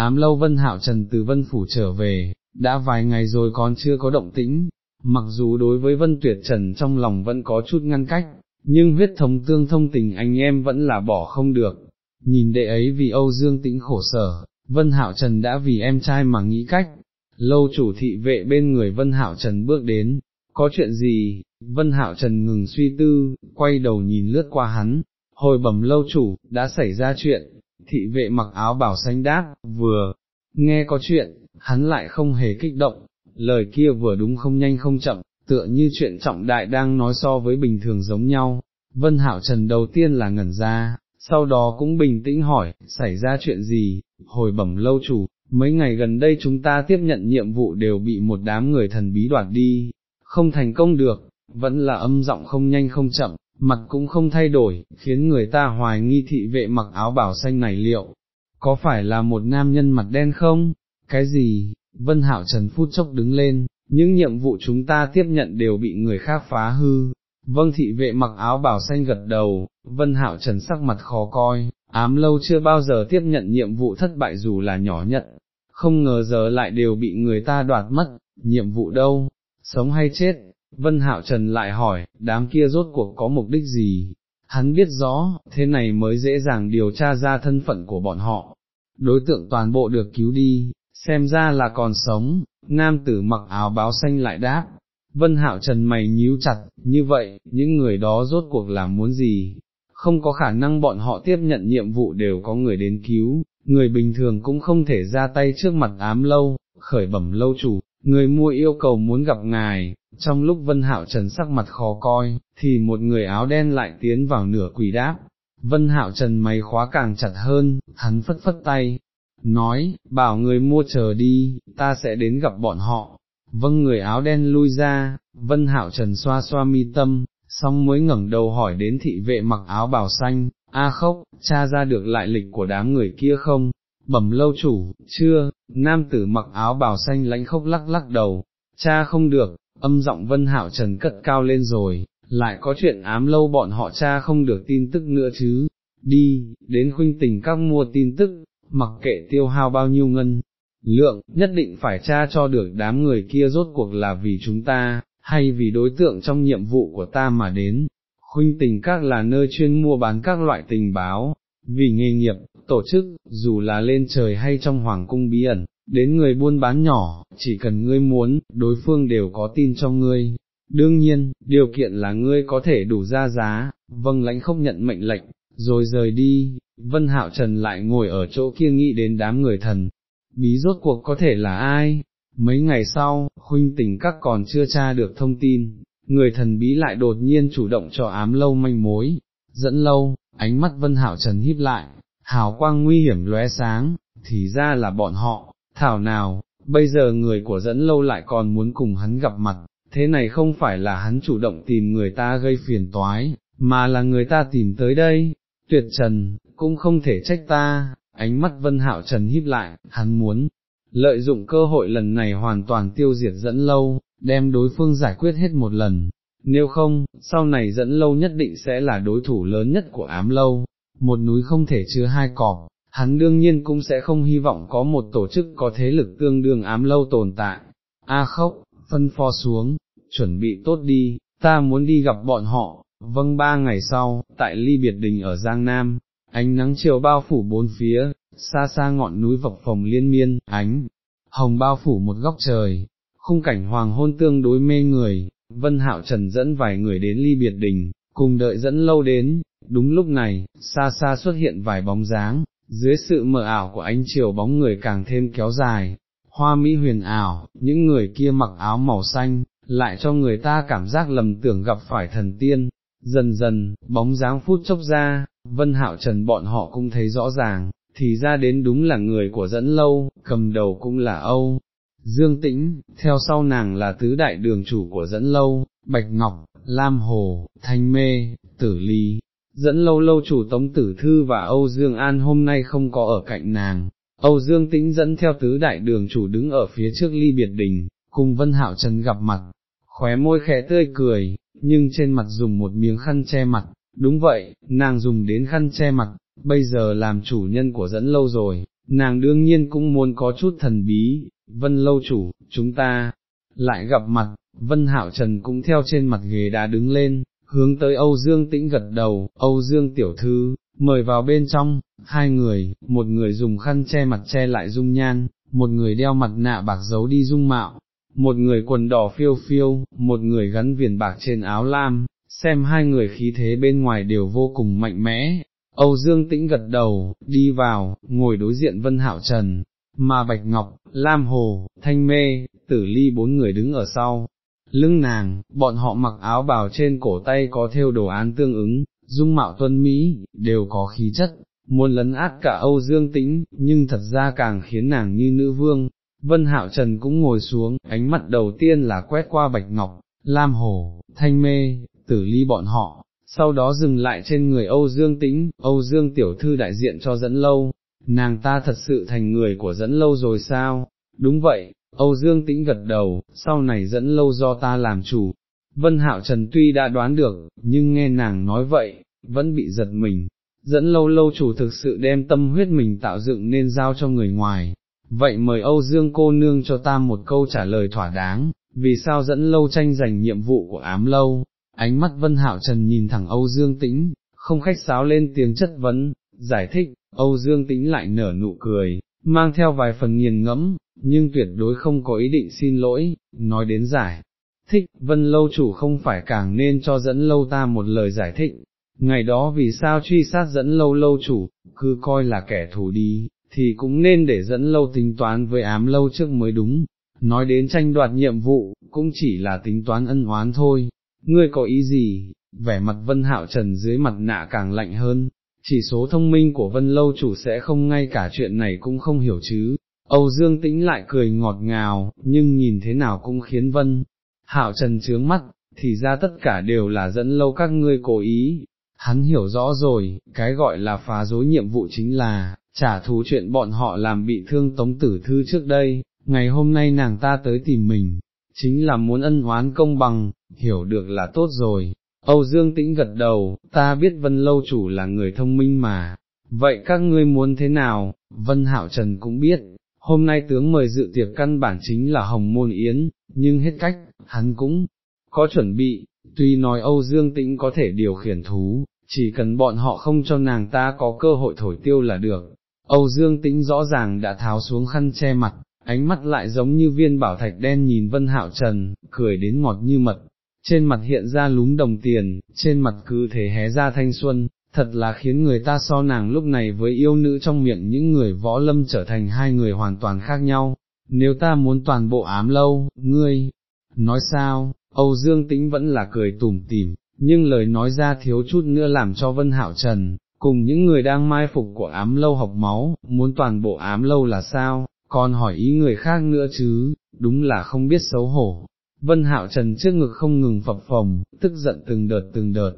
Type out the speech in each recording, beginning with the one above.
ám lâu Vân Hạo Trần từ Vân Phủ trở về, đã vài ngày rồi còn chưa có động tĩnh, mặc dù đối với Vân Tuyệt Trần trong lòng vẫn có chút ngăn cách, nhưng huyết thống tương thông tình anh em vẫn là bỏ không được, nhìn đệ ấy vì Âu Dương tĩnh khổ sở, Vân Hạo Trần đã vì em trai mà nghĩ cách, lâu chủ thị vệ bên người Vân Hạo Trần bước đến, có chuyện gì, Vân Hạo Trần ngừng suy tư, quay đầu nhìn lướt qua hắn, hồi bẩm lâu chủ, đã xảy ra chuyện, thị vệ mặc áo bảo xanh đáp, vừa, nghe có chuyện, hắn lại không hề kích động, lời kia vừa đúng không nhanh không chậm, tựa như chuyện trọng đại đang nói so với bình thường giống nhau. Vân hảo Trần đầu tiên là ngẩn ra, sau đó cũng bình tĩnh hỏi, xảy ra chuyện gì, hồi bẩm lâu chủ, mấy ngày gần đây chúng ta tiếp nhận nhiệm vụ đều bị một đám người thần bí đoạt đi, không thành công được, vẫn là âm giọng không nhanh không chậm, mặt cũng không thay đổi, khiến người ta hoài nghi thị vệ mặc áo bảo xanh này liệu, có phải là một nam nhân mặt đen không? Cái gì? Vân Hạo Trần phút chốc đứng lên, những nhiệm vụ chúng ta tiếp nhận đều bị người khác phá hư. Vâng thị vệ mặc áo bảo xanh gật đầu, Vân Hạo Trần sắc mặt khó coi, ám lâu chưa bao giờ tiếp nhận nhiệm vụ thất bại dù là nhỏ nhặt, không ngờ giờ lại đều bị người ta đoạt mất, nhiệm vụ đâu, sống hay chết, Vân Hạo Trần lại hỏi, đám kia rốt cuộc có mục đích gì, hắn biết rõ, thế này mới dễ dàng điều tra ra thân phận của bọn họ, đối tượng toàn bộ được cứu đi, xem ra là còn sống, nam tử mặc áo báo xanh lại đáp, Vân Hạo Trần mày nhíu chặt, như vậy, những người đó rốt cuộc là muốn gì, không có khả năng bọn họ tiếp nhận nhiệm vụ đều có người đến cứu, người bình thường cũng không thể ra tay trước mặt ám lâu, khởi bẩm lâu chủ, người mua yêu cầu muốn gặp ngài, trong lúc Vân Hạo Trần sắc mặt khó coi, thì một người áo đen lại tiến vào nửa quỷ đáp, Vân Hạo Trần mày khóa càng chặt hơn, hắn phất phất tay, nói, bảo người mua chờ đi, ta sẽ đến gặp bọn họ. Vâng người áo đen lui ra, Vân Hạo Trần xoa xoa mi tâm, xong mới ngẩng đầu hỏi đến thị vệ mặc áo bào xanh, A khốc, cha ra được lại lịch của đám người kia không? Bẩm lâu chủ, chưa, nam tử mặc áo bào xanh lãnh khốc lắc lắc đầu, cha không được, âm giọng vân hảo trần cất cao lên rồi, lại có chuyện ám lâu bọn họ cha không được tin tức nữa chứ, đi, đến khuynh tình các mua tin tức, mặc kệ tiêu hao bao nhiêu ngân, lượng, nhất định phải tra cho được đám người kia rốt cuộc là vì chúng ta, hay vì đối tượng trong nhiệm vụ của ta mà đến. Khuynh tình các là nơi chuyên mua bán các loại tình báo, vì nghề nghiệp, tổ chức, dù là lên trời hay trong hoàng cung bí ẩn, đến người buôn bán nhỏ, chỉ cần ngươi muốn, đối phương đều có tin cho ngươi. Đương nhiên, điều kiện là ngươi có thể đủ ra giá, vâng lãnh không nhận mệnh lệnh, rồi rời đi, Vân Hạo Trần lại ngồi ở chỗ kia nghĩ đến đám người thần, bí rốt cuộc có thể là ai, mấy ngày sau, huynh tình các còn chưa tra được thông tin, người thần bí lại đột nhiên chủ động cho ám lâu manh mối, dẫn lâu, ánh mắt Vân Hạo Trần híp lại, hào quang nguy hiểm lóe sáng, thì ra là bọn họ, thảo nào, bây giờ người của dẫn lâu lại còn muốn cùng hắn gặp mặt, thế này không phải là hắn chủ động tìm người ta gây phiền toái, mà là người ta tìm tới đây, tuyệt trần, cũng không thể trách ta, ánh mắt vân hạo trần híp lại, hắn muốn, lợi dụng cơ hội lần này hoàn toàn tiêu diệt dẫn lâu, đem đối phương giải quyết hết một lần, nếu không, sau này dẫn lâu nhất định sẽ là đối thủ lớn nhất của ám lâu, một núi không thể chứa hai cọp, hắn đương nhiên cũng sẽ không hy vọng có một tổ chức có thế lực tương đương ám lâu tồn tại. A khốc, phân pho xuống, chuẩn bị tốt đi, ta muốn đi gặp bọn họ, vâng ba ngày sau, tại ly biệt đình ở Giang Nam, ánh nắng chiều bao phủ bốn phía, xa xa ngọn núi vọc phồng liên miên, ánh, hồng bao phủ một góc trời, khung cảnh hoàng hôn tương đối mê người, Vân Hạo Trần dẫn vài người đến ly biệt đình, cùng đợi dẫn lâu đến, đúng lúc này, xa xa xuất hiện vài bóng dáng, dưới sự mờ ảo của ánh chiều bóng người càng thêm kéo dài, hoa mỹ huyền ảo, những người kia mặc áo màu xanh, lại cho người ta cảm giác lầm tưởng gặp phải thần tiên, dần dần, bóng dáng phút chốc ra, Vân Hạo Trần bọn họ cũng thấy rõ ràng, thì ra đến đúng là người của dẫn lâu, cầm đầu cũng là Âu. Dương Tĩnh, theo sau nàng là tứ đại đường chủ của dẫn lâu, Bạch Ngọc, Lam Hồ, Thanh Mê, Tử Ly, dẫn lâu lâu chủ Tống Tử Thư và Âu Dương An hôm nay không có ở cạnh nàng. Âu Dương Tĩnh dẫn theo tứ đại đường chủ đứng ở phía trước ly biệt đình, cùng Vân Hạo Trần gặp mặt, khóe môi khẽ tươi cười, nhưng trên mặt dùng một miếng khăn che mặt, đúng vậy, nàng dùng đến khăn che mặt, bây giờ làm chủ nhân của dẫn lâu rồi, nàng đương nhiên cũng muốn có chút thần bí, vân lâu chủ, chúng ta, lại gặp mặt, vân hạo trần cũng theo trên mặt ghế đã đứng lên, hướng tới Âu Dương tĩnh gật đầu, Âu Dương tiểu thư, mời vào bên trong, hai người, một người dùng khăn che mặt che lại dung nhan, một người đeo mặt nạ bạc giấu đi dung mạo, một người quần đỏ phiêu phiêu, một người gắn viền bạc trên áo lam, xem hai người khí thế bên ngoài đều vô cùng mạnh mẽ. Âu Dương Tĩnh gật đầu, đi vào, ngồi đối diện Vân Hạo Trần, mà Bạch Ngọc, Lam Hồ, Thanh Mê, Tử Ly bốn người đứng ở sau. Lưng nàng, bọn họ mặc áo bào trên cổ tay có thêu đồ án tương ứng, dung mạo tuân Mỹ, đều có khí chất, muốn lấn át cả Âu Dương Tĩnh, nhưng thật ra càng khiến nàng như nữ vương. Vân Hạo Trần cũng ngồi xuống, ánh mắt đầu tiên là quét qua Bạch Ngọc, Lam Hồ, Thanh Mê, Tử Ly bọn họ, sau đó dừng lại trên người Âu Dương Tĩnh, Âu Dương tiểu thư đại diện cho dẫn lâu, nàng ta thật sự thành người của dẫn lâu rồi sao? Đúng vậy, Âu Dương Tĩnh gật đầu, sau này dẫn lâu do ta làm chủ. Vân Hạo Trần tuy đã đoán được, nhưng nghe nàng nói vậy, vẫn bị giật mình, dẫn lâu lâu chủ thực sự đem tâm huyết mình tạo dựng nên giao cho người ngoài. Vậy mời Âu Dương cô nương cho ta một câu trả lời thỏa đáng, vì sao dẫn lâu tranh giành nhiệm vụ của ám lâu, ánh mắt Vân Hạo Trần nhìn thẳng Âu Dương Tĩnh, không khách sáo lên tiếng chất vấn, giải thích, Âu Dương Tĩnh lại nở nụ cười, mang theo vài phần nghiền ngẫm, nhưng tuyệt đối không có ý định xin lỗi, nói đến giải. Thích, vân lâu chủ không phải càng nên cho dẫn lâu ta một lời giải thích, ngày đó vì sao truy sát dẫn lâu lâu chủ, cứ coi là kẻ thù đi, thì cũng nên để dẫn lâu tính toán với ám lâu trước mới đúng, nói đến tranh đoạt nhiệm vụ, cũng chỉ là tính toán ân oán thôi, ngươi có ý gì, vẻ mặt vân hạo trần dưới mặt nạ càng lạnh hơn, chỉ số thông minh của vân lâu chủ sẽ không ngay cả chuyện này cũng không hiểu chứ. Âu Dương Tĩnh lại cười ngọt ngào, nhưng nhìn thế nào cũng khiến Vân, Hạo Trần trướng mắt, thì ra tất cả đều là dẫn lâu các ngươi cố ý. Hắn hiểu rõ rồi, cái gọi là phá dối nhiệm vụ chính là, trả thù chuyện bọn họ làm bị thương Tống Tử Thư trước đây, ngày hôm nay nàng ta tới tìm mình, chính là muốn ân oán công bằng, hiểu được là tốt rồi, Âu Dương Tĩnh gật đầu, ta biết Vân Lâu Chủ là người thông minh mà, vậy các ngươi muốn thế nào, Vân Hạo Trần cũng biết, hôm nay tướng mời dự tiệc căn bản chính là Hồng Môn Yến, nhưng hết cách, hắn cũng có chuẩn bị, tuy nói Âu Dương Tĩnh có thể điều khiển thú, chỉ cần bọn họ không cho nàng ta có cơ hội thổi tiêu là được. Âu Dương Tĩnh rõ ràng đã tháo xuống khăn che mặt, ánh mắt lại giống như viên bảo thạch đen nhìn Vân Hạo Trần, cười đến ngọt như mật, trên mặt hiện ra lúm đồng tiền, trên mặt cứ thế hé ra thanh xuân, thật là khiến người ta so nàng lúc này với yêu nữ trong miệng những người võ lâm trở thành hai người hoàn toàn khác nhau, nếu ta muốn toàn bộ ám lâu, ngươi, nói sao, Âu Dương Tĩnh vẫn là cười tủm tỉm, nhưng lời nói ra thiếu chút nữa làm cho Vân Hạo Trần, cùng những người đang mai phục của ám lâu học máu, muốn toàn bộ ám lâu là sao, còn hỏi ý người khác nữa chứ, đúng là không biết xấu hổ, Vân Hạo Trần trước ngực không ngừng phập phồng, tức giận từng đợt từng đợt,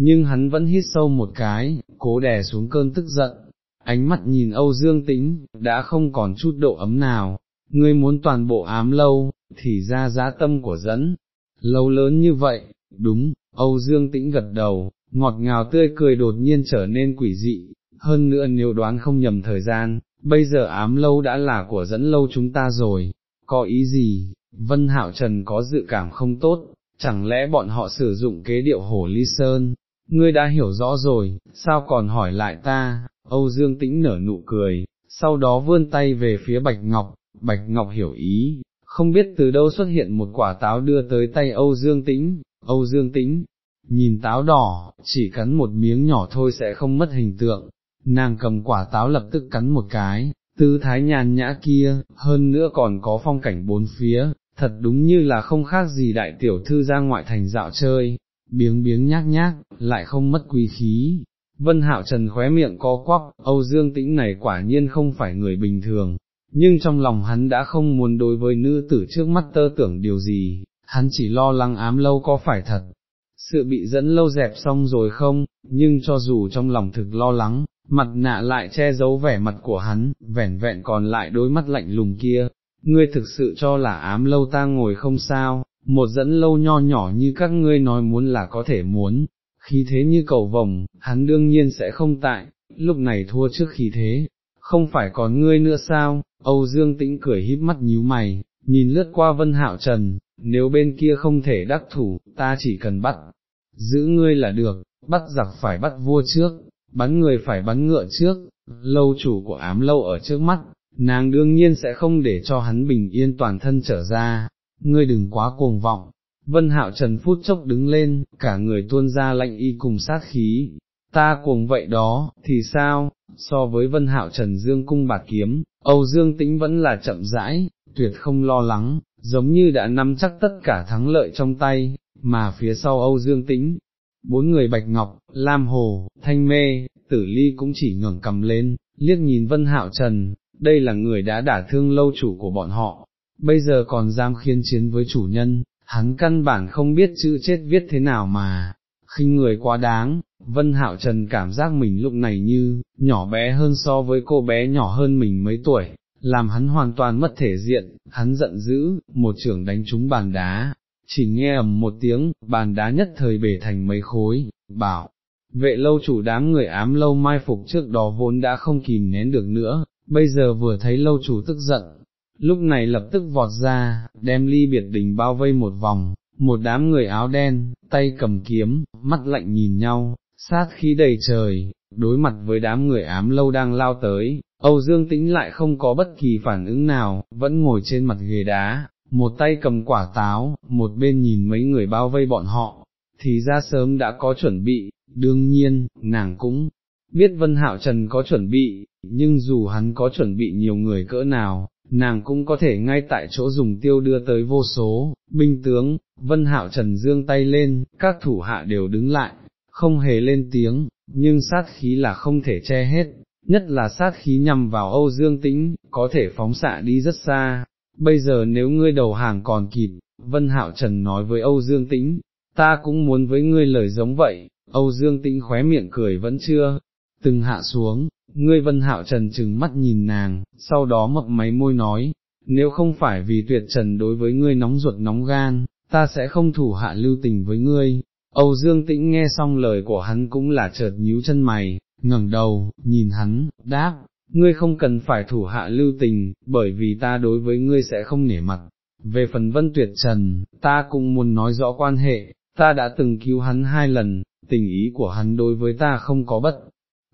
nhưng hắn vẫn hít sâu một cái, cố đè xuống cơn tức giận, ánh mắt nhìn Âu Dương Tĩnh, đã không còn chút độ ấm nào, ngươi muốn toàn bộ ám lâu, thì ra giá tâm của dẫn, lâu lớn như vậy, đúng, Âu Dương Tĩnh gật đầu, ngọt ngào tươi cười đột nhiên trở nên quỷ dị, hơn nữa nếu đoán không nhầm thời gian, bây giờ ám lâu đã là của dẫn lâu chúng ta rồi, có ý gì, Vân Hạo Trần có dự cảm không tốt, chẳng lẽ bọn họ sử dụng kế điệu hổ ly sơn, ngươi đã hiểu rõ rồi, sao còn hỏi lại ta, Âu Dương Tĩnh nở nụ cười, sau đó vươn tay về phía Bạch Ngọc, Bạch Ngọc hiểu ý, không biết từ đâu xuất hiện một quả táo đưa tới tay Âu Dương Tĩnh, Âu Dương Tĩnh, nhìn táo đỏ, chỉ cắn một miếng nhỏ thôi sẽ không mất hình tượng, nàng cầm quả táo lập tức cắn một cái, tư thái nhàn nhã kia, hơn nữa còn có phong cảnh bốn phía, thật đúng như là không khác gì đại tiểu thư ra ngoại thành dạo chơi, biếng biếng nhác nhác, lại không mất quý khí. Vân Hạo Trần khóe miệng co quắp, Âu Dương Tĩnh này quả nhiên không phải người bình thường, nhưng trong lòng hắn đã không muốn đối với nữ tử trước mắt tơ tưởng điều gì, hắn chỉ lo lắng ám lâu có phải thật, sự bị dẫn lâu dẹp xong rồi không, nhưng cho dù trong lòng thực lo lắng, mặt nạ lại che giấu vẻ mặt của hắn, vẻn vẹn còn lại đôi mắt lạnh lùng kia, ngươi thực sự cho là ám lâu ta ngồi không sao, một dẫn lâu nho nhỏ như các ngươi nói muốn là có thể muốn, khí thế như cầu vồng, hắn đương nhiên sẽ không tại, lúc này thua trước khí thế, không phải còn ngươi nữa sao, Âu Dương Tĩnh cười híp mắt nhíu mày, nhìn lướt qua Vân Hạo Trần, nếu bên kia không thể đắc thủ, ta chỉ cần bắt, giữ ngươi là được, bắt giặc phải bắt vua trước, bắn người phải bắn ngựa trước, lâu chủ của ám lâu ở trước mắt, nàng đương nhiên sẽ không để cho hắn bình yên toàn thân trở ra, ngươi đừng quá cuồng vọng. Vân Hạo Trần phút chốc đứng lên, cả người tuôn ra lạnh y cùng sát khí, ta cuồng vậy đó, thì sao, so với Vân Hạo Trần Dương cung bạc kiếm, Âu Dương Tĩnh vẫn là chậm rãi, tuyệt không lo lắng, giống như đã nắm chắc tất cả thắng lợi trong tay, mà phía sau Âu Dương Tĩnh, bốn người Bạch Ngọc, Lam Hồ, Thanh Mê, Tử Ly cũng chỉ ngẩng cầm lên, liếc nhìn Vân Hạo Trần, đây là người đã đả thương lâu chủ của bọn họ, bây giờ còn dám khiên chiến với chủ nhân, hắn căn bản không biết chữ chết viết thế nào mà, khinh người quá đáng, Vân Hạo Trần cảm giác mình lúc này như, nhỏ bé hơn so với cô bé nhỏ hơn mình mấy tuổi, làm hắn hoàn toàn mất thể diện, hắn giận dữ, một trưởng đánh trúng bàn đá, chỉ nghe ầm một tiếng, bàn đá nhất thời bể thành mấy khối, bảo, vệ lâu chủ đám người ám lâu mai phục trước đó vốn đã không kìm nén được nữa, bây giờ vừa thấy lâu chủ tức giận, lúc này lập tức vọt ra, đem ly biệt đình bao vây một vòng, một đám người áo đen, tay cầm kiếm, mắt lạnh nhìn nhau, sát khí đầy trời, đối mặt với đám người ám lâu đang lao tới, Âu Dương Tĩnh lại không có bất kỳ phản ứng nào, vẫn ngồi trên mặt ghế đá, một tay cầm quả táo, một bên nhìn mấy người bao vây bọn họ, thì ra sớm đã có chuẩn bị, đương nhiên, nàng cũng biết Vân Hạo Trần có chuẩn bị, nhưng dù hắn có chuẩn bị nhiều người cỡ nào, nàng cũng có thể ngay tại chỗ dùng tiêu đưa tới vô số, binh tướng, Vân Hạo Trần dương tay lên, các thủ hạ đều đứng lại, không hề lên tiếng, nhưng sát khí là không thể che hết, nhất là sát khí nhằm vào Âu Dương Tĩnh, có thể phóng xạ đi rất xa. Bây giờ nếu ngươi đầu hàng còn kịp, Vân Hạo Trần nói với Âu Dương Tĩnh, ta cũng muốn với ngươi lời giống vậy, Âu Dương Tĩnh khóe miệng cười vẫn chưa, từng hạ xuống, ngươi Vân Hạo Trần chừng mắt nhìn nàng, sau đó mập máy môi nói, nếu không phải vì tuyệt trần đối với ngươi nóng ruột nóng gan, ta sẽ không thủ hạ lưu tình với ngươi. Âu Dương Tĩnh nghe xong lời của hắn cũng là chợt nhíu chân mày, ngẩng đầu, nhìn hắn, đáp, ngươi không cần phải thủ hạ lưu tình, bởi vì ta đối với ngươi sẽ không nể mặt. Về phần vân tuyệt trần, ta cũng muốn nói rõ quan hệ, ta đã từng cứu hắn hai lần, tình ý của hắn đối với ta không có bất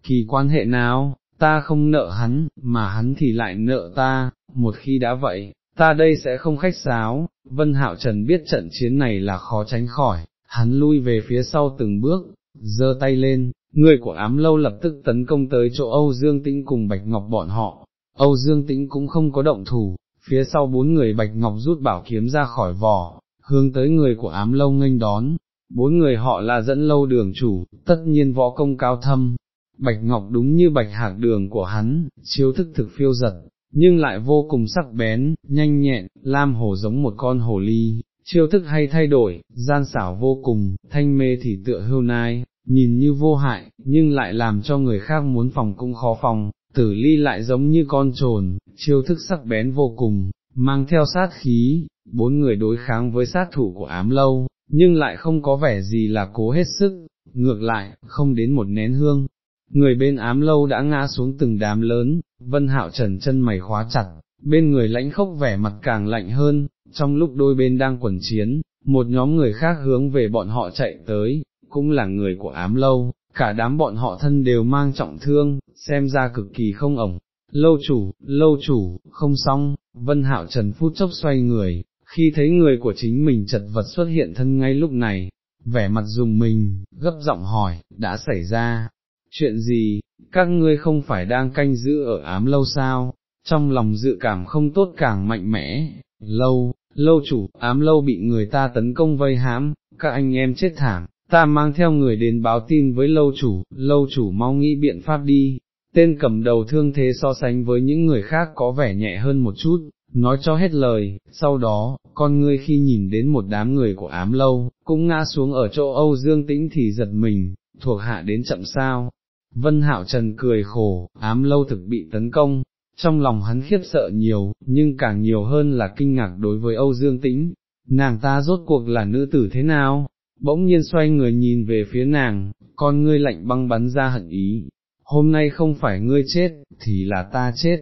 kỳ quan hệ nào, ta không nợ hắn, mà hắn thì lại nợ ta, một khi đã vậy, ta đây sẽ không khách sáo, Vân Hạo Trần biết trận chiến này là khó tránh khỏi, hắn lui về phía sau từng bước, giơ tay lên, người của ám lâu lập tức tấn công tới chỗ Âu Dương Tĩnh cùng Bạch Ngọc bọn họ, Âu Dương Tĩnh cũng không có động thủ, phía sau bốn người Bạch Ngọc rút bảo kiếm ra khỏi vỏ, hướng tới người của ám lâu nghênh đón, bốn người họ là dẫn lâu đường chủ, tất nhiên võ công cao thâm, Bạch Ngọc đúng như bạch hạc đường của hắn, chiếu thức thực phiêu giật, nhưng lại vô cùng sắc bén, nhanh nhẹn, lam hồ giống một con hồ ly, chiêu thức hay thay đổi, gian xảo vô cùng, thanh mê thì tựa hưu nai, nhìn như vô hại, nhưng lại làm cho người khác muốn phòng cũng khó phòng, tử ly lại giống như con trồn, chiêu thức sắc bén vô cùng, mang theo sát khí, bốn người đối kháng với sát thủ của ám lâu, nhưng lại không có vẻ gì là cố hết sức, ngược lại, không đến một nén hương, người bên ám lâu đã ngã xuống từng đám lớn, vân hạo trần chân mày khóa chặt, bên người lãnh khốc vẻ mặt càng lạnh hơn, trong lúc đôi bên đang quần chiến, một nhóm người khác hướng về bọn họ chạy tới, cũng là người của ám lâu, cả đám bọn họ thân đều mang trọng thương, xem ra cực kỳ không ổng. Lâu chủ, lâu chủ, không xong, vân hạo trần phút chốc xoay người, khi thấy người của chính mình chật vật xuất hiện thân ngay lúc này, vẻ mặt dùng mình, gấp giọng hỏi, đã xảy ra, chuyện gì, các ngươi không phải đang canh giữ ở ám lâu sao, trong lòng dự cảm không tốt càng mạnh mẽ, lâu, lâu chủ, ám lâu bị người ta tấn công vây hãm, các anh em chết thảm, ta mang theo người đến báo tin với lâu chủ, lâu chủ mau nghĩ biện pháp đi, tên cầm đầu thương thế so sánh với những người khác có vẻ nhẹ hơn một chút, nói cho hết lời, sau đó, con ngươi khi nhìn đến một đám người của ám lâu, cũng ngã xuống ở chỗ Âu Dương Tĩnh thì giật mình, thuộc hạ đến chậm sao, Vân Hạo Trần cười khổ, ám lâu thực bị tấn công, trong lòng hắn khiếp sợ nhiều, nhưng càng nhiều hơn là kinh ngạc đối với Âu Dương Tĩnh, nàng ta rốt cuộc là nữ tử thế nào, bỗng nhiên xoay người nhìn về phía nàng, con ngươi lạnh băng bắn ra hận ý, hôm nay không phải ngươi chết, thì là ta chết.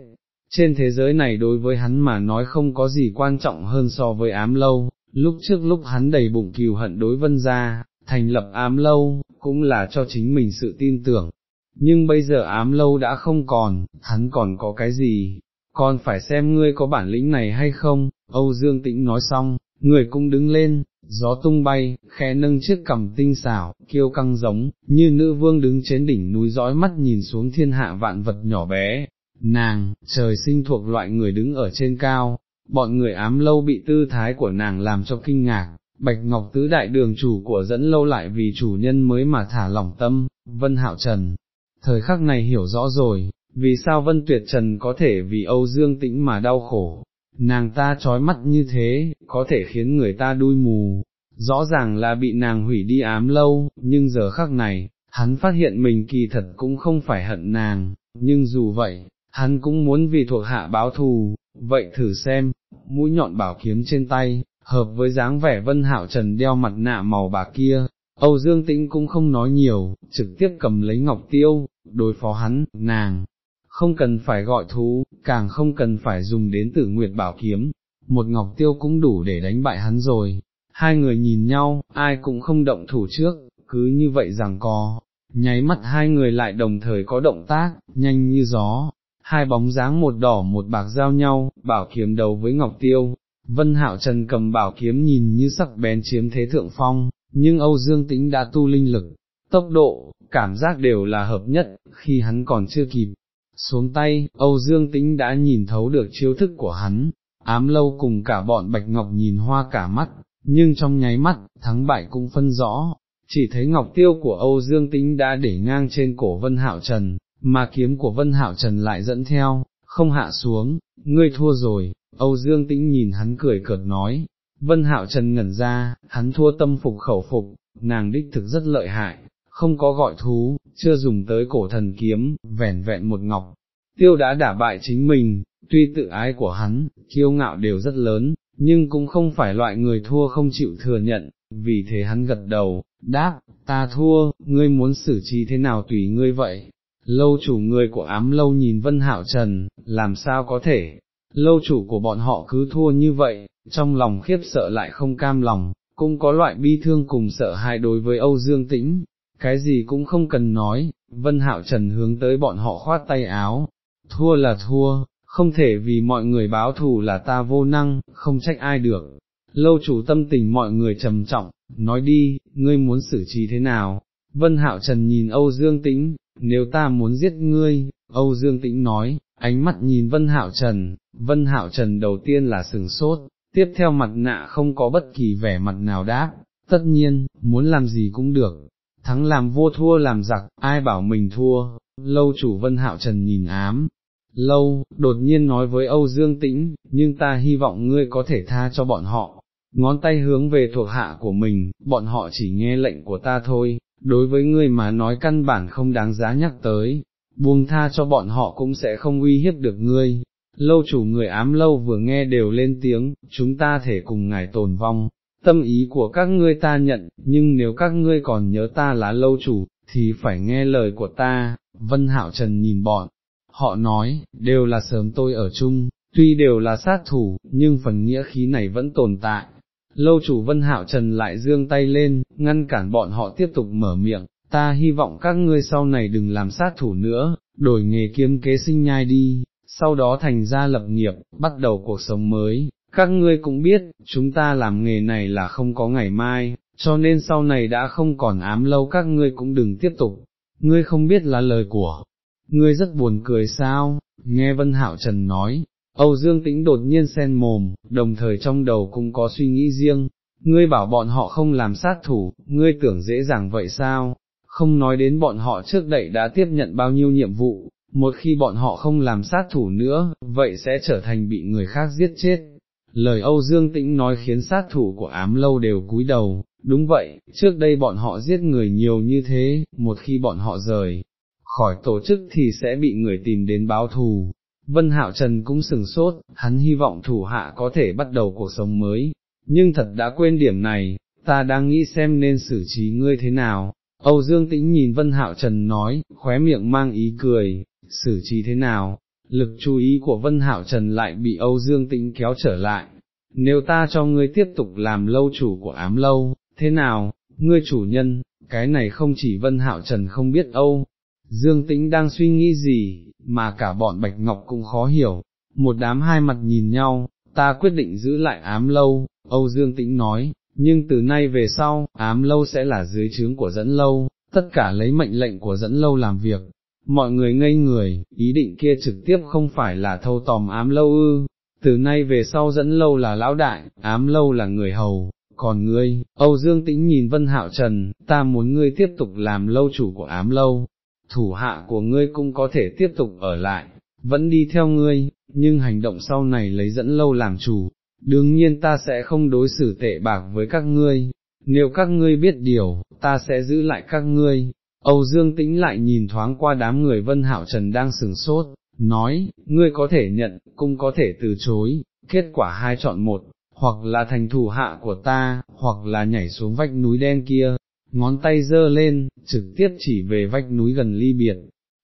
Trên thế giới này đối với hắn mà nói không có gì quan trọng hơn so với ám lâu, lúc trước lúc hắn đầy bụng kiều hận đối vân gia, thành lập ám lâu, cũng là cho chính mình sự tin tưởng. Nhưng bây giờ ám lâu đã không còn, hắn còn có cái gì, còn phải xem ngươi có bản lĩnh này hay không, Âu Dương Tĩnh nói xong, người cũng đứng lên, gió tung bay, khẽ nâng chiếc cằm tinh xảo, kiêu căng giống, như nữ vương đứng trên đỉnh núi dõi mắt nhìn xuống thiên hạ vạn vật nhỏ bé. Nàng, trời sinh thuộc loại người đứng ở trên cao, bọn người ám lâu bị tư thái của nàng làm cho kinh ngạc, Bạch Ngọc Tứ Đại Đường chủ của dẫn lâu lại vì chủ nhân mới mà thả lỏng tâm, Vân Hạo Trần. Thời khắc này hiểu rõ rồi, vì sao Vân Tuyệt Trần có thể vì Âu Dương Tĩnh mà đau khổ, nàng ta trói mắt như thế, có thể khiến người ta đuôi mù, rõ ràng là bị nàng hủy đi ám lâu, nhưng giờ khắc này, hắn phát hiện mình kỳ thật cũng không phải hận nàng, nhưng dù vậy, hắn cũng muốn vì thuộc hạ báo thù, vậy thử xem, mũi nhọn bảo kiếm trên tay, hợp với dáng vẻ vân hạo trần đeo mặt nạ màu bạc kia, Âu Dương Tĩnh cũng không nói nhiều, trực tiếp cầm lấy ngọc tiêu, đối phó hắn, nàng, không cần phải gọi thú, càng không cần phải dùng đến tử nguyệt bảo kiếm, một ngọc tiêu cũng đủ để đánh bại hắn rồi. Hai người nhìn nhau, ai cũng không động thủ trước, cứ như vậy rằng co, nháy mắt hai người lại đồng thời có động tác, nhanh như gió, hai bóng dáng một đỏ một bạc giao nhau, bảo kiếm đầu với ngọc tiêu, vân hạo trần cầm bảo kiếm nhìn như sắc bén chiếm thế thượng phong, nhưng Âu Dương Tĩnh đã tu linh lực, tốc độ, cảm giác đều là hợp nhất, khi hắn còn chưa kịp xuống tay, Âu Dương Tĩnh đã nhìn thấu được chiếu thức của hắn, ám lâu cùng cả bọn Bạch Ngọc nhìn hoa cả mắt, nhưng trong nháy mắt, thắng bại cũng phân rõ, chỉ thấy ngọc tiêu của Âu Dương Tĩnh đã để ngang trên cổ Vân Hạo Trần, mà kiếm của Vân Hạo Trần lại dẫn theo, không hạ xuống, ngươi thua rồi, Âu Dương Tĩnh nhìn hắn cười cợt nói, Vân Hạo Trần ngẩn ra, hắn thua tâm phục khẩu phục, nàng đích thực rất lợi hại, không có gọi thú, chưa dùng tới cổ thần kiếm, vẻn vẹn một ngọc, tiêu đã đả bại chính mình, tuy tự ái của hắn, kiêu ngạo đều rất lớn, nhưng cũng không phải loại người thua không chịu thừa nhận, vì thế hắn gật đầu, đáp, ta thua, ngươi muốn xử trí thế nào tùy ngươi vậy. Lâu chủ người của ám lâu nhìn Vân Hạo Trần, làm sao có thể, lâu chủ của bọn họ cứ thua như vậy, trong lòng khiếp sợ lại không cam lòng, cũng có loại bi thương cùng sợ hãi đối với Âu Dương Tĩnh, cái gì cũng không cần nói, Vân Hạo Trần hướng tới bọn họ khoát tay áo, thua là thua, không thể vì mọi người báo thù là ta vô năng, không trách ai được. Lâu chủ tâm tình mọi người trầm trọng, nói đi, ngươi muốn xử trí thế nào? Vân Hạo Trần nhìn Âu Dương Tĩnh, nếu ta muốn giết ngươi, Âu Dương Tĩnh nói, ánh mắt nhìn Vân Hạo Trần, Vân Hạo Trần đầu tiên là sừng sốt, tiếp theo mặt nạ không có bất kỳ vẻ mặt nào đáp, tất nhiên, muốn làm gì cũng được, thắng làm vô thua làm giặc, ai bảo mình thua, lâu chủ Vân Hạo Trần nhìn ám, lâu, đột nhiên nói với Âu Dương Tĩnh, nhưng ta hy vọng ngươi có thể tha cho bọn họ, ngón tay hướng về thuộc hạ của mình, bọn họ chỉ nghe lệnh của ta thôi, đối với ngươi mà nói căn bản không đáng giá nhắc tới, buông tha cho bọn họ cũng sẽ không uy hiếp được ngươi. Lâu chủ người ám lâu vừa nghe đều lên tiếng, chúng ta thể cùng ngài tồn vong, tâm ý của các ngươi ta nhận, nhưng nếu các ngươi còn nhớ ta là lâu chủ, thì phải nghe lời của ta, Vân Hạo Trần nhìn bọn, họ nói, đều là sớm tôi ở chung, tuy đều là sát thủ, nhưng phần nghĩa khí này vẫn tồn tại. Lâu chủ Vân Hạo Trần lại dương tay lên, ngăn cản bọn họ tiếp tục mở miệng, ta hy vọng các ngươi sau này đừng làm sát thủ nữa, đổi nghề kiếm kế sinh nhai đi, sau đó thành ra lập nghiệp, bắt đầu cuộc sống mới. Các ngươi cũng biết, chúng ta làm nghề này là không có ngày mai, cho nên sau này đã không còn ám lâu các ngươi cũng đừng tiếp tục. Ngươi không biết là lời của ngươi rất buồn cười sao, nghe Vân Hạo Trần nói, Âu Dương Tĩnh đột nhiên sen mồm, đồng thời trong đầu cũng có suy nghĩ riêng, ngươi bảo bọn họ không làm sát thủ, ngươi tưởng dễ dàng vậy sao, không nói đến bọn họ trước đây đã tiếp nhận bao nhiêu nhiệm vụ, một khi bọn họ không làm sát thủ nữa, vậy sẽ trở thành bị người khác giết chết. Lời Âu Dương Tĩnh nói khiến sát thủ của ám lâu đều cúi đầu, đúng vậy, trước đây bọn họ giết người nhiều như thế, một khi bọn họ rời, khỏi tổ chức thì sẽ bị người tìm đến báo thù. Vân Hạo Trần cũng sừng sốt, hắn hy vọng thủ hạ có thể bắt đầu cuộc sống mới, nhưng thật đã quên điểm này, ta đang nghĩ xem nên xử trí ngươi thế nào. Âu Dương Tĩnh nhìn Vân Hạo Trần nói, khóe miệng mang ý cười, xử trí thế nào, lực chú ý của Vân Hảo Trần lại bị Âu Dương Tĩnh kéo trở lại, nếu ta cho ngươi tiếp tục làm lâu chủ của ám lâu, thế nào, ngươi chủ nhân, cái này không chỉ Vân Hạo Trần không biết Âu, Dương Tĩnh đang suy nghĩ gì, mà cả bọn Bạch Ngọc cũng khó hiểu, một đám hai mặt nhìn nhau, ta quyết định giữ lại ám lâu, Âu Dương Tĩnh nói, nhưng từ nay về sau, ám lâu sẽ là dưới trướng của dẫn lâu, tất cả lấy mệnh lệnh của dẫn lâu làm việc. Mọi người ngây người, ý định kia trực tiếp không phải là thâu tòm ám lâu ư, từ nay về sau dẫn lâu là lão đại, ám lâu là người hầu, còn ngươi, Âu Dương Tĩnh nhìn Vân Hạo Trần, ta muốn ngươi tiếp tục làm lâu chủ của ám lâu, thủ hạ của ngươi cũng có thể tiếp tục ở lại, vẫn đi theo ngươi, nhưng hành động sau này lấy dẫn lâu làm chủ, đương nhiên ta sẽ không đối xử tệ bạc với các ngươi, nếu các ngươi biết điều, ta sẽ giữ lại các ngươi. Âu Dương Tĩnh lại nhìn thoáng qua đám người Vân Hảo Trần đang sừng sốt, nói, ngươi có thể nhận, cũng có thể từ chối, kết quả hai chọn một, hoặc là thành thủ hạ của ta, hoặc là nhảy xuống vách núi đen kia, ngón tay giơ lên, trực tiếp chỉ về vách núi gần ly biệt.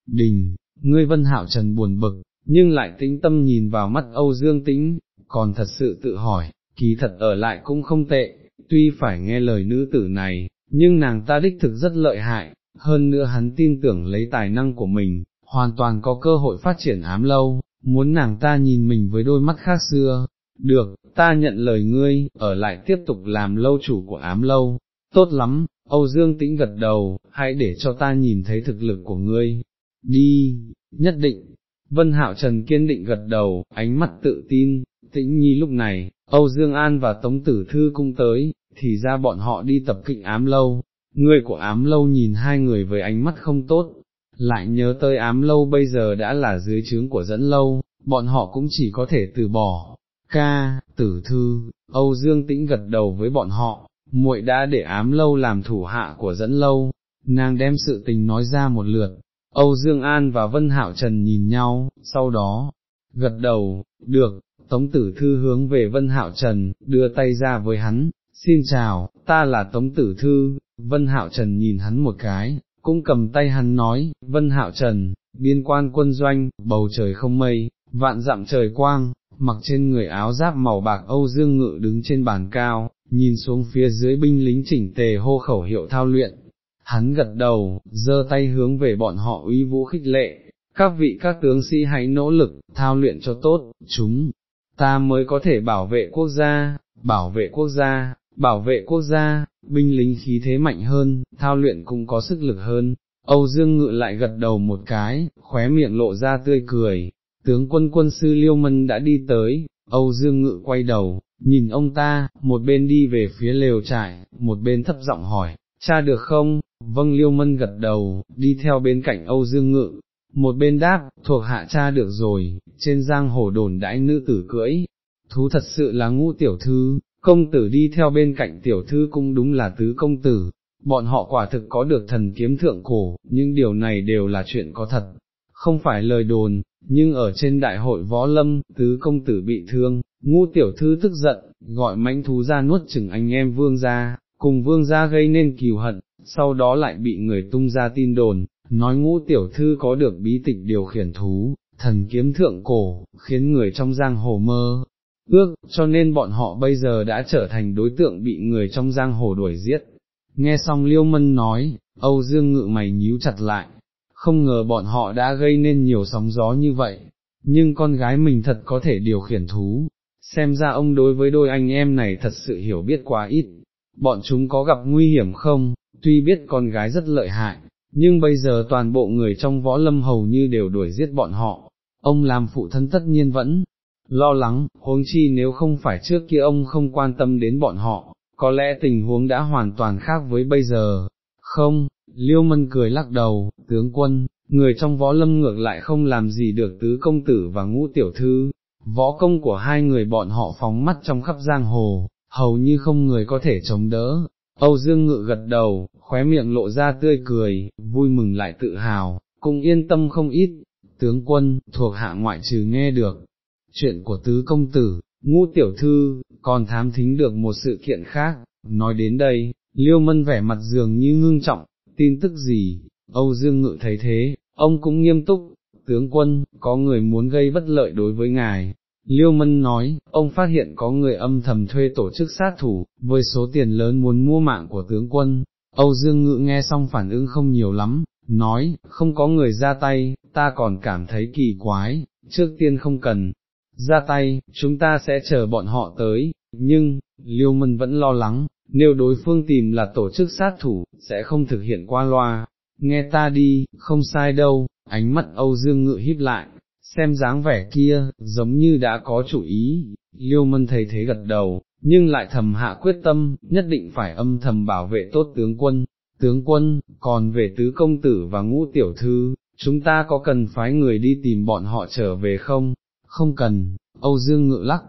Đình, ngươi Vân Hảo Trần buồn bực, nhưng lại tĩnh tâm nhìn vào mắt Âu Dương Tĩnh, còn thật sự tự hỏi, kỳ thật ở lại cũng không tệ, tuy phải nghe lời nữ tử này, nhưng nàng ta đích thực rất lợi hại, hơn nữa hắn tin tưởng lấy tài năng của mình, hoàn toàn có cơ hội phát triển ám lâu, muốn nàng ta nhìn mình với đôi mắt khác xưa. Được, ta nhận lời ngươi, ở lại tiếp tục làm lâu chủ của ám lâu, tốt lắm, Âu Dương Tĩnh gật đầu, hãy để cho ta nhìn thấy thực lực của ngươi, đi, nhất định, Vân Hạo Trần kiên định gật đầu, ánh mắt tự tin, tĩnh nhi lúc này, Âu Dương An và Tống Tử Thư cung tới, thì ra bọn họ đi tập kịch ám lâu, người của ám lâu nhìn hai người với ánh mắt không tốt, lại nhớ tới ám lâu bây giờ đã là dưới trướng của dẫn lâu, bọn họ cũng chỉ có thể từ bỏ. Ca, tử thư, Âu Dương Tĩnh gật đầu với bọn họ, muội đã để ám lâu làm thủ hạ của dẫn lâu, nàng đem sự tình nói ra một lượt, Âu Dương An và Vân Hạo Trần nhìn nhau, sau đó, gật đầu, được, Tống Tử Thư hướng về Vân Hạo Trần, đưa tay ra với hắn, xin chào, ta là Tống Tử Thư, Vân Hạo Trần nhìn hắn một cái, cũng cầm tay hắn nói, Vân Hạo Trần, biên quan quân doanh, bầu trời không mây, vạn dặm trời quang, mặc trên người áo giáp màu bạc Âu Dương Ngự đứng trên bàn cao, nhìn xuống phía dưới binh lính chỉnh tề hô khẩu hiệu thao luyện, hắn gật đầu, giơ tay hướng về bọn họ uy vũ khích lệ, các vị các tướng sĩ hãy nỗ lực, thao luyện cho tốt, chúng, ta mới có thể bảo vệ quốc gia, bảo vệ quốc gia, bảo vệ quốc gia, binh lính khí thế mạnh hơn, thao luyện cũng có sức lực hơn. Âu Dương Ngự lại gật đầu một cái, khóe miệng lộ ra tươi cười, tướng quân quân sư Liêu Mân đã đi tới, Âu Dương Ngự quay đầu, nhìn ông ta, một bên đi về phía lều trại, một bên thấp giọng hỏi, cha được không, vâng liêu mân gật đầu, đi theo bên cạnh Âu Dương Ngự, một bên đáp, thuộc hạ cha được rồi, trên giang hồ đồn đãi nữ tử cưỡi, thú thật sự là ngũ tiểu thư, công tử đi theo bên cạnh tiểu thư cũng đúng là tứ công tử, bọn họ quả thực có được thần kiếm thượng cổ, nhưng điều này đều là chuyện có thật, không phải lời đồn, nhưng ở trên đại hội võ lâm, tứ công tử bị thương, ngu tiểu thư tức giận, gọi mãnh thú ra nuốt chừng anh em vương gia, cùng vương gia gây nên kiều hận, sau đó lại bị người tung ra tin đồn, nói ngũ tiểu thư có được bí tịch điều khiển thú, thần kiếm thượng cổ, khiến người trong giang hồ mơ. Ước, cho nên bọn họ bây giờ đã trở thành đối tượng bị người trong giang hồ đuổi giết. Nghe xong Liêu Mân nói, Âu Dương ngự mày nhíu chặt lại, không ngờ bọn họ đã gây nên nhiều sóng gió như vậy, nhưng con gái mình thật có thể điều khiển thú, xem ra ông đối với đôi anh em này thật sự hiểu biết quá ít, bọn chúng có gặp nguy hiểm không, tuy biết con gái rất lợi hại, nhưng bây giờ toàn bộ người trong võ lâm hầu như đều đuổi giết bọn họ, ông làm phụ thân tất nhiên vẫn lo lắng, huống chi nếu không phải trước kia ông không quan tâm đến bọn họ, có lẽ tình huống đã hoàn toàn khác với bây giờ, không, Liêu Mân cười lắc đầu, tướng quân, người trong võ lâm ngược lại không làm gì được tứ công tử và ngũ tiểu thư, võ công của hai người bọn họ phóng mắt trong khắp giang hồ, hầu như không người có thể chống đỡ. Âu Dương Ngự gật đầu, khóe miệng lộ ra tươi cười, vui mừng lại tự hào, cũng yên tâm không ít, tướng quân, thuộc hạ ngoại trừ nghe được, chuyện của tứ công tử, ngũ tiểu thư, còn thám thính được một sự kiện khác, nói đến đây, liêu mân vẻ mặt dường như ngưng trọng, tin tức gì, Âu Dương Ngự thấy thế, ông cũng nghiêm túc, tướng quân, có người muốn gây bất lợi đối với ngài. Liêu Mân nói, ông phát hiện có người âm thầm thuê tổ chức sát thủ, với số tiền lớn muốn mua mạng của tướng quân. Âu Dương Ngự nghe xong phản ứng không nhiều lắm, nói, không có người ra tay, ta còn cảm thấy kỳ quái, trước tiên không cần, ra tay, chúng ta sẽ chờ bọn họ tới, nhưng, Liêu Mân vẫn lo lắng, nếu đối phương tìm là tổ chức sát thủ, sẽ không thực hiện qua loa, nghe ta đi, không sai đâu, ánh mắt Âu Dương ngự híp lại, xem dáng vẻ kia, giống như đã có chủ ý, Liêu Mân thấy thế gật đầu, nhưng lại thầm hạ quyết tâm, nhất định phải âm thầm bảo vệ tốt tướng quân, tướng quân, còn về tứ công tử và ngũ tiểu thư, chúng ta có cần phái người đi tìm bọn họ trở về không? Không cần, Âu Dương ngự lắc,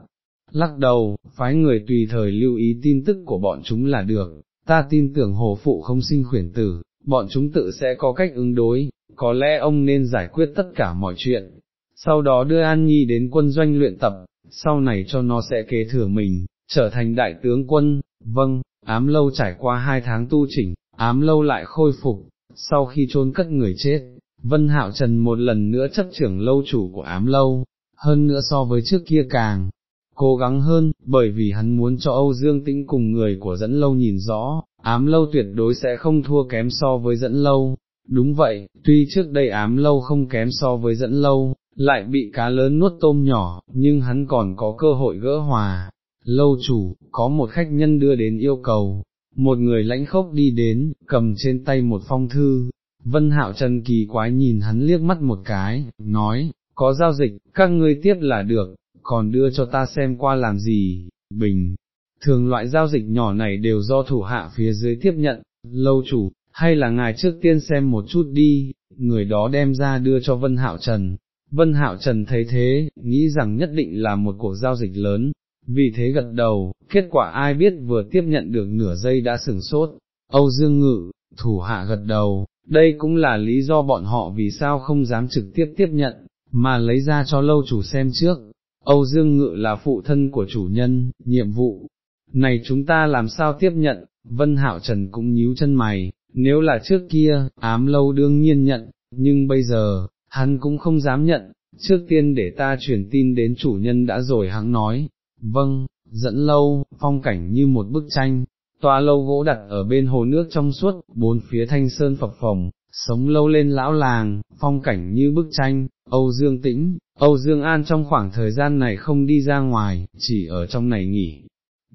lắc đầu, phái người tùy thời lưu ý tin tức của bọn chúng là được, ta tin tưởng hồ phụ không sinh khuyển tử, bọn chúng tự sẽ có cách ứng đối, có lẽ ông nên giải quyết tất cả mọi chuyện, sau đó đưa An Nhi đến quân doanh luyện tập, sau này cho nó sẽ kế thừa mình, trở thành đại tướng quân, vâng, ám lâu trải qua hai tháng tu chỉnh, ám lâu lại khôi phục, sau khi chôn cất người chết, Vân Hạo Trần một lần nữa chấp trưởng lâu chủ của ám lâu, hơn nữa so với trước kia càng cố gắng hơn, bởi vì hắn muốn cho Âu Dương Tĩnh cùng người của dẫn lâu nhìn rõ, ám lâu tuyệt đối sẽ không thua kém so với dẫn lâu. Đúng vậy, tuy trước đây ám lâu không kém so với dẫn lâu, lại bị cá lớn nuốt tôm nhỏ, nhưng hắn còn có cơ hội gỡ hòa. Lâu chủ, có một khách nhân đưa đến yêu cầu, một người lãnh khốc đi đến, cầm trên tay một phong thư, Vân Hạo Trần kỳ quái nhìn hắn liếc mắt một cái, nói, có giao dịch, các ngươi tiếp là được, còn đưa cho ta xem qua làm gì, bình. Thường loại giao dịch nhỏ này đều do thủ hạ phía dưới tiếp nhận, lâu chủ, hay là ngài trước tiên xem một chút đi, người đó đem ra đưa cho Vân Hạo Trần. Vân Hạo Trần thấy thế, nghĩ rằng nhất định là một cuộc giao dịch lớn, vì thế gật đầu, kết quả ai biết vừa tiếp nhận được nửa giây đã sửng sốt, Âu Dương Ngự, thủ hạ gật đầu, đây cũng là lý do bọn họ vì sao không dám trực tiếp tiếp nhận, mà lấy ra cho lâu chủ xem trước. Âu Dương Ngự là phụ thân của chủ nhân, nhiệm vụ, này chúng ta làm sao tiếp nhận, Vân Hạo Trần cũng nhíu chân mày, nếu là trước kia, ám lâu đương nhiên nhận, nhưng bây giờ, hắn cũng không dám nhận, trước tiên để ta truyền tin đến chủ nhân đã rồi hắn nói, vâng, dẫn lâu, phong cảnh như một bức tranh, tòa lâu gỗ đặt ở bên hồ nước trong suốt, bốn phía thanh sơn phập phồng, sống lâu lên lão làng, phong cảnh như bức tranh, Âu Dương Tĩnh, Âu Dương An trong khoảng thời gian này không đi ra ngoài, chỉ ở trong này nghỉ.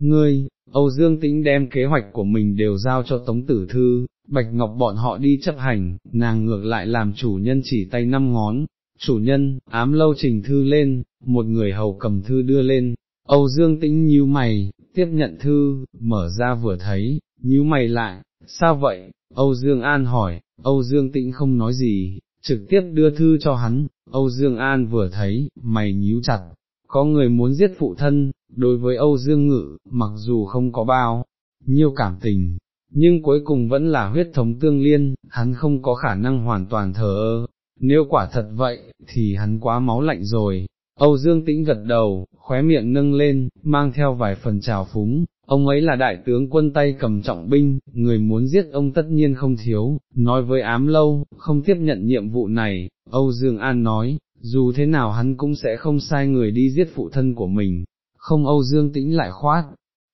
Ngươi, Âu Dương Tĩnh đem kế hoạch của mình đều giao cho Tống Tử Thư, Bạch Ngọc bọn họ đi chấp hành, nàng ngược lại làm chủ nhân chỉ tay năm ngón, chủ nhân, ám lâu trình thư lên, một người hầu cầm thư đưa lên, Âu Dương Tĩnh nhíu mày, tiếp nhận thư, mở ra vừa thấy, nhíu mày lại, sao vậy, Âu Dương An hỏi, Âu Dương Tĩnh không nói gì, trực tiếp đưa thư cho hắn, Âu Dương An vừa thấy, mày nhíu chặt, có người muốn giết phụ thân, đối với Âu Dương Ngự, mặc dù không có bao, nhiêu cảm tình, nhưng cuối cùng vẫn là huyết thống tương liên, hắn không có khả năng hoàn toàn thờ ơ, nếu quả thật vậy, thì hắn quá máu lạnh rồi. Âu Dương Tĩnh gật đầu, khóe miệng nâng lên, mang theo vài phần trào phúng, ông ấy là đại tướng quân tay cầm trọng binh, người muốn giết ông tất nhiên không thiếu, nói với ám lâu, không tiếp nhận nhiệm vụ này, Âu Dương An nói, dù thế nào hắn cũng sẽ không sai người đi giết phụ thân của mình, không Âu Dương Tĩnh lại khoát,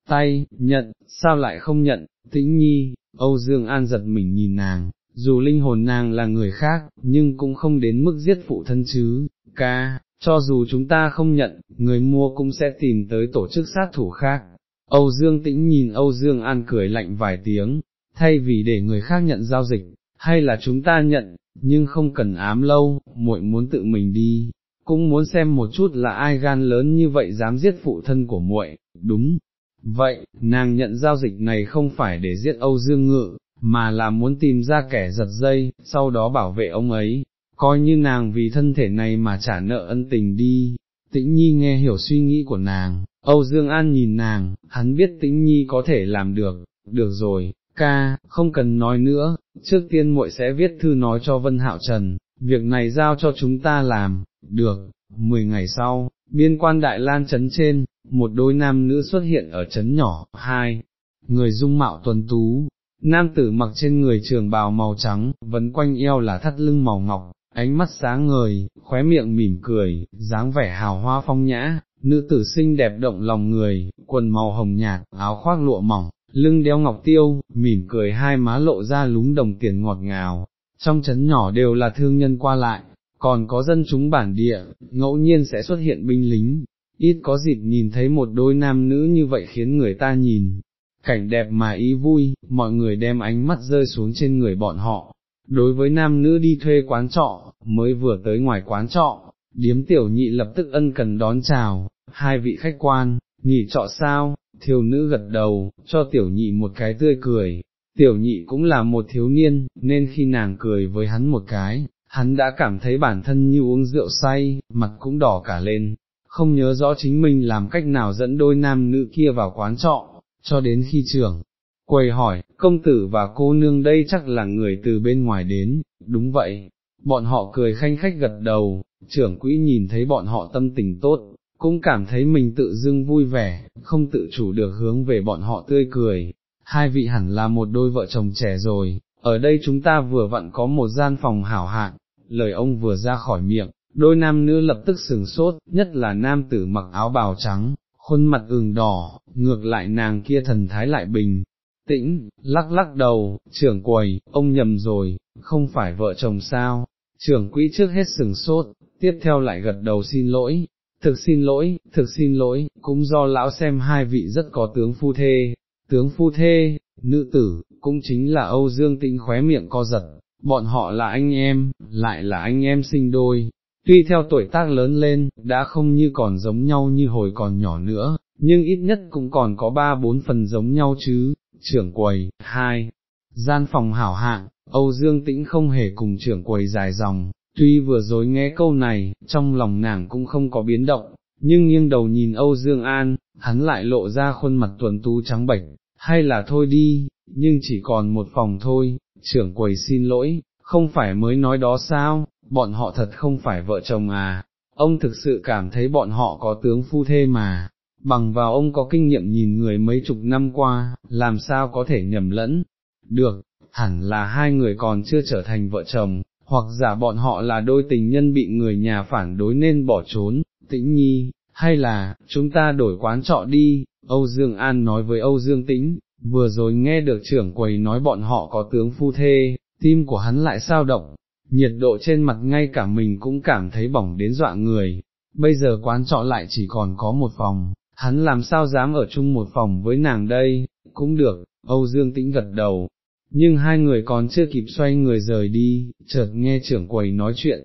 tay, nhận, sao lại không nhận, Tĩnh Nhi, Âu Dương An giật mình nhìn nàng, dù linh hồn nàng là người khác, nhưng cũng không đến mức giết phụ thân chứ, ca, cho dù chúng ta không nhận, người mua cũng sẽ tìm tới tổ chức sát thủ khác. Âu Dương Tĩnh nhìn Âu Dương An cười lạnh vài tiếng, thay vì để người khác nhận giao dịch, hay là chúng ta nhận, nhưng không cần ám lâu, muội muốn tự mình đi, cũng muốn xem một chút là ai gan lớn như vậy dám giết phụ thân của muội, đúng. Vậy, nàng nhận giao dịch này không phải để giết Âu Dương Ngự, mà là muốn tìm ra kẻ giật dây, sau đó bảo vệ ông ấy, coi như nàng vì thân thể này mà trả nợ ân tình đi. Tĩnh Nhi nghe hiểu suy nghĩ của nàng, Âu Dương An nhìn nàng, hắn biết Tĩnh Nhi có thể làm được, được rồi, ca, không cần nói nữa, trước tiên muội sẽ viết thư nói cho Vân Hạo Trần, việc này giao cho chúng ta làm, được, mười ngày sau, biên quan Đại Lan trấn trên, một đôi nam nữ xuất hiện ở trấn nhỏ, hai, người dung mạo tuần tú, nam tử mặc trên người trường bào màu trắng, vấn quanh eo là thắt lưng màu ngọc, ánh mắt sáng ngời, khóe miệng mỉm cười, dáng vẻ hào hoa phong nhã, nữ tử xinh đẹp động lòng người, quần màu hồng nhạt, áo khoác lụa mỏng, lưng đeo ngọc tiêu, mỉm cười hai má lộ ra lúng đồng tiền ngọt ngào, trong chấn nhỏ đều là thương nhân qua lại, còn có dân chúng bản địa, ngẫu nhiên sẽ xuất hiện binh lính, ít có dịp nhìn thấy một đôi nam nữ như vậy khiến người ta nhìn, cảnh đẹp mà ý vui, mọi người đem ánh mắt rơi xuống trên người bọn họ. Đối với nam nữ đi thuê quán trọ, mới vừa tới ngoài quán trọ, điếm tiểu nhị lập tức ân cần đón chào, hai vị khách quan, nghỉ trọ sao, thiếu nữ gật đầu, cho tiểu nhị một cái tươi cười, tiểu nhị cũng là một thiếu niên, nên khi nàng cười với hắn một cái, hắn đã cảm thấy bản thân như uống rượu say, mặt cũng đỏ cả lên, không nhớ rõ chính mình làm cách nào dẫn đôi nam nữ kia vào quán trọ, cho đến khi trưởng. Quầy hỏi, công tử và cô nương đây chắc là người từ bên ngoài đến, đúng vậy, bọn họ cười khanh khách gật đầu, trưởng quỹ nhìn thấy bọn họ tâm tình tốt, cũng cảm thấy mình tự dưng vui vẻ, không tự chủ được hướng về bọn họ tươi cười, hai vị hẳn là một đôi vợ chồng trẻ rồi, ở đây chúng ta vừa vặn có một gian phòng hảo hạng, lời ông vừa ra khỏi miệng, đôi nam nữ lập tức sừng sốt, nhất là nam tử mặc áo bào trắng, khuôn mặt ửng đỏ, ngược lại nàng kia thần thái lại bình. Tĩnh, lắc lắc đầu, trưởng quầy, ông nhầm rồi, không phải vợ chồng sao, trưởng quỹ trước hết sừng sốt, tiếp theo lại gật đầu xin lỗi, thực xin lỗi, thực xin lỗi, cũng do lão xem hai vị rất có tướng phu thê, tướng phu thê, nữ tử, cũng chính là Âu Dương Tĩnh khóe miệng co giật, bọn họ là anh em, lại là anh em sinh đôi, tuy theo tuổi tác lớn lên, đã không như còn giống nhau như hồi còn nhỏ nữa, nhưng ít nhất cũng còn có ba bốn phần giống nhau chứ, trưởng quầy, hai, gian phòng hảo hạng, Âu Dương Tĩnh không hề cùng trưởng quầy dài dòng, tuy vừa rồi nghe câu này, trong lòng nàng cũng không có biến động, nhưng nghiêng đầu nhìn Âu Dương An, hắn lại lộ ra khuôn mặt tuần tu trắng bệch, hay là thôi đi, nhưng chỉ còn một phòng thôi, trưởng quầy xin lỗi, không phải mới nói đó sao, bọn họ thật không phải vợ chồng à, ông thực sự cảm thấy bọn họ có tướng phu thê mà, bằng vào ông có kinh nghiệm nhìn người mấy chục năm qua, làm sao có thể nhầm lẫn, được, hẳn là hai người còn chưa trở thành vợ chồng, hoặc giả bọn họ là đôi tình nhân bị người nhà phản đối nên bỏ trốn, tĩnh nhi, hay là, chúng ta đổi quán trọ đi, Âu Dương An nói với Âu Dương Tĩnh, vừa rồi nghe được trưởng quầy nói bọn họ có tướng phu thê, tim của hắn lại sao động, nhiệt độ trên mặt ngay cả mình cũng cảm thấy bỏng đến dọa người, bây giờ quán trọ lại chỉ còn có một phòng, hắn làm sao dám ở chung một phòng với nàng đây, cũng được, Âu Dương Tĩnh gật đầu, nhưng hai người còn chưa kịp xoay người rời đi, chợt nghe trưởng quầy nói chuyện,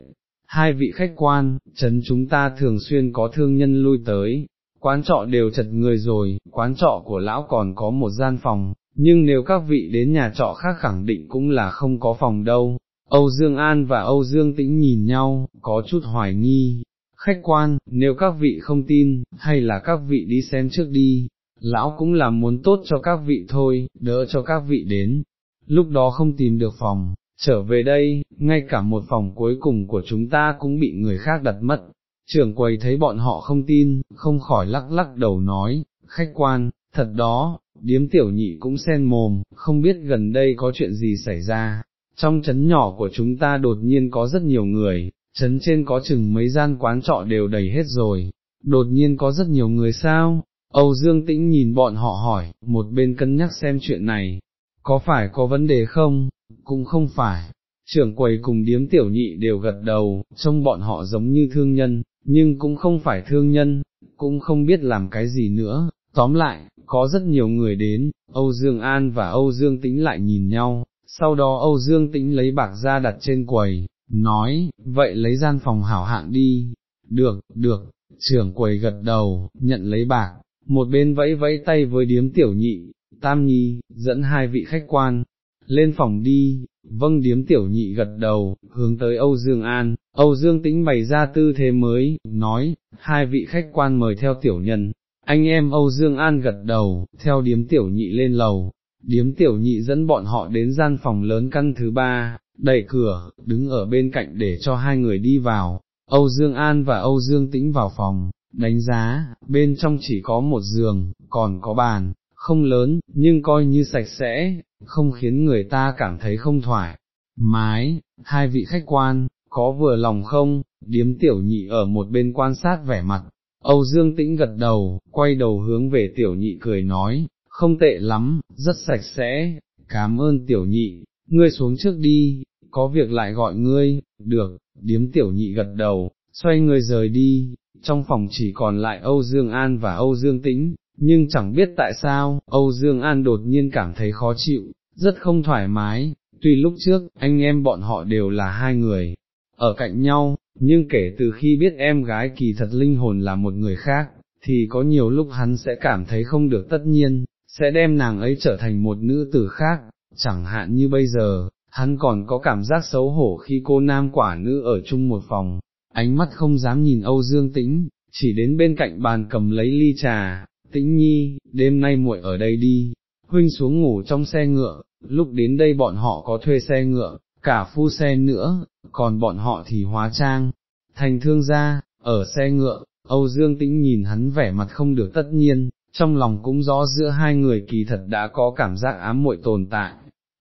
hai vị khách quan, chấn chúng ta thường xuyên có thương nhân lui tới, quán trọ đều chật người rồi, quán trọ của lão còn có một gian phòng, nhưng nếu các vị đến nhà trọ khác khẳng định cũng là không có phòng đâu. Âu Dương An và Âu Dương Tĩnh nhìn nhau, có chút hoài nghi, khách quan, nếu các vị không tin, hay là các vị đi xem trước đi, lão cũng là muốn tốt cho các vị thôi, đỡ cho các vị đến, lúc đó không tìm được phòng, trở về đây, ngay cả một phòng cuối cùng của chúng ta cũng bị người khác đặt mất. Trưởng quầy thấy bọn họ không tin, không khỏi lắc lắc đầu nói, khách quan, thật đó, điếm tiểu nhị cũng sen mồm, không biết gần đây có chuyện gì xảy ra, trong chấn nhỏ của chúng ta đột nhiên có rất nhiều người, chấn trên có chừng mấy gian quán trọ đều đầy hết rồi, đột nhiên có rất nhiều người sao, Âu Dương Tĩnh nhìn bọn họ hỏi, một bên cân nhắc xem chuyện này, có phải có vấn đề không, cũng không phải, trưởng quầy cùng điếm tiểu nhị đều gật đầu, trông bọn họ giống như thương nhân, nhưng cũng không phải thương nhân, cũng không biết làm cái gì nữa, tóm lại, có rất nhiều người đến, Âu Dương An và Âu Dương Tĩnh lại nhìn nhau, sau đó Âu Dương Tĩnh lấy bạc ra đặt trên quầy, nói, vậy lấy gian phòng hảo hạng đi, được, được, trưởng quầy gật đầu, nhận lấy bạc, một bên vẫy vẫy tay với điếm tiểu nhị, tam nhi, dẫn hai vị khách quan, lên phòng đi, vâng điếm tiểu nhị gật đầu, hướng tới Âu Dương An, Âu Dương tĩnh bày ra tư thế mới, nói, hai vị khách quan mời theo tiểu nhân, anh em Âu Dương An gật đầu, theo điếm tiểu nhị lên lầu, điếm tiểu nhị dẫn bọn họ đến gian phòng lớn căn thứ ba, đẩy cửa, đứng ở bên cạnh để cho hai người đi vào, Âu Dương An và Âu Dương tĩnh vào phòng, đánh giá, bên trong chỉ có một giường, còn có bàn, không lớn, nhưng coi như sạch sẽ, không khiến người ta cảm thấy không thoải. Mái, hai vị khách quan, có vừa lòng không, điếm tiểu nhị ở một bên quan sát vẻ mặt, Âu Dương Tĩnh gật đầu, quay đầu hướng về tiểu nhị cười nói, không tệ lắm, rất sạch sẽ, cảm ơn tiểu nhị, ngươi xuống trước đi, có việc lại gọi ngươi, được, điếm tiểu nhị gật đầu, xoay người rời đi, trong phòng chỉ còn lại Âu Dương An và Âu Dương Tĩnh, nhưng chẳng biết tại sao, Âu Dương An đột nhiên cảm thấy khó chịu, rất không thoải mái, tuy lúc trước, anh em bọn họ đều là hai người, ở cạnh nhau, nhưng kể từ khi biết em gái kỳ thật linh hồn là một người khác, thì có nhiều lúc hắn sẽ cảm thấy không được tất nhiên, sẽ đem nàng ấy trở thành một nữ tử khác, chẳng hạn như bây giờ, hắn còn có cảm giác xấu hổ khi cô nam quả nữ ở chung một phòng, ánh mắt không dám nhìn Âu Dương Tĩnh, chỉ đến bên cạnh bàn cầm lấy ly trà, Tĩnh Nhi, đêm nay muội ở đây đi, huynh xuống ngủ trong xe ngựa, lúc đến đây bọn họ có thuê xe ngựa, cả phu xe nữa, còn bọn họ thì hóa trang, thành thương gia, ở xe ngựa, Âu Dương Tĩnh nhìn hắn vẻ mặt không được tất nhiên, trong lòng cũng rõ giữa hai người kỳ thật đã có cảm giác ám muội tồn tại,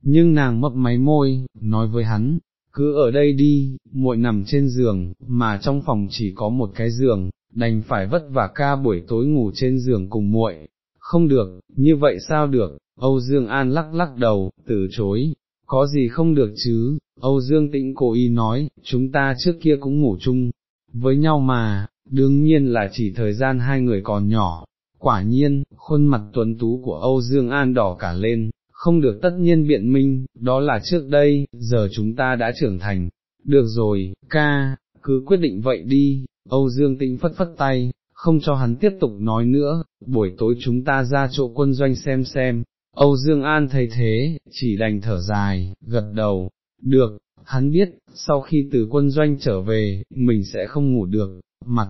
nhưng nàng mấp máy môi, nói với hắn, cứ ở đây đi, muội nằm trên giường, mà trong phòng chỉ có một cái giường, đành phải vất vả ca buổi tối ngủ trên giường cùng muội. Không được, như vậy sao được, Âu Dương An lắc lắc đầu, từ chối, có gì không được chứ, Âu Dương Tĩnh cố ý nói, chúng ta trước kia cũng ngủ chung, với nhau mà, đương nhiên là chỉ thời gian hai người còn nhỏ, quả nhiên, khuôn mặt tuấn tú của Âu Dương An đỏ cả lên, không được tất nhiên biện minh, đó là trước đây, giờ chúng ta đã trưởng thành, được rồi, ca, cứ quyết định vậy đi, Âu Dương Tĩnh phất phất tay, không cho hắn tiếp tục nói nữa, buổi tối chúng ta ra chỗ quân doanh xem xem, Âu Dương An thấy thế, chỉ đành thở dài, gật đầu, được, hắn biết, sau khi từ quân doanh trở về, mình sẽ không ngủ được, mặt,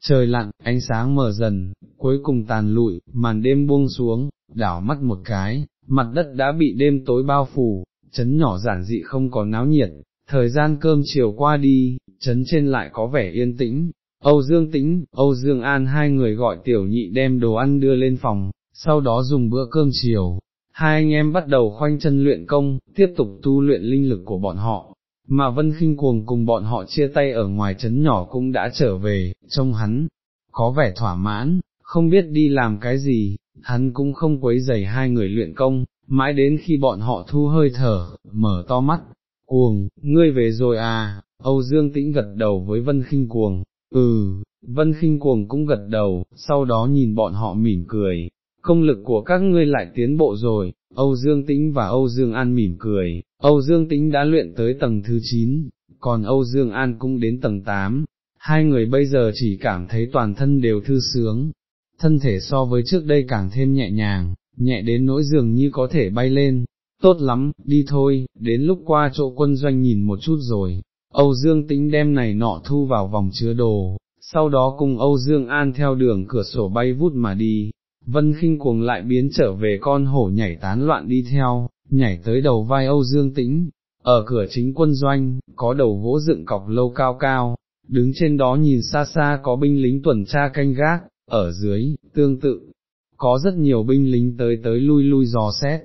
trời lặn, ánh sáng mờ dần, cuối cùng tàn lụi, màn đêm buông xuống, đảo mắt một cái, mặt đất đã bị đêm tối bao phủ, chấn nhỏ giản dị không có náo nhiệt, thời gian cơm chiều qua đi, chấn trên lại có vẻ yên tĩnh, Âu Dương Tĩnh, Âu Dương An hai người gọi tiểu nhị đem đồ ăn đưa lên phòng, sau đó dùng bữa cơm chiều, hai anh em bắt đầu khoanh chân luyện công, tiếp tục tu luyện linh lực của bọn họ, mà Vân Kinh Cuồng cùng bọn họ chia tay ở ngoài trấn nhỏ cũng đã trở về, trông hắn, có vẻ thỏa mãn, không biết đi làm cái gì, hắn cũng không quấy rầy hai người luyện công, mãi đến khi bọn họ thu hơi thở, mở to mắt, cuồng, ngươi về rồi à, Âu Dương Tĩnh gật đầu với Vân khinh Cuồng, ừ, Vân khinh Cuồng cũng gật đầu, sau đó nhìn bọn họ mỉm cười, công lực của các ngươi lại tiến bộ rồi, Âu Dương Tĩnh và Âu Dương An mỉm cười, Âu Dương Tĩnh đã luyện tới tầng thứ 9, còn Âu Dương An cũng đến tầng 8, hai người bây giờ chỉ cảm thấy toàn thân đều thư sướng, thân thể so với trước đây càng thêm nhẹ nhàng, nhẹ đến nỗi dường như có thể bay lên, tốt lắm, đi thôi, đến lúc qua chỗ quân doanh nhìn một chút rồi, Âu Dương Tĩnh đem này nọ thu vào vòng chứa đồ, sau đó cùng Âu Dương An theo đường cửa sổ bay vút mà đi, Vân khinh cuồng lại biến trở về con hổ nhảy tán loạn đi theo, nhảy tới đầu vai Âu Dương Tĩnh, ở cửa chính quân doanh, có đầu gỗ dựng cọc lâu cao cao, đứng trên đó nhìn xa xa có binh lính tuần tra canh gác, ở dưới, tương tự, có rất nhiều binh lính tới tới lui lui dò xét,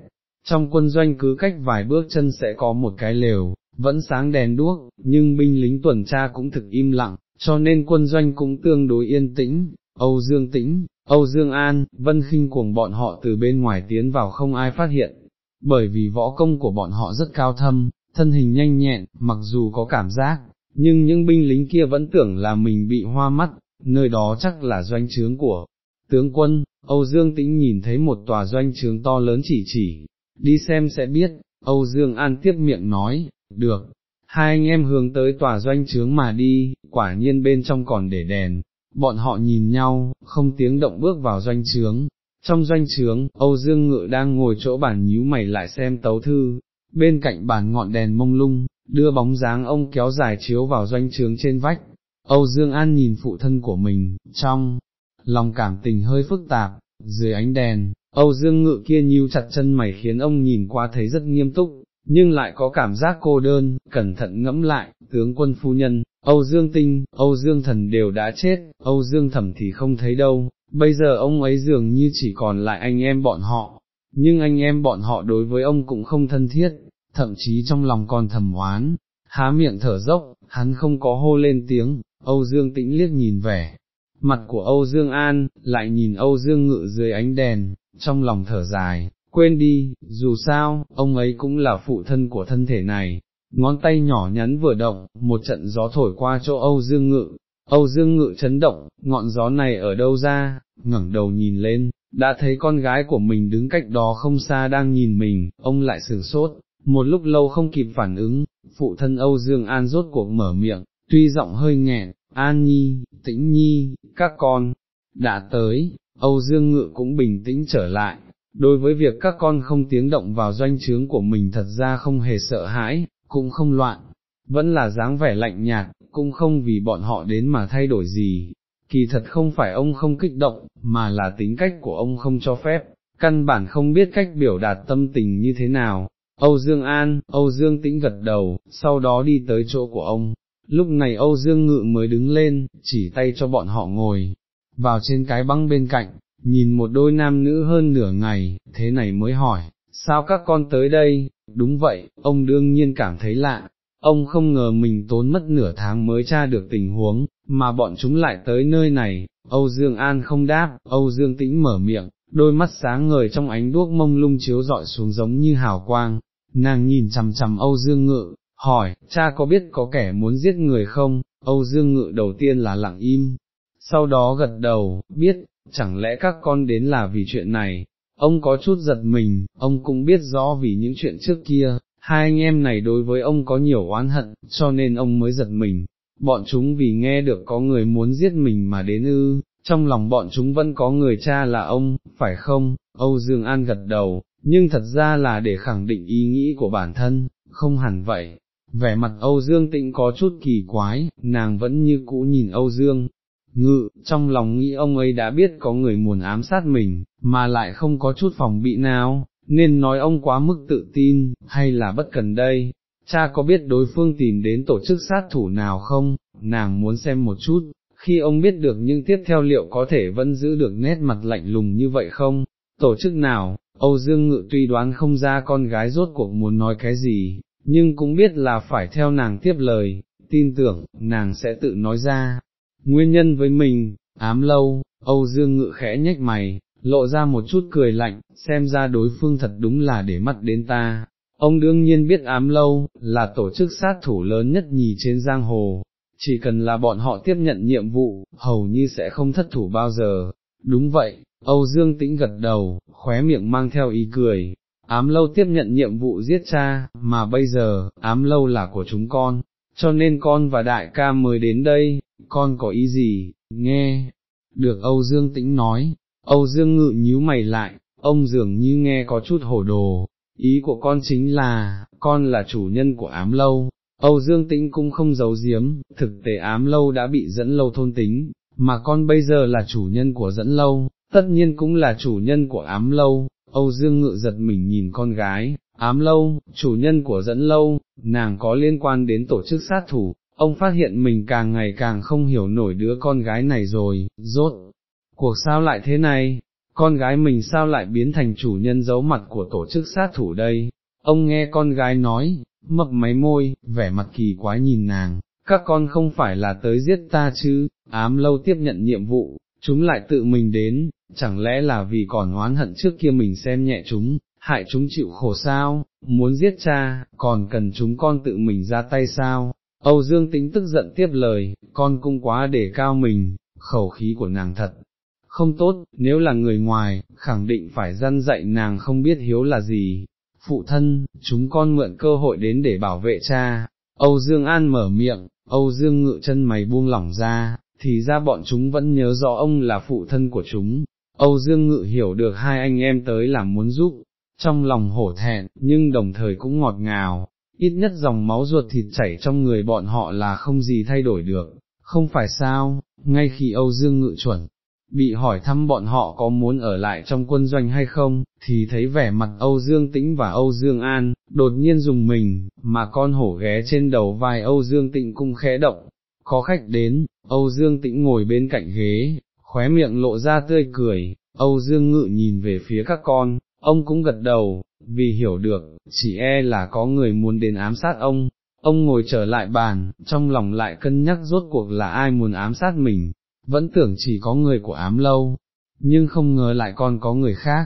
trong quân doanh cứ cách vài bước chân sẽ có một cái lều, vẫn sáng đèn đuốc, nhưng binh lính tuần tra cũng thực im lặng, cho nên quân doanh cũng tương đối yên tĩnh, Âu Dương Tĩnh, Âu Dương An, Vân khinh cuồng bọn họ từ bên ngoài tiến vào không ai phát hiện, bởi vì võ công của bọn họ rất cao thâm, thân hình nhanh nhẹn, mặc dù có cảm giác, nhưng những binh lính kia vẫn tưởng là mình bị hoa mắt, nơi đó chắc là doanh trướng của tướng quân, Âu Dương Tĩnh nhìn thấy một tòa doanh trướng to lớn chỉ chỉ, đi xem sẽ biết, Âu Dương An tiếp miệng nói, được, hai anh em hướng tới tòa doanh trướng mà đi, quả nhiên bên trong còn để đèn, bọn họ nhìn nhau, không tiếng động bước vào doanh trướng. Trong doanh trướng, Âu Dương Ngự đang ngồi chỗ bàn nhíu mày lại xem tấu thư, bên cạnh bàn ngọn đèn mông lung, đưa bóng dáng ông kéo dài chiếu vào doanh trướng trên vách. Âu Dương An nhìn phụ thân của mình, trong lòng cảm tình hơi phức tạp, dưới ánh đèn, Âu Dương Ngự kia nhíu chặt chân mày khiến ông nhìn qua thấy rất nghiêm túc, nhưng lại có cảm giác cô đơn, cẩn thận ngẫm lại, tướng quân phu nhân, Âu Dương Tinh, Âu Dương Thần đều đã chết, Âu Dương Thẩm thì không thấy đâu, bây giờ ông ấy dường như chỉ còn lại anh em bọn họ, nhưng anh em bọn họ đối với ông cũng không thân thiết, thậm chí trong lòng còn thầm oán, há miệng thở dốc, hắn không có hô lên tiếng, Âu Dương tĩnh liếc nhìn vẻ, mặt của Âu Dương An, lại nhìn Âu Dương ngự dưới ánh đèn, trong lòng thở dài, quên đi, dù sao, ông ấy cũng là phụ thân của thân thể này, ngón tay nhỏ nhắn vừa động, một trận gió thổi qua chỗ Âu Dương ngự, Âu Dương ngự chấn động, ngọn gió này ở đâu ra, ngẩng đầu nhìn lên, đã thấy con gái của mình đứng cách đó không xa đang nhìn mình, ông lại sửng sốt, một lúc lâu không kịp phản ứng, phụ thân Âu Dương An rốt cuộc mở miệng, tuy giọng hơi nghẹn, An Nhi, Tĩnh Nhi, các con, đã tới, Âu Dương Ngự cũng bình tĩnh trở lại, đối với việc các con không tiếng động vào doanh trướng của mình thật ra không hề sợ hãi, cũng không loạn, vẫn là dáng vẻ lạnh nhạt, cũng không vì bọn họ đến mà thay đổi gì, kỳ thật không phải ông không kích động, mà là tính cách của ông không cho phép, căn bản không biết cách biểu đạt tâm tình như thế nào. Âu Dương An, Âu Dương tĩnh gật đầu, sau đó đi tới chỗ của ông, lúc này Âu Dương Ngự mới đứng lên, chỉ tay cho bọn họ ngồi, vào trên cái băng bên cạnh, nhìn một đôi nam nữ hơn nửa ngày, thế này mới hỏi, sao các con tới đây, đúng vậy, ông đương nhiên cảm thấy lạ, ông không ngờ mình tốn mất nửa tháng mới tra được tình huống, mà bọn chúng lại tới nơi này, Âu Dương An không đáp, Âu Dương Tĩnh mở miệng, đôi mắt sáng ngời trong ánh đuốc mông lung chiếu dọi xuống giống như hào quang, nàng nhìn chằm chằm Âu Dương Ngự, hỏi, cha có biết có kẻ muốn giết người không, Âu Dương Ngự đầu tiên là lặng im, sau đó gật đầu, biết, chẳng lẽ các con đến là vì chuyện này, ông có chút giật mình, ông cũng biết rõ vì những chuyện trước kia, hai anh em này đối với ông có nhiều oán hận, cho nên ông mới giật mình, bọn chúng vì nghe được có người muốn giết mình mà đến ư, trong lòng bọn chúng vẫn có người cha là ông, phải không, Âu Dương An gật đầu, nhưng thật ra là để khẳng định ý nghĩ của bản thân, không hẳn vậy. Vẻ mặt Âu Dương Tịnh có chút kỳ quái, nàng vẫn như cũ nhìn Âu Dương, ngự, trong lòng nghĩ ông ấy đã biết có người muốn ám sát mình, mà lại không có chút phòng bị nào, nên nói ông quá mức tự tin, hay là bất cần đây, cha có biết đối phương tìm đến tổ chức sát thủ nào không, nàng muốn xem một chút, khi ông biết được nhưng tiếp theo liệu có thể vẫn giữ được nét mặt lạnh lùng như vậy không, tổ chức nào, Âu Dương Ngự tuy đoán không ra con gái rốt cuộc muốn nói cái gì, nhưng cũng biết là phải theo nàng tiếp lời, tin tưởng, nàng sẽ tự nói ra. Nguyên nhân với mình, ám lâu, Âu Dương Ngự khẽ nhếch mày, lộ ra một chút cười lạnh, xem ra đối phương thật đúng là để mắt đến ta. Ông đương nhiên biết ám lâu, là tổ chức sát thủ lớn nhất nhì trên giang hồ, chỉ cần là bọn họ tiếp nhận nhiệm vụ, hầu như sẽ không thất thủ bao giờ. Đúng vậy, Âu Dương tĩnh gật đầu, khóe miệng mang theo ý cười, ám lâu tiếp nhận nhiệm vụ giết cha, mà bây giờ, ám lâu là của chúng con, cho nên con và đại ca mới đến đây, con có ý gì, nghe, được Âu Dương tĩnh nói, Âu Dương ngự nhíu mày lại, ông dường như nghe có chút hổ đồ, ý của con chính là, con là chủ nhân của ám lâu, Âu Dương Tĩnh cũng không giấu giếm, thực tế ám lâu đã bị dẫn lâu thôn tính, mà con bây giờ là chủ nhân của dẫn lâu, tất nhiên cũng là chủ nhân của ám lâu, Âu Dương Ngự giật mình nhìn con gái, ám lâu, chủ nhân của dẫn lâu, nàng có liên quan đến tổ chức sát thủ, ông phát hiện mình càng ngày càng không hiểu nổi đứa con gái này rồi, rốt, cuộc sao lại thế này, con gái mình sao lại biến thành chủ nhân giấu mặt của tổ chức sát thủ đây, ông nghe con gái nói, mập máy môi, vẻ mặt kỳ quái nhìn nàng, các con không phải là tới giết ta chứ, ám lâu tiếp nhận nhiệm vụ, chúng lại tự mình đến, chẳng lẽ là vì còn oán hận trước kia mình xem nhẹ chúng, hại chúng chịu khổ sao, muốn giết cha, còn cần chúng con tự mình ra tay sao, Âu Dương tính tức giận tiếp lời, con cũng quá để cao mình, khẩu khí của nàng thật. Không tốt, nếu là người ngoài, khẳng định phải dân dạy nàng không biết hiếu là gì. Phụ thân, chúng con mượn cơ hội đến để bảo vệ cha. Âu Dương An mở miệng, Âu Dương ngự chân mày buông lỏng ra, thì ra bọn chúng vẫn nhớ rõ ông là phụ thân của chúng. Âu Dương Ngự hiểu được hai anh em tới là muốn giúp, trong lòng hổ thẹn, nhưng đồng thời cũng ngọt ngào, ít nhất dòng máu ruột thịt chảy trong người bọn họ là không gì thay đổi được, không phải sao, ngay khi Âu Dương Ngự chuẩn, bị hỏi thăm bọn họ có muốn ở lại trong quân doanh hay không, thì thấy vẻ mặt Âu Dương Tĩnh và Âu Dương An, đột nhiên dùng mình, mà con hổ ghé trên đầu vai Âu Dương Tĩnh cũng khẽ động, có khách đến, Âu Dương Tĩnh ngồi bên cạnh ghế, khóe miệng lộ ra tươi cười, Âu Dương Ngự nhìn về phía các con, ông cũng gật đầu, vì hiểu được, chỉ e là có người muốn đến ám sát ông, ông ngồi trở lại bàn, trong lòng lại cân nhắc rốt cuộc là ai muốn ám sát mình, vẫn tưởng chỉ có người của ám lâu, nhưng không ngờ lại còn có người khác,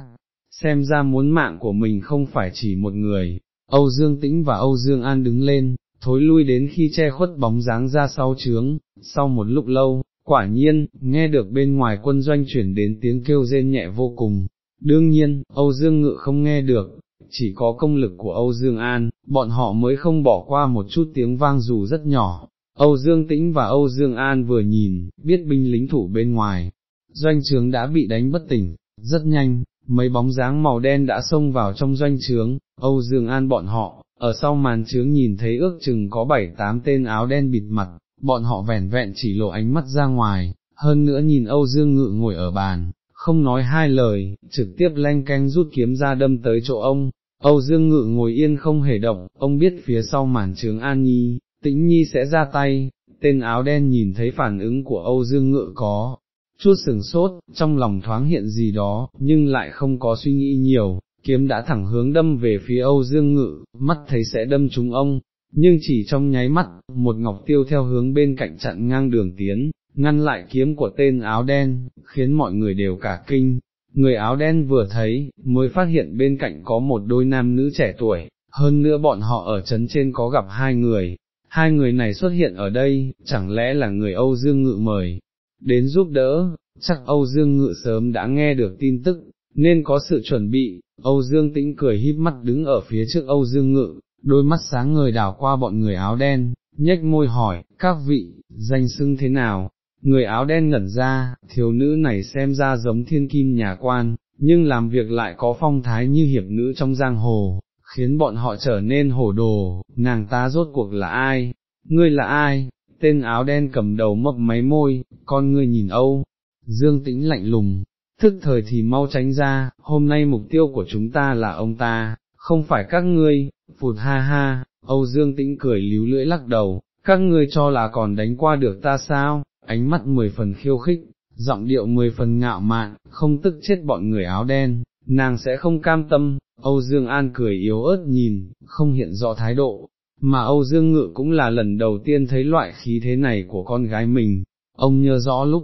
xem ra muốn mạng của mình không phải chỉ một người, Âu Dương Tĩnh và Âu Dương An đứng lên, thối lui đến khi che khuất bóng dáng ra sau trướng, sau một lúc lâu, quả nhiên, nghe được bên ngoài quân doanh chuyển đến tiếng kêu rên nhẹ vô cùng, đương nhiên, Âu Dương Ngự không nghe được, chỉ có công lực của Âu Dương An, bọn họ mới không bỏ qua một chút tiếng vang dù rất nhỏ. Âu Dương Tĩnh và Âu Dương An vừa nhìn, biết binh lính thủ bên ngoài, doanh trướng đã bị đánh bất tỉnh, rất nhanh, mấy bóng dáng màu đen đã xông vào trong doanh trướng, Âu Dương An bọn họ, ở sau màn trướng nhìn thấy ước chừng có bảy tám tên áo đen bịt mặt, bọn họ vẻn vẹn chỉ lộ ánh mắt ra ngoài, hơn nữa nhìn Âu Dương Ngự ngồi ở bàn, không nói hai lời, trực tiếp lanh canh rút kiếm ra đâm tới chỗ ông, Âu Dương Ngự ngồi yên không hề động, ông biết phía sau màn trướng An Nhi, tĩnh Nhi sẽ ra tay, tên áo đen nhìn thấy phản ứng của Âu Dương Ngự có, chút sừng sốt, trong lòng thoáng hiện gì đó, nhưng lại không có suy nghĩ nhiều, kiếm đã thẳng hướng đâm về phía Âu Dương Ngự, mắt thấy sẽ đâm trúng ông, nhưng chỉ trong nháy mắt, một ngọc tiêu theo hướng bên cạnh chặn ngang đường tiến, ngăn lại kiếm của tên áo đen, khiến mọi người đều cả kinh. Người áo đen vừa thấy, mới phát hiện bên cạnh có một đôi nam nữ trẻ tuổi, hơn nữa bọn họ ở trấn trên có gặp hai người, hai người này xuất hiện ở đây, chẳng lẽ là người Âu Dương Ngự mời, đến giúp đỡ, chắc Âu Dương Ngự sớm đã nghe được tin tức, nên có sự chuẩn bị, Âu Dương Tĩnh cười híp mắt đứng ở phía trước Âu Dương Ngự, đôi mắt sáng ngời đảo qua bọn người áo đen, nhếch môi hỏi, các vị, danh xưng thế nào? Người áo đen ngẩn ra, thiếu nữ này xem ra giống thiên kim nhà quan, nhưng làm việc lại có phong thái như hiệp nữ trong giang hồ, khiến bọn họ trở nên hổ đồ, nàng ta rốt cuộc là ai? Ngươi là ai? Tên áo đen cầm đầu mập máy môi, con ngươi nhìn Âu, Dương tĩnh lạnh lùng, thức thời thì mau tránh ra, hôm nay mục tiêu của chúng ta là ông ta, không phải các ngươi, phụt ha ha, Âu Dương Tĩnh cười líu lưỡi lắc đầu, các ngươi cho là còn đánh qua được ta sao, ánh mắt mười phần khiêu khích, giọng điệu mười phần ngạo mạn, không tức chết bọn người áo đen, nàng sẽ không cam tâm, Âu Dương An cười yếu ớt nhìn, không hiện rõ thái độ, mà Âu Dương Ngự cũng là lần đầu tiên thấy loại khí thế này của con gái mình, ông nhớ rõ lúc,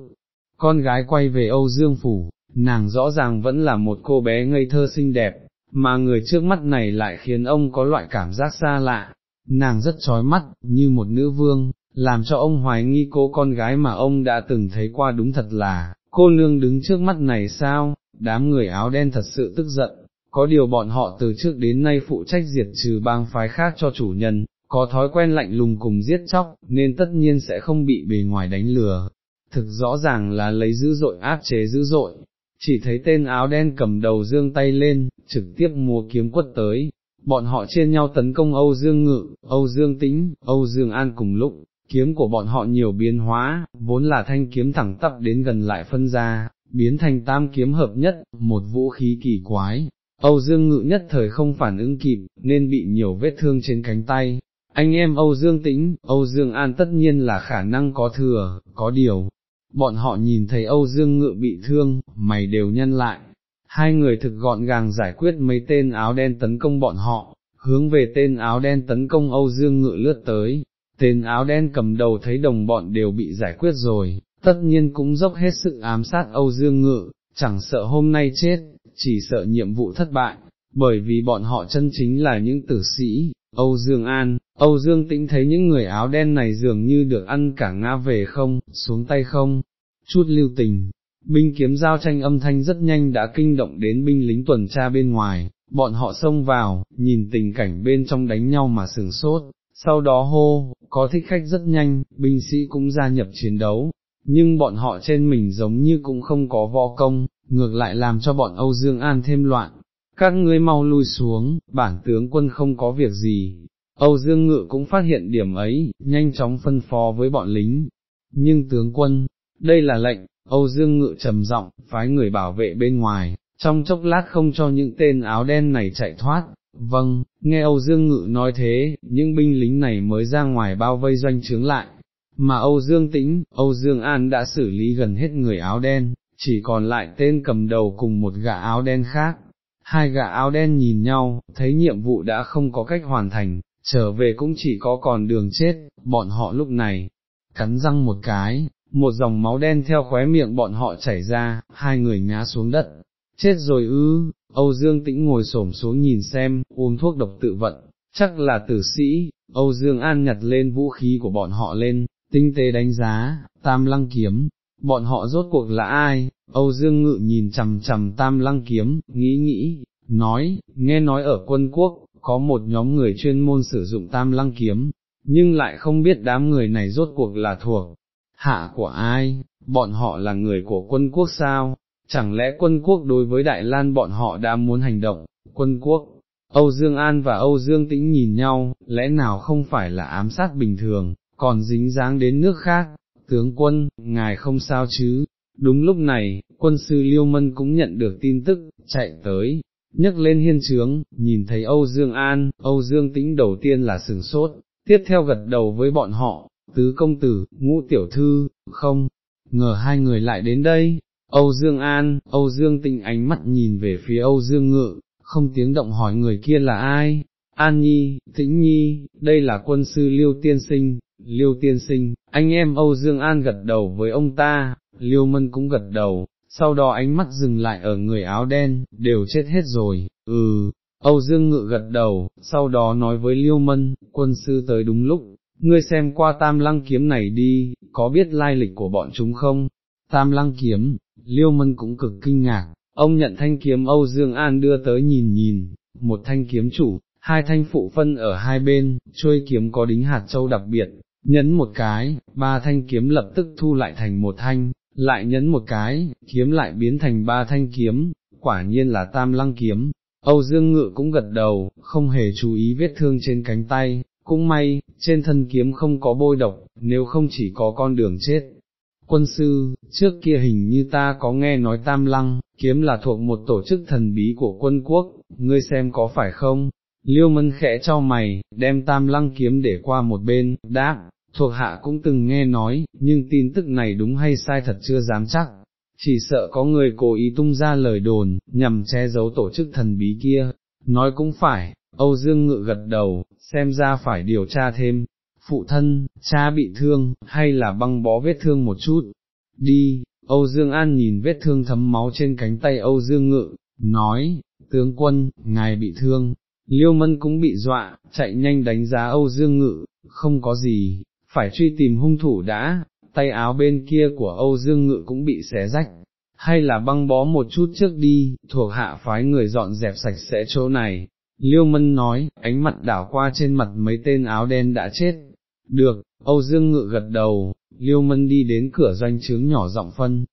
con gái quay về Âu Dương Phủ, nàng rõ ràng vẫn là một cô bé ngây thơ xinh đẹp, mà người trước mắt này lại khiến ông có loại cảm giác xa lạ, nàng rất trói mắt, như một nữ vương, làm cho ông hoài nghi cô con gái mà ông đã từng thấy qua đúng thật là, cô nương đứng trước mắt này sao, đám người áo đen thật sự tức giận, có điều bọn họ từ trước đến nay phụ trách diệt trừ bang phái khác cho chủ nhân, có thói quen lạnh lùng cùng giết chóc, nên tất nhiên sẽ không bị bề ngoài đánh lừa. Thực rõ ràng là lấy dữ dội áp chế dữ dội, chỉ thấy tên áo đen cầm đầu dương tay lên, trực tiếp múa kiếm quất tới, bọn họ chia nhau tấn công Âu Dương Ngự, Âu Dương Tĩnh, Âu Dương An cùng lúc, kiếm của bọn họ nhiều biến hóa, vốn là thanh kiếm thẳng tắp đến gần lại phân ra, biến thành tam kiếm hợp nhất, một vũ khí kỳ quái. Âu Dương Ngự nhất thời không phản ứng kịp, nên bị nhiều vết thương trên cánh tay. Anh em Âu Dương Tĩnh, Âu Dương An tất nhiên là khả năng có thừa, có điều, bọn họ nhìn thấy Âu Dương Ngự bị thương, mày đều nhân lại, hai người thực gọn gàng giải quyết mấy tên áo đen tấn công bọn họ, hướng về tên áo đen tấn công Âu Dương Ngự lướt tới, tên áo đen cầm đầu thấy đồng bọn đều bị giải quyết rồi, tất nhiên cũng dốc hết sự ám sát Âu Dương Ngự, chẳng sợ hôm nay chết, chỉ sợ nhiệm vụ thất bại, bởi vì bọn họ chân chính là những tử sĩ, Âu Dương An, Âu Dương Tĩnh thấy những người áo đen này dường như được ăn cả ngã về không, xuống tay không, chút lưu tình. Binh kiếm giao tranh âm thanh rất nhanh đã kinh động đến binh lính tuần tra bên ngoài, bọn họ xông vào, nhìn tình cảnh bên trong đánh nhau mà sừng sốt, sau đó hô, có thích khách rất nhanh, binh sĩ cũng gia nhập chiến đấu, nhưng bọn họ trên mình giống như cũng không có võ công, ngược lại làm cho bọn Âu Dương An thêm loạn, các ngươi mau lui xuống, bản tướng quân không có việc gì. Âu Dương Ngự cũng phát hiện điểm ấy, nhanh chóng phân phó với bọn lính. Nhưng tướng quân, đây là lệnh, Âu Dương Ngự trầm giọng, phái người bảo vệ bên ngoài, trong chốc lát không cho những tên áo đen này chạy thoát. Vâng, nghe Âu Dương Ngự nói thế, những binh lính này mới ra ngoài bao vây doanh trướng lại, mà Âu Dương Tĩnh, Âu Dương An đã xử lý gần hết người áo đen, chỉ còn lại tên cầm đầu cùng một gã áo đen khác, hai gã áo đen nhìn nhau, thấy nhiệm vụ đã không có cách hoàn thành, trở về cũng chỉ có còn đường chết, bọn họ lúc này, cắn răng một cái, một dòng máu đen theo khóe miệng bọn họ chảy ra, hai người ngã xuống đất, chết rồi ư, Âu Dương Tĩnh ngồi xổm xuống nhìn xem, uống thuốc độc tự vận, chắc là tử sĩ, Âu Dương An nhặt lên vũ khí của bọn họ lên, tinh tế đánh giá, tam lăng kiếm, bọn họ rốt cuộc là ai, Âu Dương Ngự nhìn chầm chầm tam lăng kiếm, nghĩ nghĩ, nói, nghe nói ở quân quốc, có một nhóm người chuyên môn sử dụng tam lăng kiếm, nhưng lại không biết đám người này rốt cuộc là thuộc, hạ của ai, bọn họ là người của quân quốc sao, chẳng lẽ quân quốc đối với Đại Lan bọn họ đã muốn hành động, quân quốc, Âu Dương An và Âu Dương Tĩnh nhìn nhau, lẽ nào không phải là ám sát bình thường, còn dính dáng đến nước khác, tướng quân, ngài không sao chứ, đúng lúc này, quân sư Liêu Mân cũng nhận được tin tức, chạy tới, nhấc lên hiên trướng, nhìn thấy Âu Dương An, Âu Dương Tĩnh đầu tiên là sừng sốt, tiếp theo gật đầu với bọn họ, tứ công tử, ngũ tiểu thư, không, ngờ hai người lại đến đây, Âu Dương An, Âu Dương Tĩnh ánh mắt nhìn về phía Âu Dương Ngự, không tiếng động hỏi người kia là ai, An Nhi, Tĩnh Nhi, đây là quân sư Liêu Tiên Sinh, Liêu Tiên Sinh, anh em Âu Dương An gật đầu với ông ta, Liêu Mân cũng gật đầu, sau đó ánh mắt dừng lại ở người áo đen, đều chết hết rồi, ừ, Âu Dương Ngự gật đầu, sau đó nói với Liêu Mân, quân sư tới đúng lúc, ngươi xem qua tam lăng kiếm này đi, có biết lai lịch của bọn chúng không? Tam lăng kiếm, Liêu Mân cũng cực kinh ngạc, ông nhận thanh kiếm Âu Dương An đưa tới nhìn nhìn, một thanh kiếm chủ, hai thanh phụ phân ở hai bên, trôi kiếm có đính hạt châu đặc biệt, nhấn một cái, ba thanh kiếm lập tức thu lại thành một thanh, lại nhấn một cái, kiếm lại biến thành ba thanh kiếm, quả nhiên là tam lăng kiếm. Âu Dương Ngự cũng gật đầu, không hề chú ý vết thương trên cánh tay, cũng may, trên thân kiếm không có bôi độc, nếu không chỉ có con đường chết. Quân sư, trước kia hình như ta có nghe nói tam lăng, kiếm là thuộc một tổ chức thần bí của quân quốc, ngươi xem có phải không? Liêu mân khẽ cho mày, đem tam lăng kiếm để qua một bên, đáp, thuộc hạ cũng từng nghe nói, nhưng tin tức này đúng hay sai thật chưa dám chắc, chỉ sợ có người cố ý tung ra lời đồn, nhằm che giấu tổ chức thần bí kia, nói cũng phải, Âu Dương Ngự gật đầu, xem ra phải điều tra thêm, phụ thân, cha bị thương, hay là băng bó vết thương một chút, đi, Âu Dương An nhìn vết thương thấm máu trên cánh tay Âu Dương Ngự, nói, tướng quân, ngài bị thương, Liêu Mân cũng bị dọa, chạy nhanh đánh giá Âu Dương Ngự, không có gì, phải truy tìm hung thủ đã, tay áo bên kia của Âu Dương Ngự cũng bị xé rách, hay là băng bó một chút trước đi, thuộc hạ phái người dọn dẹp sạch sẽ chỗ này. Liêu Mân nói, ánh mặt đảo qua trên mặt mấy tên áo đen đã chết. Được, Âu Dương Ngự gật đầu, Liêu Mân đi đến cửa doanh trướng nhỏ giọng phân,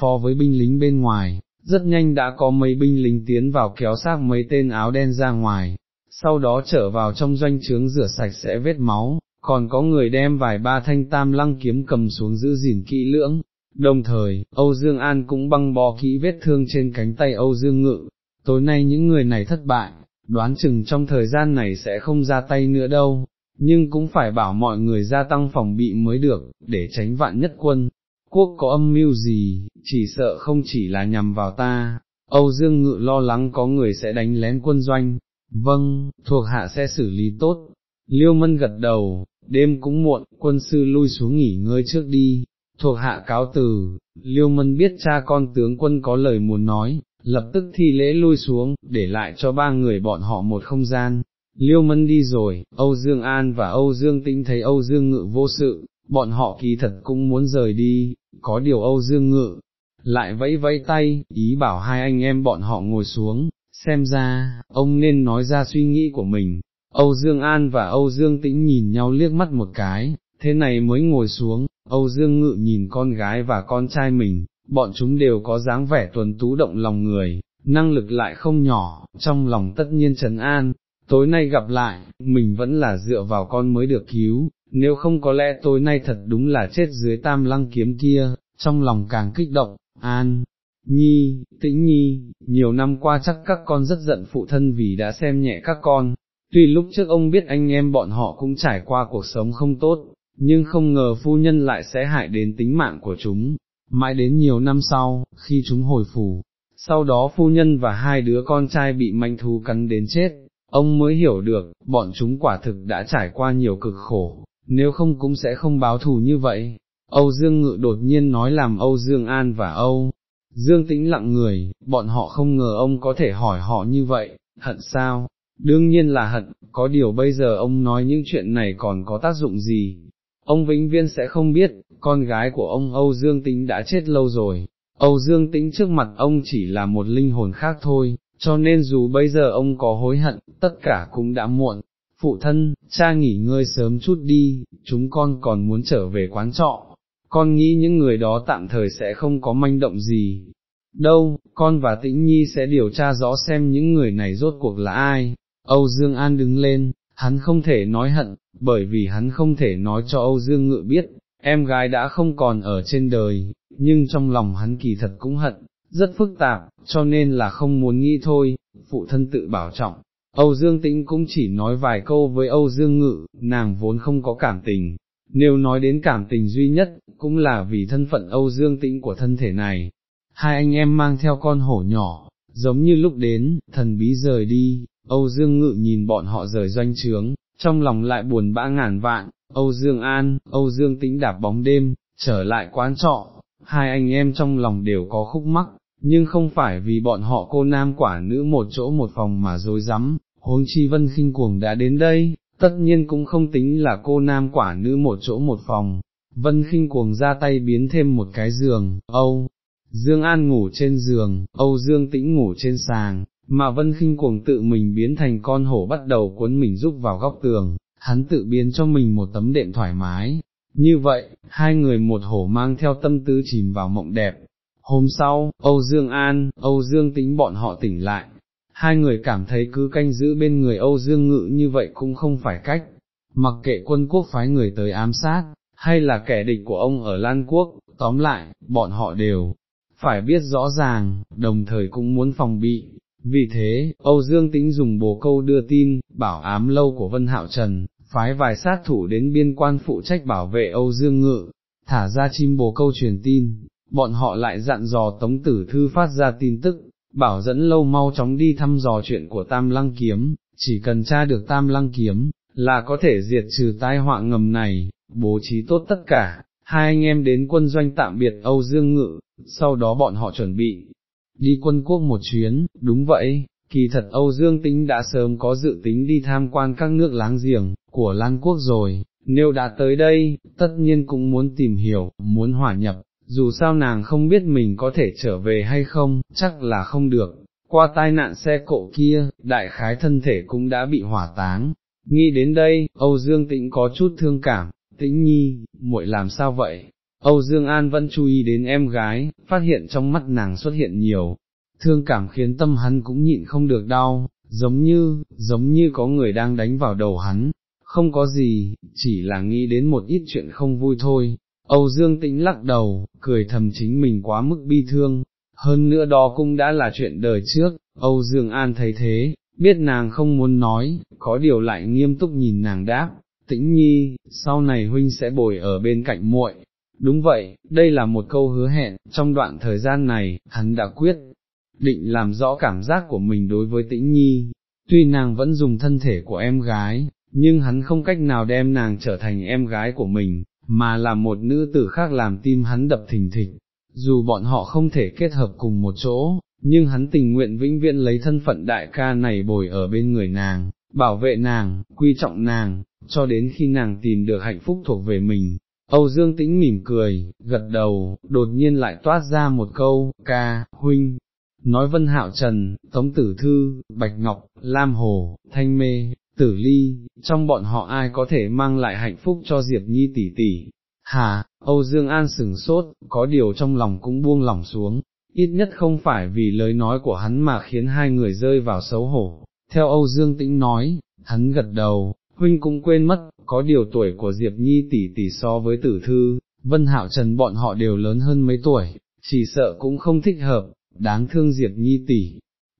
phó với binh lính bên ngoài, rất nhanh đã có mấy binh lính tiến vào kéo xác mấy tên áo đen ra ngoài, sau đó trở vào trong doanh trướng rửa sạch sẽ vết máu, còn có người đem vài ba thanh tam lăng kiếm cầm xuống giữ gìn kỹ lưỡng. Đồng thời, Âu Dương An cũng băng bó kỹ vết thương trên cánh tay Âu Dương Ngự, tối nay những người này thất bại, đoán chừng trong thời gian này sẽ không ra tay nữa đâu, nhưng cũng phải bảo mọi người gia tăng phòng bị mới được, để tránh vạn nhất quân. Quốc có âm mưu gì, chỉ sợ không chỉ là nhằm vào ta, Âu Dương Ngự lo lắng có người sẽ đánh lén quân doanh, vâng, thuộc hạ sẽ xử lý tốt. Liêu Mân gật đầu, đêm cũng muộn, quân sư lui xuống nghỉ ngơi trước đi, thuộc hạ cáo từ, Liêu Mân biết cha con tướng quân có lời muốn nói, lập tức thi lễ lui xuống, để lại cho ba người bọn họ một không gian. Liêu Mân đi rồi, Âu Dương An và Âu Dương Tĩnh thấy Âu Dương Ngự vô sự, bọn họ kỳ thật cũng muốn rời đi, có điều Âu Dương Ngự, lại vẫy vẫy tay, ý bảo hai anh em bọn họ ngồi xuống, xem ra, ông nên nói ra suy nghĩ của mình, Âu Dương An và Âu Dương Tĩnh nhìn nhau liếc mắt một cái, thế này mới ngồi xuống, Âu Dương Ngự nhìn con gái và con trai mình, bọn chúng đều có dáng vẻ tuần tú động lòng người, năng lực lại không nhỏ, trong lòng tất nhiên trấn an, tối nay gặp lại, mình vẫn là dựa vào con mới được cứu, nếu không có lẽ tối nay thật đúng là chết dưới tam lăng kiếm kia, trong lòng càng kích động, an. Nhi, tĩnh nhi, nhiều năm qua chắc các con rất giận phụ thân vì đã xem nhẹ các con, tuy lúc trước ông biết anh em bọn họ cũng trải qua cuộc sống không tốt, nhưng không ngờ phu nhân lại sẽ hại đến tính mạng của chúng, mãi đến nhiều năm sau, khi chúng hồi phủ, sau đó phu nhân và hai đứa con trai bị manh thú cắn đến chết, ông mới hiểu được, bọn chúng quả thực đã trải qua nhiều cực khổ, nếu không cũng sẽ không báo thù như vậy. Âu Dương Ngự đột nhiên nói làm Âu Dương An và Âu Dương Tĩnh lặng người, bọn họ không ngờ ông có thể hỏi họ như vậy, hận sao? Đương nhiên là hận, có điều bây giờ ông nói những chuyện này còn có tác dụng gì? Ông vĩnh viên sẽ không biết, con gái của ông Âu Dương Tĩnh đã chết lâu rồi, Âu Dương Tĩnh trước mặt ông chỉ là một linh hồn khác thôi, cho nên dù bây giờ ông có hối hận, tất cả cũng đã muộn. Phụ thân, cha nghỉ ngơi sớm chút đi, chúng con còn muốn trở về quán trọ, con nghĩ những người đó tạm thời sẽ không có manh động gì. Đâu, con và Tĩnh Nhi sẽ điều tra rõ xem những người này rốt cuộc là ai. Âu Dương An đứng lên, hắn không thể nói hận, bởi vì hắn không thể nói cho Âu Dương Ngự biết, em gái đã không còn ở trên đời, nhưng trong lòng hắn kỳ thật cũng hận, rất phức tạp, cho nên là không muốn nghĩ thôi, phụ thân tự bảo trọng. Âu Dương Tĩnh cũng chỉ nói vài câu với Âu Dương Ngự, nàng vốn không có cảm tình, nếu nói đến cảm tình duy nhất, cũng là vì thân phận Âu Dương Tĩnh của thân thể này. Hai anh em mang theo con hổ nhỏ, giống như lúc đến, thần bí rời đi, Âu Dương Ngự nhìn bọn họ rời doanh trướng, trong lòng lại buồn bã ngàn vạn, Âu Dương An, Âu Dương Tĩnh đạp bóng đêm, trở lại quán trọ, hai anh em trong lòng đều có khúc mắc, nhưng không phải vì bọn họ cô nam quả nữ một chỗ một phòng mà dối rắm. Huống chi vân khinh cuồng đã đến đây, tất nhiên cũng không tính là cô nam quả nữ một chỗ một phòng, vân khinh cuồng ra tay biến thêm một cái giường, Âu, Dương An ngủ trên giường, Âu Dương Tĩnh ngủ trên sàng, mà vân khinh cuồng tự mình biến thành con hổ bắt đầu cuốn mình rúc vào góc tường, hắn tự biến cho mình một tấm đệm thoải mái. Như vậy, hai người một hổ mang theo tâm tư chìm vào mộng đẹp. Hôm sau, Âu Dương An, Âu Dương tính bọn họ tỉnh lại. Hai người cảm thấy cứ canh giữ bên người Âu Dương Ngự như vậy cũng không phải cách. Mặc kệ quân quốc phái người tới ám sát, hay là kẻ địch của ông ở Lan Quốc, tóm lại, bọn họ đều phải biết rõ ràng, đồng thời cũng muốn phòng bị, vì thế, Âu Dương Tĩnh dùng bồ câu đưa tin, bảo ám lâu của Vân Hạo Trần, phái vài sát thủ đến biên quan phụ trách bảo vệ Âu Dương Ngự, thả ra chim bồ câu truyền tin, bọn họ lại dặn dò Tống Tử Thư phát ra tin tức, bảo dẫn lâu mau chóng đi thăm dò chuyện của Tam Lăng Kiếm, chỉ cần tra được Tam Lăng Kiếm, là có thể diệt trừ tai họa ngầm này, bố trí tốt tất cả. Hai anh em đến quân doanh tạm biệt Âu Dương Ngự, sau đó bọn họ chuẩn bị, đi quân quốc một chuyến, đúng vậy, kỳ thật Âu Dương Tĩnh đã sớm có dự tính đi tham quan các nước láng giềng, của Lan Quốc rồi, nếu đã tới đây, tất nhiên cũng muốn tìm hiểu, muốn hòa nhập, dù sao nàng không biết mình có thể trở về hay không, chắc là không được. Qua tai nạn xe cộ kia, đại khái thân thể cũng đã bị hỏa táng. Nghĩ đến đây, Âu Dương Tĩnh có chút thương cảm, Tĩnh Nhi, muội làm sao vậy? Âu Dương An vẫn chú ý đến em gái, phát hiện trong mắt nàng xuất hiện nhiều, thương cảm khiến tâm hắn cũng nhịn không được đau, giống như, giống như có người đang đánh vào đầu hắn, không có gì, chỉ là nghĩ đến một ít chuyện không vui thôi. Âu Dương Tĩnh lắc đầu, cười thầm chính mình quá mức bi thương, hơn nữa đó cũng đã là chuyện đời trước, Âu Dương An thấy thế, biết nàng không muốn nói, có điều lại nghiêm túc nhìn nàng đáp, tĩnh nhi, sau này huynh sẽ bồi ở bên cạnh muội, Đúng vậy, đây là một câu hứa hẹn, trong đoạn thời gian này, hắn đã quyết định làm rõ cảm giác của mình đối với tĩnh nhi, tuy nàng vẫn dùng thân thể của em gái, nhưng hắn không cách nào đem nàng trở thành em gái của mình, mà là một nữ tử khác làm tim hắn đập thình thịch. Dù bọn họ không thể kết hợp cùng một chỗ, nhưng hắn tình nguyện vĩnh viễn lấy thân phận đại ca này bồi ở bên người nàng, bảo vệ nàng, quy trọng nàng, cho đến khi nàng tìm được hạnh phúc thuộc về mình, Âu Dương Tĩnh mỉm cười, gật đầu, đột nhiên lại toát ra một câu, ca, huynh, nói Vân Hạo Trần, Tống Tử Thư, Bạch Ngọc, Lam Hồ, Thanh Mê, Tử Ly, trong bọn họ ai có thể mang lại hạnh phúc cho Diệp Nhi tỷ tỷ. Hà, Âu Dương An sừng sốt, có điều trong lòng cũng buông lỏng xuống, ít nhất không phải vì lời nói của hắn mà khiến hai người rơi vào xấu hổ. Theo Âu Dương Tĩnh nói, hắn gật đầu, huynh cũng quên mất, có điều tuổi của Diệp Nhi tỷ tỷ so với tử thư, Vân Hạo Trần bọn họ đều lớn hơn mấy tuổi, chỉ sợ cũng không thích hợp, đáng thương Diệp Nhi tỷ.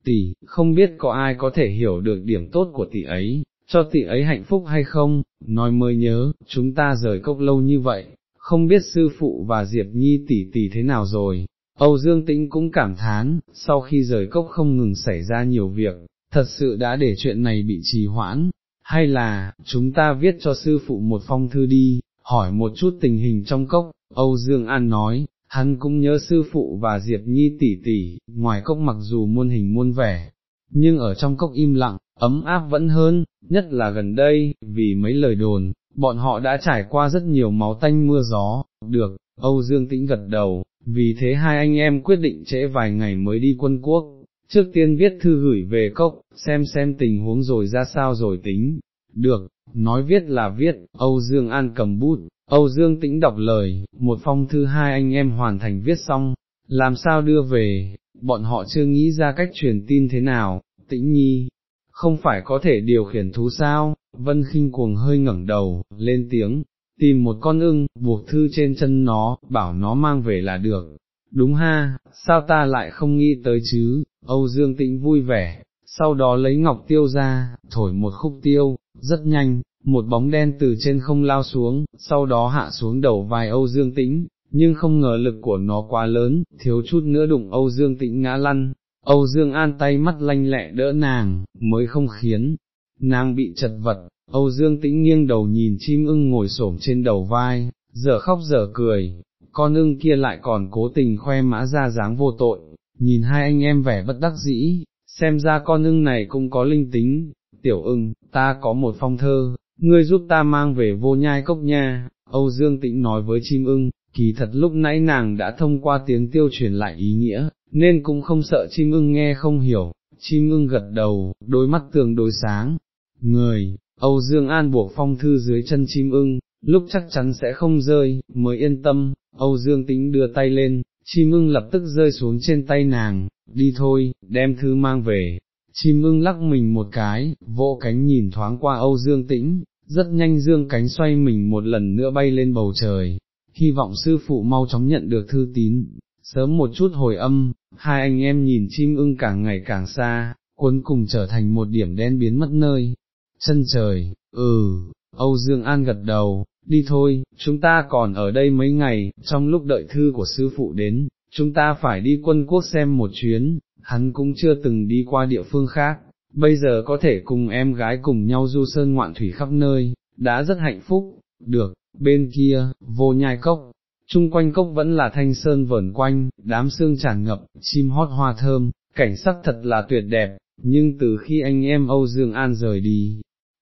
Tỷ, không biết có ai có thể hiểu được điểm tốt của tỷ ấy, cho tỷ ấy hạnh phúc hay không, nói mới nhớ, chúng ta rời cốc lâu như vậy, không biết sư phụ và Diệp Nhi tỷ tỷ thế nào rồi, Âu Dương Tĩnh cũng cảm thán, sau khi rời cốc không ngừng xảy ra nhiều việc, thật sự đã để chuyện này bị trì hoãn, hay là, chúng ta viết cho sư phụ một phong thư đi, hỏi một chút tình hình trong cốc, Âu Dương An nói, hắn cũng nhớ sư phụ và Diệp Nhi tỷ tỷ, ngoài cốc mặc dù muôn hình muôn vẻ, nhưng ở trong cốc im lặng, ấm áp vẫn hơn, nhất là gần đây, vì mấy lời đồn, bọn họ đã trải qua rất nhiều máu tanh mưa gió, được, Âu Dương Tĩnh gật đầu, vì thế hai anh em quyết định trễ vài ngày mới đi quân quốc, trước tiên viết thư gửi về cốc, xem xem tình huống rồi ra sao rồi tính, được, nói viết là viết, Âu Dương An cầm bút, Âu Dương Tĩnh đọc lời, một phong thư hai anh em hoàn thành viết xong, làm sao đưa về, bọn họ chưa nghĩ ra cách truyền tin thế nào, Tĩnh Nhi, không phải có thể điều khiển thú sao, Vân khinh cuồng hơi ngẩng đầu, lên tiếng, tìm một con ưng, buộc thư trên chân nó, bảo nó mang về là được. Đúng ha, sao ta lại không nghĩ tới chứ, Âu Dương Tĩnh vui vẻ, sau đó lấy ngọc tiêu ra, thổi một khúc tiêu, rất nhanh, một bóng đen từ trên không lao xuống, sau đó hạ xuống đầu vai Âu Dương Tĩnh, nhưng không ngờ lực của nó quá lớn, thiếu chút nữa đụng Âu Dương Tĩnh ngã lăn, Âu Dương An tay mắt lanh lẹ đỡ nàng, mới không khiến, nàng bị chật vật, Âu Dương Tĩnh nghiêng đầu nhìn chim ưng ngồi xổm trên đầu vai, giờ khóc giờ cười, con ưng kia lại còn cố tình khoe mã ra dáng vô tội, nhìn hai anh em vẻ bất đắc dĩ, xem ra con ưng này cũng có linh tính, tiểu ưng, ta có một phong thơ, ngươi giúp ta mang về vô nhai cốc nha, Âu Dương Tĩnh nói với chim ưng, kỳ thật lúc nãy nàng đã thông qua tiếng tiêu truyền lại ý nghĩa, nên cũng không sợ chim ưng nghe không hiểu, chim ưng gật đầu, đôi mắt tường đối sáng, người, Âu Dương An buộc phong thư dưới chân chim ưng, lúc chắc chắn sẽ không rơi, mới yên tâm, Âu Dương Tĩnh đưa tay lên, chim ưng lập tức rơi xuống trên tay nàng, đi thôi, đem thư mang về. Chim ưng lắc mình một cái, vỗ cánh nhìn thoáng qua Âu Dương Tĩnh, rất nhanh dương cánh xoay mình một lần nữa bay lên bầu trời, hy vọng sư phụ mau chóng nhận được thư tín, sớm một chút hồi âm, hai anh em nhìn chim ưng càng ngày càng xa, cuốn cùng trở thành một điểm đen biến mất nơi, chân trời, ừ, Âu Dương An gật đầu, đi thôi, chúng ta còn ở đây mấy ngày, trong lúc đợi thư của sư phụ đến, chúng ta phải đi quân quốc xem một chuyến, hắn cũng chưa từng đi qua địa phương khác, bây giờ có thể cùng em gái cùng nhau du sơn ngoạn thủy khắp nơi, đã rất hạnh phúc, được, bên kia, vô nhai cốc, trung quanh cốc vẫn là thanh sơn vờn quanh, đám sương tràn ngập, chim hót hoa thơm, cảnh sắc thật là tuyệt đẹp, nhưng từ khi anh em Âu Dương An rời đi,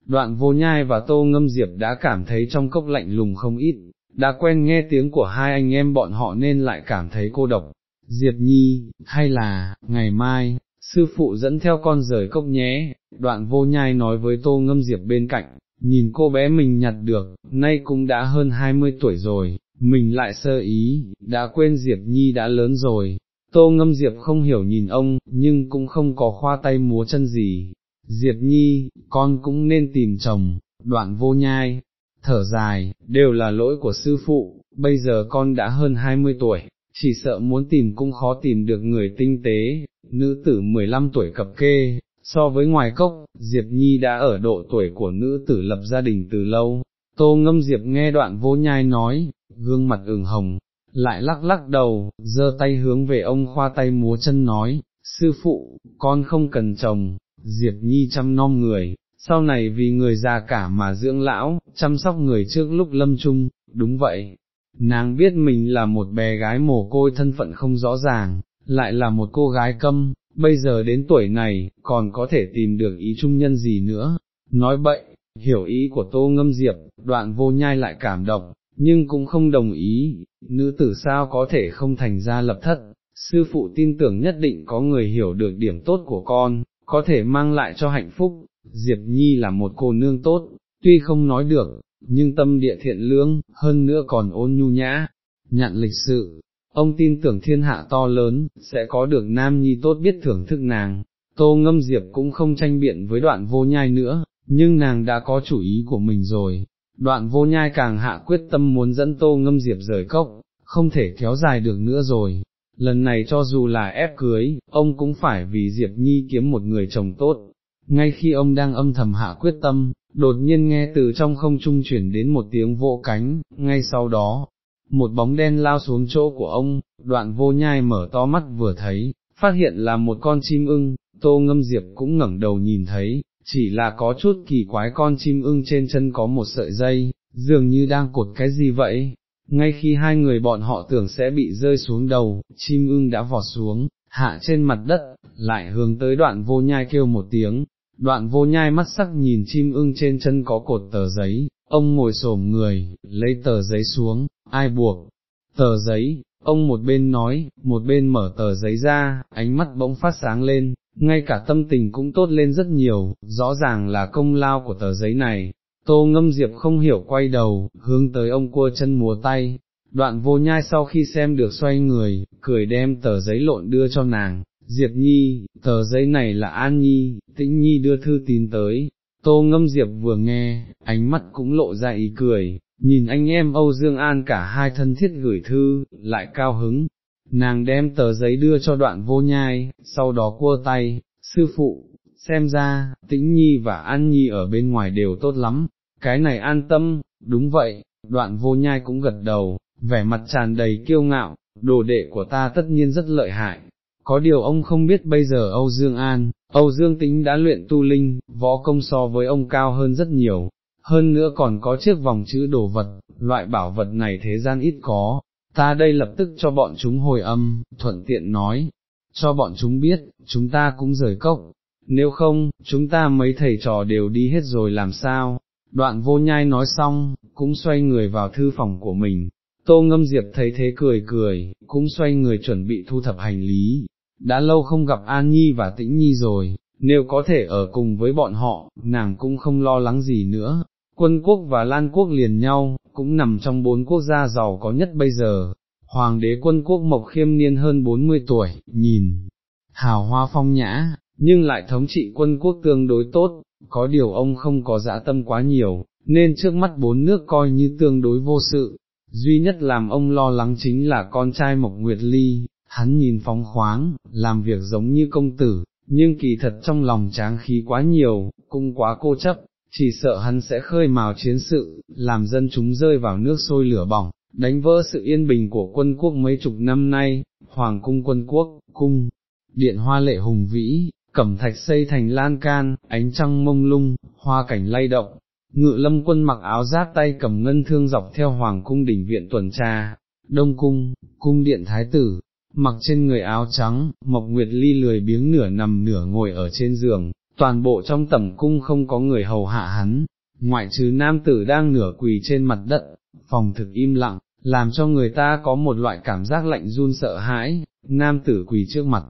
đoạn vô nhai và tô ngâm diệp đã cảm thấy trong cốc lạnh lùng không ít, đã quen nghe tiếng của hai anh em bọn họ nên lại cảm thấy cô độc. Diệp Nhi, hay là, ngày mai, sư phụ dẫn theo con rời cốc nhé, đoạn vô nhai nói với tô ngâm diệp bên cạnh, nhìn cô bé mình nhặt được, nay cũng đã hơn 20 tuổi rồi, mình lại sơ ý, đã quên Diệp Nhi đã lớn rồi. Tô ngâm Diệp không hiểu nhìn ông, nhưng cũng không có khoa tay múa chân gì. Diệp Nhi, con cũng nên tìm chồng, đoạn vô nhai, thở dài, đều là lỗi của sư phụ, bây giờ con đã hơn 20 tuổi, chỉ sợ muốn tìm cũng khó tìm được người tinh tế, nữ tử 15 tuổi cập kê, so với ngoài cốc, Diệp Nhi đã ở độ tuổi của nữ tử lập gia đình từ lâu, tô ngâm Diệp nghe đoạn vô nhai nói, gương mặt ửng hồng, lại lắc lắc đầu, giơ tay hướng về ông khoa tay múa chân nói, sư phụ, con không cần chồng, Diệp Nhi chăm nom người, sau này vì người già cả mà dưỡng lão, chăm sóc người trước lúc lâm chung, đúng vậy, nàng biết mình là một bé gái mồ côi thân phận không rõ ràng, lại là một cô gái câm, bây giờ đến tuổi này, còn có thể tìm được ý trung nhân gì nữa, nói bậy, hiểu ý của tô ngâm diệp, đoạn vô nhai lại cảm động, nhưng cũng không đồng ý, nữ tử sao có thể không thành ra lập thất, sư phụ tin tưởng nhất định có người hiểu được điểm tốt của con, có thể mang lại cho hạnh phúc, Diệp Nhi là một cô nương tốt, tuy không nói được, nhưng tâm địa thiện lương, hơn nữa còn ôn nhu nhã, nhận lịch sự, ông tin tưởng thiên hạ to lớn, sẽ có được nam nhi tốt biết thưởng thức nàng, tô ngâm diệp cũng không tranh biện với đoạn vô nhai nữa, nhưng nàng đã có chủ ý của mình rồi, đoạn vô nhai càng hạ quyết tâm muốn dẫn tô ngâm diệp rời cốc, không thể kéo dài được nữa rồi. Lần này cho dù là ép cưới, ông cũng phải vì Diệp Nhi kiếm một người chồng tốt. Ngay khi ông đang âm thầm hạ quyết tâm, đột nhiên nghe từ trong không trung chuyển đến một tiếng vỗ cánh, ngay sau đó, một bóng đen lao xuống chỗ của ông, đoạn vô nhai mở to mắt vừa thấy, phát hiện là một con chim ưng, tô ngâm diệp cũng ngẩng đầu nhìn thấy, chỉ là có chút kỳ quái con chim ưng trên chân có một sợi dây, dường như đang cột cái gì vậy. Ngay khi hai người bọn họ tưởng sẽ bị rơi xuống đầu, chim ưng đã vọt xuống, hạ trên mặt đất, lại hướng tới đoạn vô nhai kêu một tiếng, đoạn vô nhai mắt sắc nhìn chim ưng trên chân có cột tờ giấy, ông ngồi xổm người, lấy tờ giấy xuống, ai buộc, tờ giấy, ông một bên nói, một bên mở tờ giấy ra, ánh mắt bỗng phát sáng lên, ngay cả tâm tình cũng tốt lên rất nhiều, rõ ràng là công lao của tờ giấy này. Tô ngâm diệp không hiểu quay đầu, hướng tới ông cua chân múa tay, đoạn vô nhai sau khi xem được xoay người, cười đem tờ giấy lộn đưa cho nàng, Diệp Nhi, tờ giấy này là An Nhi, Tĩnh Nhi đưa thư tín tới, Tô ngâm Diệp vừa nghe, ánh mắt cũng lộ ra ý cười, nhìn anh em Âu Dương An cả hai thân thiết gửi thư, lại cao hứng, nàng đem tờ giấy đưa cho đoạn vô nhai, sau đó cua tay, sư phụ, xem ra, Tĩnh Nhi và An Nhi ở bên ngoài đều tốt lắm, cái này an tâm, đúng vậy, đoạn vô nhai cũng gật đầu, vẻ mặt tràn đầy kiêu ngạo, đồ đệ của ta tất nhiên rất lợi hại, có điều ông không biết bây giờ Âu Dương An, Âu Dương Tính đã luyện tu linh, võ công so với ông cao hơn rất nhiều, hơn nữa còn có chiếc vòng chữ đồ vật, loại bảo vật này thế gian ít có, ta đây lập tức cho bọn chúng hồi âm, thuận tiện nói, cho bọn chúng biết, chúng ta cũng rời cốc, nếu không, chúng ta mấy thầy trò đều đi hết rồi làm sao, đoạn vô nhai nói xong, cũng xoay người vào thư phòng của mình, tô ngâm diệp thấy thế cười cười, cũng xoay người chuẩn bị thu thập hành lý, đã lâu không gặp An Nhi và Tĩnh Nhi rồi, nếu có thể ở cùng với bọn họ, nàng cũng không lo lắng gì nữa. Quân quốc và Lan quốc liền nhau, cũng nằm trong bốn quốc gia giàu có nhất bây giờ. Hoàng đế quân quốc mộc khiêm niên hơn 40 tuổi, nhìn, hào hoa phong nhã, nhưng lại thống trị quân quốc tương đối tốt, có điều ông không có dã tâm quá nhiều, nên trước mắt bốn nước coi như tương đối vô sự. Duy nhất làm ông lo lắng chính là con trai Mộc Nguyệt Ly, hắn nhìn phóng khoáng, làm việc giống như công tử, nhưng kỳ thật trong lòng tráng khí quá nhiều, cũng quá cô chấp, chỉ sợ hắn sẽ khơi mào chiến sự, làm dân chúng rơi vào nước sôi lửa bỏng, đánh vỡ sự yên bình của quân quốc mấy chục năm nay, hoàng cung quân quốc, cung, điện hoa lệ hùng vĩ, cẩm thạch xây thành lan can, ánh trăng mông lung, hoa cảnh lay động. Ngự lâm quân mặc áo giáp tay cầm ngân thương dọc theo hoàng cung đỉnh viện tuần tra, đông cung, cung điện thái tử, mặc trên người áo trắng, Mộc Nguyệt Ly lười biếng nửa nằm nửa ngồi ở trên giường, toàn bộ trong tẩm cung không có người hầu hạ hắn, ngoại trừ nam tử đang nửa quỳ trên mặt đất, phòng thực im lặng, làm cho người ta có một loại cảm giác lạnh run sợ hãi, nam tử quỳ trước mặt,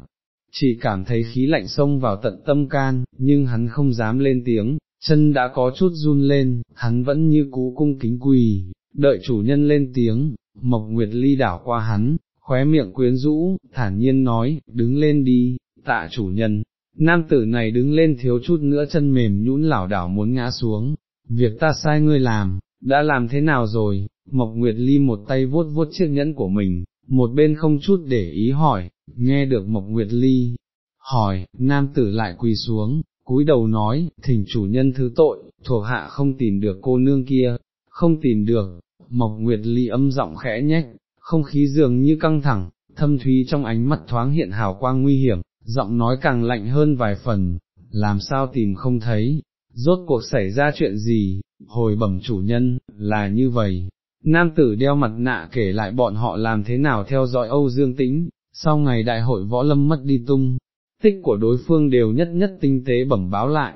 chỉ cảm thấy khí lạnh xông vào tận tâm can, nhưng hắn không dám lên tiếng, chân đã có chút run lên, hắn vẫn như cú cung kính quỳ, đợi chủ nhân lên tiếng, Mộc Nguyệt Ly đảo qua hắn, khóe miệng quyến rũ, thản nhiên nói, đứng lên đi, tạ chủ nhân, nam tử này đứng lên thiếu chút nữa chân mềm nhũn lảo đảo muốn ngã xuống, việc ta sai ngươi làm, đã làm thế nào rồi, Mộc Nguyệt Ly một tay vuốt vuốt chiếc nhẫn của mình, một bên không chút để ý hỏi, nghe được Mộc Nguyệt Ly, hỏi, nam tử lại quỳ xuống, cúi đầu nói, thỉnh chủ nhân thứ tội, thuộc hạ không tìm được cô nương kia, không tìm được, Mộc Nguyệt Ly âm giọng khẽ nhách, không khí dường như căng thẳng, thâm thúy trong ánh mắt thoáng hiện hào quang nguy hiểm, giọng nói càng lạnh hơn vài phần, làm sao tìm không thấy, rốt cuộc xảy ra chuyện gì, hồi bẩm chủ nhân, là như vậy. Nam tử đeo mặt nạ kể lại bọn họ làm thế nào theo dõi Âu Dương Tĩnh, sau ngày đại hội võ lâm mất đi tung, tích của đối phương đều nhất nhất tinh tế bẩm báo lại.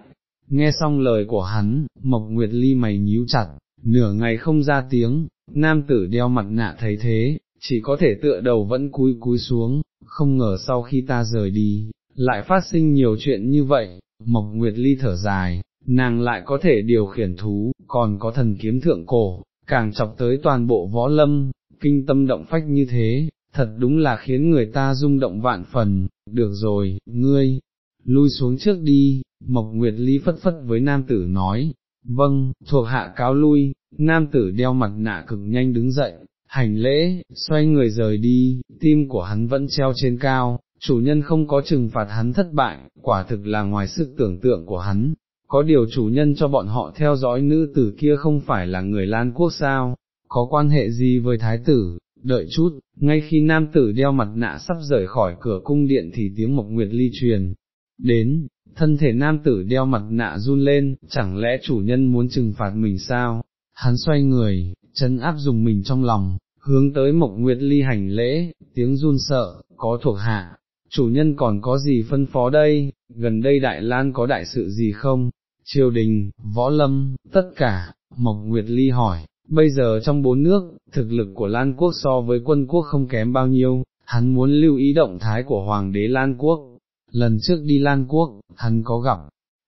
Nghe xong lời của hắn, Mộc Nguyệt Ly mày nhíu chặt, nửa ngày không ra tiếng, nam tử đeo mặt nạ thấy thế, chỉ có thể tựa đầu vẫn cúi cúi xuống, không ngờ sau khi ta rời đi, lại phát sinh nhiều chuyện như vậy, Mộc Nguyệt Ly thở dài, nàng lại có thể điều khiển thú, còn có thần kiếm thượng cổ, càng chọc tới toàn bộ võ lâm, kinh tâm động phách như thế, thật đúng là khiến người ta rung động vạn phần, được rồi, ngươi, lui xuống trước đi, Mộc Nguyệt Ly phất phất với nam tử nói, vâng, thuộc hạ cáo lui, nam tử đeo mặt nạ cực nhanh đứng dậy, hành lễ, xoay người rời đi, tim của hắn vẫn treo trên cao, chủ nhân không có trừng phạt hắn thất bại, quả thực là ngoài sức tưởng tượng của hắn, có điều chủ nhân cho bọn họ theo dõi nữ tử kia không phải là người Lan Quốc sao, có quan hệ gì với thái tử, đợi chút, ngay khi nam tử đeo mặt nạ sắp rời khỏi cửa cung điện thì tiếng Mộc Nguyệt Ly truyền, đến, thân thể nam tử đeo mặt nạ run lên, chẳng lẽ chủ nhân muốn trừng phạt mình sao, hắn xoay người, chân áp dùng mình trong lòng, hướng tới Mộc Nguyệt Ly hành lễ, tiếng run sợ, có thuộc hạ, chủ nhân còn có gì phân phó đây, gần đây Đại Lan có đại sự gì không, triều đình, võ lâm, tất cả, Mộc Nguyệt Ly hỏi, bây giờ trong bốn nước, thực lực của Lan Quốc so với quân quốc không kém bao nhiêu, hắn muốn lưu ý động thái của Hoàng đế Lan Quốc, lần trước đi Lan Quốc, hắn có gặp,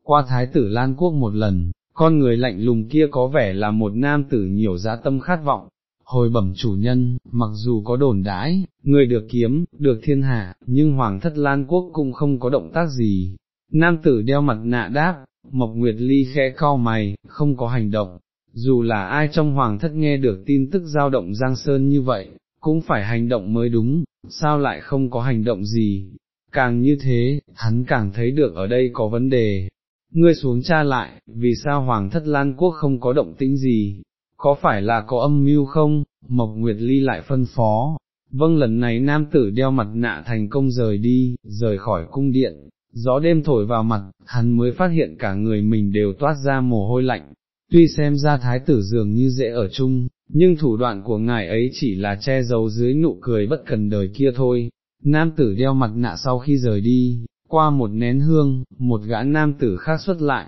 qua Thái tử Lan Quốc một lần, con người lạnh lùng kia có vẻ là một nam tử nhiều giá tâm khát vọng, hồi bẩm chủ nhân, mặc dù có đồn đãi, người được kiếm, được thiên hạ, nhưng Hoàng thất Lan Quốc cũng không có động tác gì. Nam tử đeo mặt nạ đáp, Mộc Nguyệt Ly khẽ cau mày, không có hành động, dù là ai trong Hoàng thất nghe được tin tức giao động Giang Sơn như vậy, cũng phải hành động mới đúng, sao lại không có hành động gì, càng như thế, hắn càng thấy được ở đây có vấn đề. Ngươi xuống tra lại, vì sao Hoàng thất Lan Quốc không có động tĩnh gì, có phải là có âm mưu không, Mộc Nguyệt Ly lại phân phó, vâng lần này nam tử đeo mặt nạ thành công rời đi, rời khỏi cung điện, gió đêm thổi vào mặt, hắn mới phát hiện cả người mình đều toát ra mồ hôi lạnh, tuy xem ra thái tử dường như dễ ở chung, nhưng thủ đoạn của ngài ấy chỉ là che giấu dưới nụ cười bất cần đời kia thôi. Nam tử đeo mặt nạ sau khi rời đi, qua một nén hương, một gã nam tử khác xuất lại.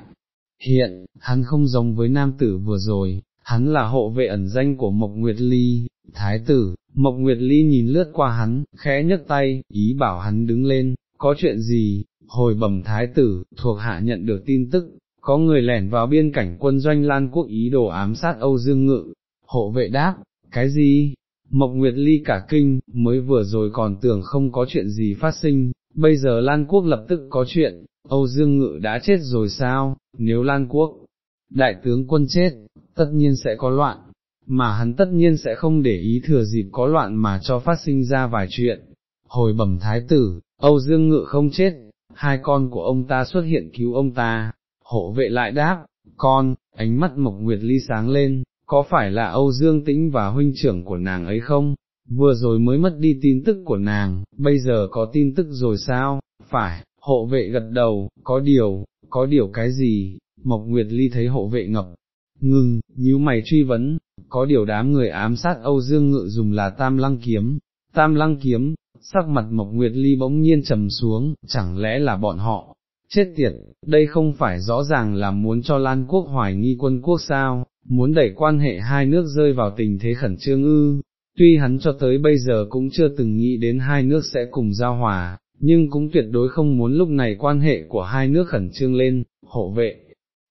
Hiện, hắn không giống với nam tử vừa rồi, hắn là hộ vệ ẩn danh của Mộc Nguyệt Ly, thái tử, Mộc Nguyệt Ly nhìn lướt qua hắn, khẽ nhấc tay, ý bảo hắn đứng lên, có chuyện gì, hồi bẩm thái tử, thuộc hạ nhận được tin tức, có người lẻn vào biên cảnh quân doanh Lan Quốc ý đồ ám sát Âu Dương Ngự, hộ vệ đáp, cái gì? Mộc Nguyệt Ly cả kinh, mới vừa rồi còn tưởng không có chuyện gì phát sinh, bây giờ Lan Quốc lập tức có chuyện, Âu Dương Ngự đã chết rồi sao, nếu Lan Quốc, đại tướng quân chết, tất nhiên sẽ có loạn, mà hắn tất nhiên sẽ không để ý thừa dịp có loạn mà cho phát sinh ra vài chuyện. Hồi bẩm thái tử, Âu Dương Ngự không chết, hai con của ông ta xuất hiện cứu ông ta, hộ vệ lại đáp, con, ánh mắt Mộc Nguyệt Ly sáng lên, có phải là Âu Dương Tĩnh và huynh trưởng của nàng ấy không? Vừa rồi mới mất đi tin tức của nàng, bây giờ có tin tức rồi sao? Phải, hộ vệ gật đầu, có điều, có điều cái gì? Mộc Nguyệt Ly thấy hộ vệ ngập, ngừng, nhíu mày truy vấn, có điều đám người ám sát Âu Dương Ngự dùng là tam lăng kiếm, tam lăng kiếm, sắc mặt Mộc Nguyệt Ly bỗng nhiên trầm xuống, chẳng lẽ là bọn họ, chết tiệt, đây không phải rõ ràng là muốn cho Lan Quốc hoài nghi quân quốc sao, muốn đẩy quan hệ hai nước rơi vào tình thế khẩn trương ư, tuy hắn cho tới bây giờ cũng chưa từng nghĩ đến hai nước sẽ cùng giao hòa, nhưng cũng tuyệt đối không muốn lúc này quan hệ của hai nước khẩn trương lên, hộ vệ,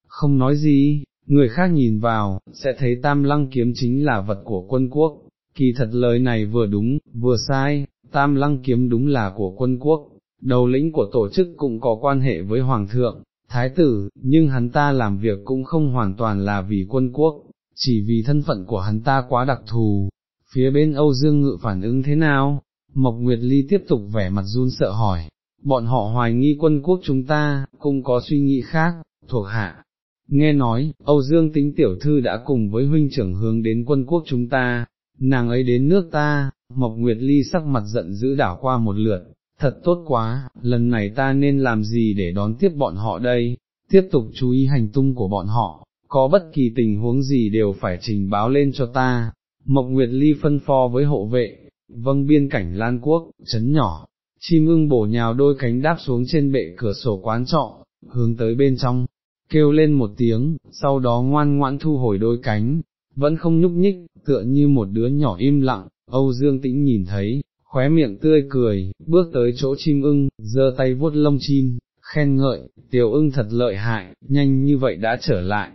không nói gì, người khác nhìn vào, sẽ thấy tam lăng kiếm chính là vật của quân quốc, kỳ thật lời này vừa đúng, vừa sai, tam lăng kiếm đúng là của quân quốc, đầu lĩnh của tổ chức cũng có quan hệ với hoàng thượng, thái tử, nhưng hắn ta làm việc cũng không hoàn toàn là vì quân quốc, chỉ vì thân phận của hắn ta quá đặc thù. Phía bên Âu Dương Ngự phản ứng thế nào? Mộc Nguyệt Ly tiếp tục vẻ mặt run sợ hỏi, bọn họ hoài nghi quân quốc chúng ta, cũng có suy nghĩ khác, thuộc hạ. Nghe nói, Âu Dương tính tiểu thư đã cùng với huynh trưởng hướng đến quân quốc chúng ta, nàng ấy đến nước ta, Mộc Nguyệt Ly sắc mặt giận dữ đảo qua một lượt, thật tốt quá, lần này ta nên làm gì để đón tiếp bọn họ đây, tiếp tục chú ý hành tung của bọn họ, có bất kỳ tình huống gì đều phải trình báo lên cho ta. Mộc Nguyệt Ly phân phó với hộ vệ, vâng biên cảnh Lan Quốc, chấn nhỏ, chim ưng bổ nhào đôi cánh đáp xuống trên bệ cửa sổ quán trọ, hướng tới bên trong, kêu lên một tiếng, sau đó ngoan ngoãn thu hồi đôi cánh, vẫn không nhúc nhích, tựa như một đứa nhỏ im lặng, Âu Dương Tĩnh nhìn thấy, khóe miệng tươi cười, bước tới chỗ chim ưng, giơ tay vuốt lông chim, khen ngợi, tiểu ưng thật lợi hại, nhanh như vậy đã trở lại.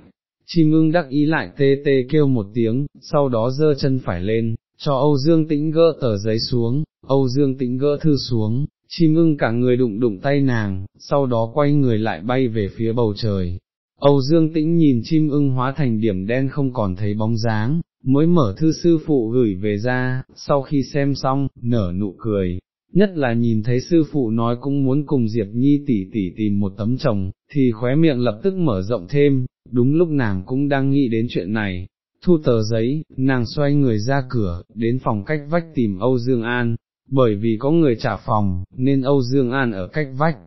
Chim ưng đắc ý lại tê tê kêu một tiếng, sau đó giơ chân phải lên, cho Âu Dương Tĩnh gỡ tờ giấy xuống, Âu Dương Tĩnh gỡ thư xuống, chim ưng cả người đụng đụng tay nàng, sau đó quay người lại bay về phía bầu trời. Âu Dương Tĩnh nhìn chim ưng hóa thành điểm đen không còn thấy bóng dáng, mới mở thư sư phụ gửi về ra, sau khi xem xong, nở nụ cười, nhất là nhìn thấy sư phụ nói cũng muốn cùng Diệp Nhi tỷ tỷ tìm một tấm chồng, thì khóe miệng lập tức mở rộng thêm, đúng lúc nàng cũng đang nghĩ đến chuyện này, thu tờ giấy, nàng xoay người ra cửa, đến phòng cách vách tìm Âu Dương An, bởi vì có người trả phòng, nên Âu Dương An ở cách vách,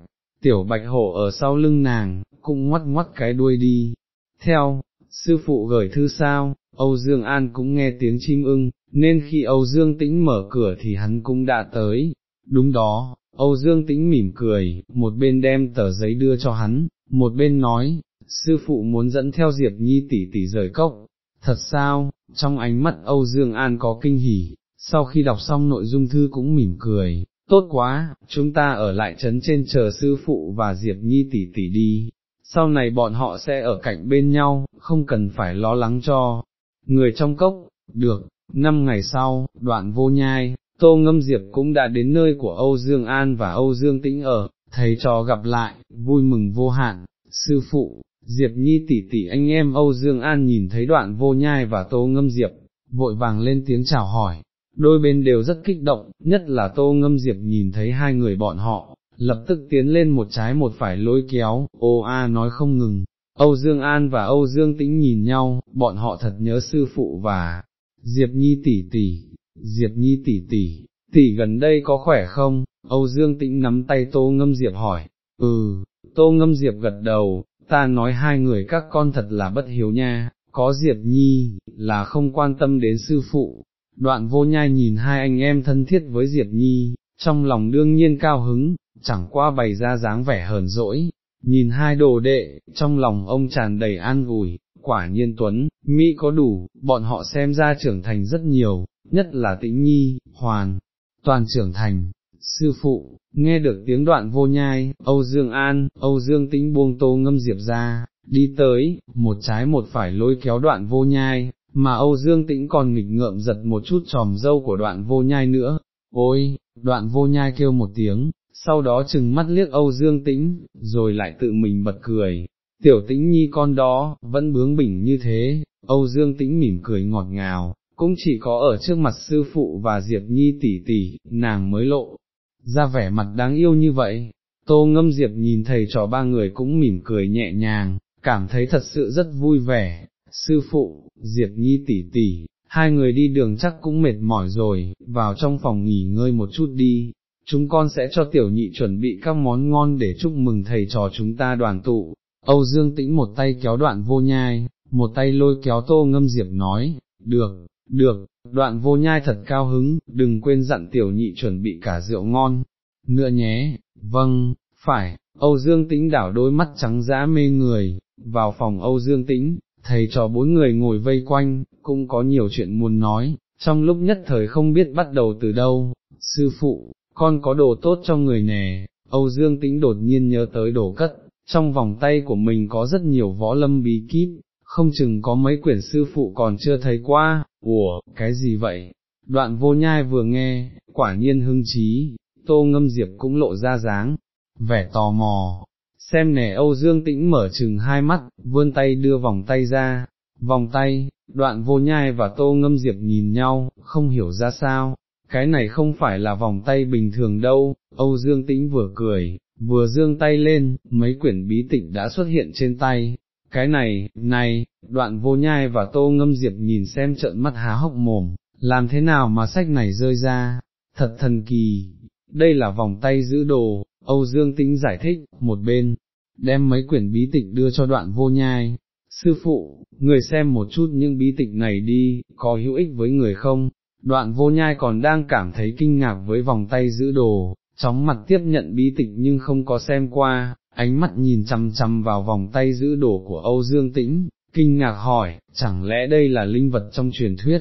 tiểu bạch hổ ở sau lưng nàng, cũng ngoắt ngoắt cái đuôi đi. Theo, sư phụ gửi thư sao, Âu Dương An cũng nghe tiếng chim ưng, nên khi Âu Dương Tĩnh mở cửa thì hắn cũng đã tới. Đúng đó, Âu Dương Tĩnh mỉm cười, một bên đem tờ giấy đưa cho hắn, một bên nói, sư phụ muốn dẫn theo Diệp Nhi tỷ tỷ rời cốc. Thật sao, trong ánh mắt Âu Dương An có kinh hỉ, sau khi đọc xong nội dung thư cũng mỉm cười, tốt quá, chúng ta ở lại trấn trên chờ sư phụ và Diệp Nhi tỷ tỷ đi, sau này bọn họ sẽ ở cạnh bên nhau, không cần phải lo lắng cho người trong cốc, được, năm ngày sau, đoạn vô nhai, Tô Ngâm Diệp cũng đã đến nơi của Âu Dương An và Âu Dương Tĩnh ở, thầy trò gặp lại, vui mừng vô hạn, sư phụ, Diệp Nhi tỷ tỷ anh em Âu Dương An nhìn thấy đoạn vô nhai và Tô Ngâm Diệp, vội vàng lên tiếng chào hỏi, đôi bên đều rất kích động, nhất là Tô Ngâm Diệp nhìn thấy hai người bọn họ, lập tức tiến lên một trái một phải lôi kéo, ô a nói không ngừng. Âu Dương An và Âu Dương Tĩnh nhìn nhau, bọn họ thật nhớ sư phụ và Diệp Nhi tỷ tỷ, Diệp Nhi tỷ tỷ, tỷ gần đây có khỏe không? Âu Dương Tĩnh nắm tay Tô Ngâm Diệp hỏi, ừ, Tô Ngâm Diệp gật đầu, ta nói hai người các con thật là bất hiếu nha, có Diệp Nhi, là không quan tâm đến sư phụ. Đoạn vô nhai nhìn hai anh em thân thiết với Diệp Nhi, trong lòng đương nhiên cao hứng, chẳng qua bày ra dáng vẻ hờn dỗi, nhìn hai đồ đệ, trong lòng ông tràn đầy an ủi, quả nhiên Tuấn, Mỹ có đủ, bọn họ xem ra trưởng thành rất nhiều, nhất là tĩnh nhi, hoàn, toàn trưởng thành. Sư phụ, nghe được tiếng đoạn vô nhai, Âu Dương An, Âu Dương tĩnh buông tô ngâm diệp ra, đi tới, một trái một phải lôi kéo đoạn vô nhai, mà Âu Dương tĩnh còn nghịch ngợm giật một chút tròm dâu của đoạn vô nhai nữa, ôi, đoạn vô nhai kêu một tiếng, sau đó chừng mắt liếc Âu Dương Tĩnh, rồi lại tự mình bật cười, tiểu tĩnh nhi con đó, vẫn bướng bỉnh như thế, Âu Dương Tĩnh mỉm cười ngọt ngào, cũng chỉ có ở trước mặt sư phụ và Diệp Nhi tỷ tỷ, nàng mới lộ, ra vẻ mặt đáng yêu như vậy. Tô ngâm Diệp nhìn thầy trò ba người cũng mỉm cười nhẹ nhàng, cảm thấy thật sự rất vui vẻ, sư phụ, Diệp Nhi tỷ tỷ, hai người đi đường chắc cũng mệt mỏi rồi, vào trong phòng nghỉ ngơi một chút đi, chúng con sẽ cho tiểu nhị chuẩn bị các món ngon để chúc mừng thầy trò chúng ta đoàn tụ. Âu Dương Tĩnh một tay kéo đoạn vô nhai, một tay lôi kéo tô ngâm diệp nói, được, được, đoạn vô nhai thật cao hứng, đừng quên dặn tiểu nhị chuẩn bị cả rượu ngon, nữa nhé, vâng, phải, Âu Dương Tĩnh đảo đôi mắt trắng dã mê người, vào phòng Âu Dương Tĩnh, thầy trò bốn người ngồi vây quanh, cũng có nhiều chuyện muốn nói, trong lúc nhất thời không biết bắt đầu từ đâu, sư phụ, con có đồ tốt cho người nè, Âu Dương Tĩnh đột nhiên nhớ tới đồ cất, trong vòng tay của mình có rất nhiều võ lâm bí kíp, không chừng có mấy quyển sư phụ còn chưa thấy qua, ủa, cái gì vậy? Đoạn vô nhai vừa nghe, quả nhiên hưng trí, tô ngâm diệp cũng lộ ra dáng, vẻ tò mò, xem nè Âu Dương Tĩnh mở chừng hai mắt, vươn tay đưa vòng tay ra, vòng tay, đoạn vô nhai và tô ngâm diệp nhìn nhau, không hiểu ra sao, cái này không phải là vòng tay bình thường đâu, Âu Dương Tĩnh vừa cười, vừa dương tay lên, mấy quyển bí tịch đã xuất hiện trên tay, cái này, này, đoạn vô nhai và tô ngâm diệp nhìn xem trợn mắt há hốc mồm, làm thế nào mà sách này rơi ra, thật thần kỳ, đây là vòng tay giữ đồ, Âu Dương Tĩnh giải thích, một bên, đem mấy quyển bí tịch đưa cho đoạn vô nhai, sư phụ, người xem một chút những bí tịch này đi, có hữu ích với người không, đoạn vô nhai còn đang cảm thấy kinh ngạc với vòng tay giữ đồ, chóng mặt tiếp nhận bí tịch nhưng không có xem qua, ánh mắt nhìn chăm chăm vào vòng tay giữ đồ của Âu Dương Tĩnh, kinh ngạc hỏi, chẳng lẽ đây là linh vật trong truyền thuyết?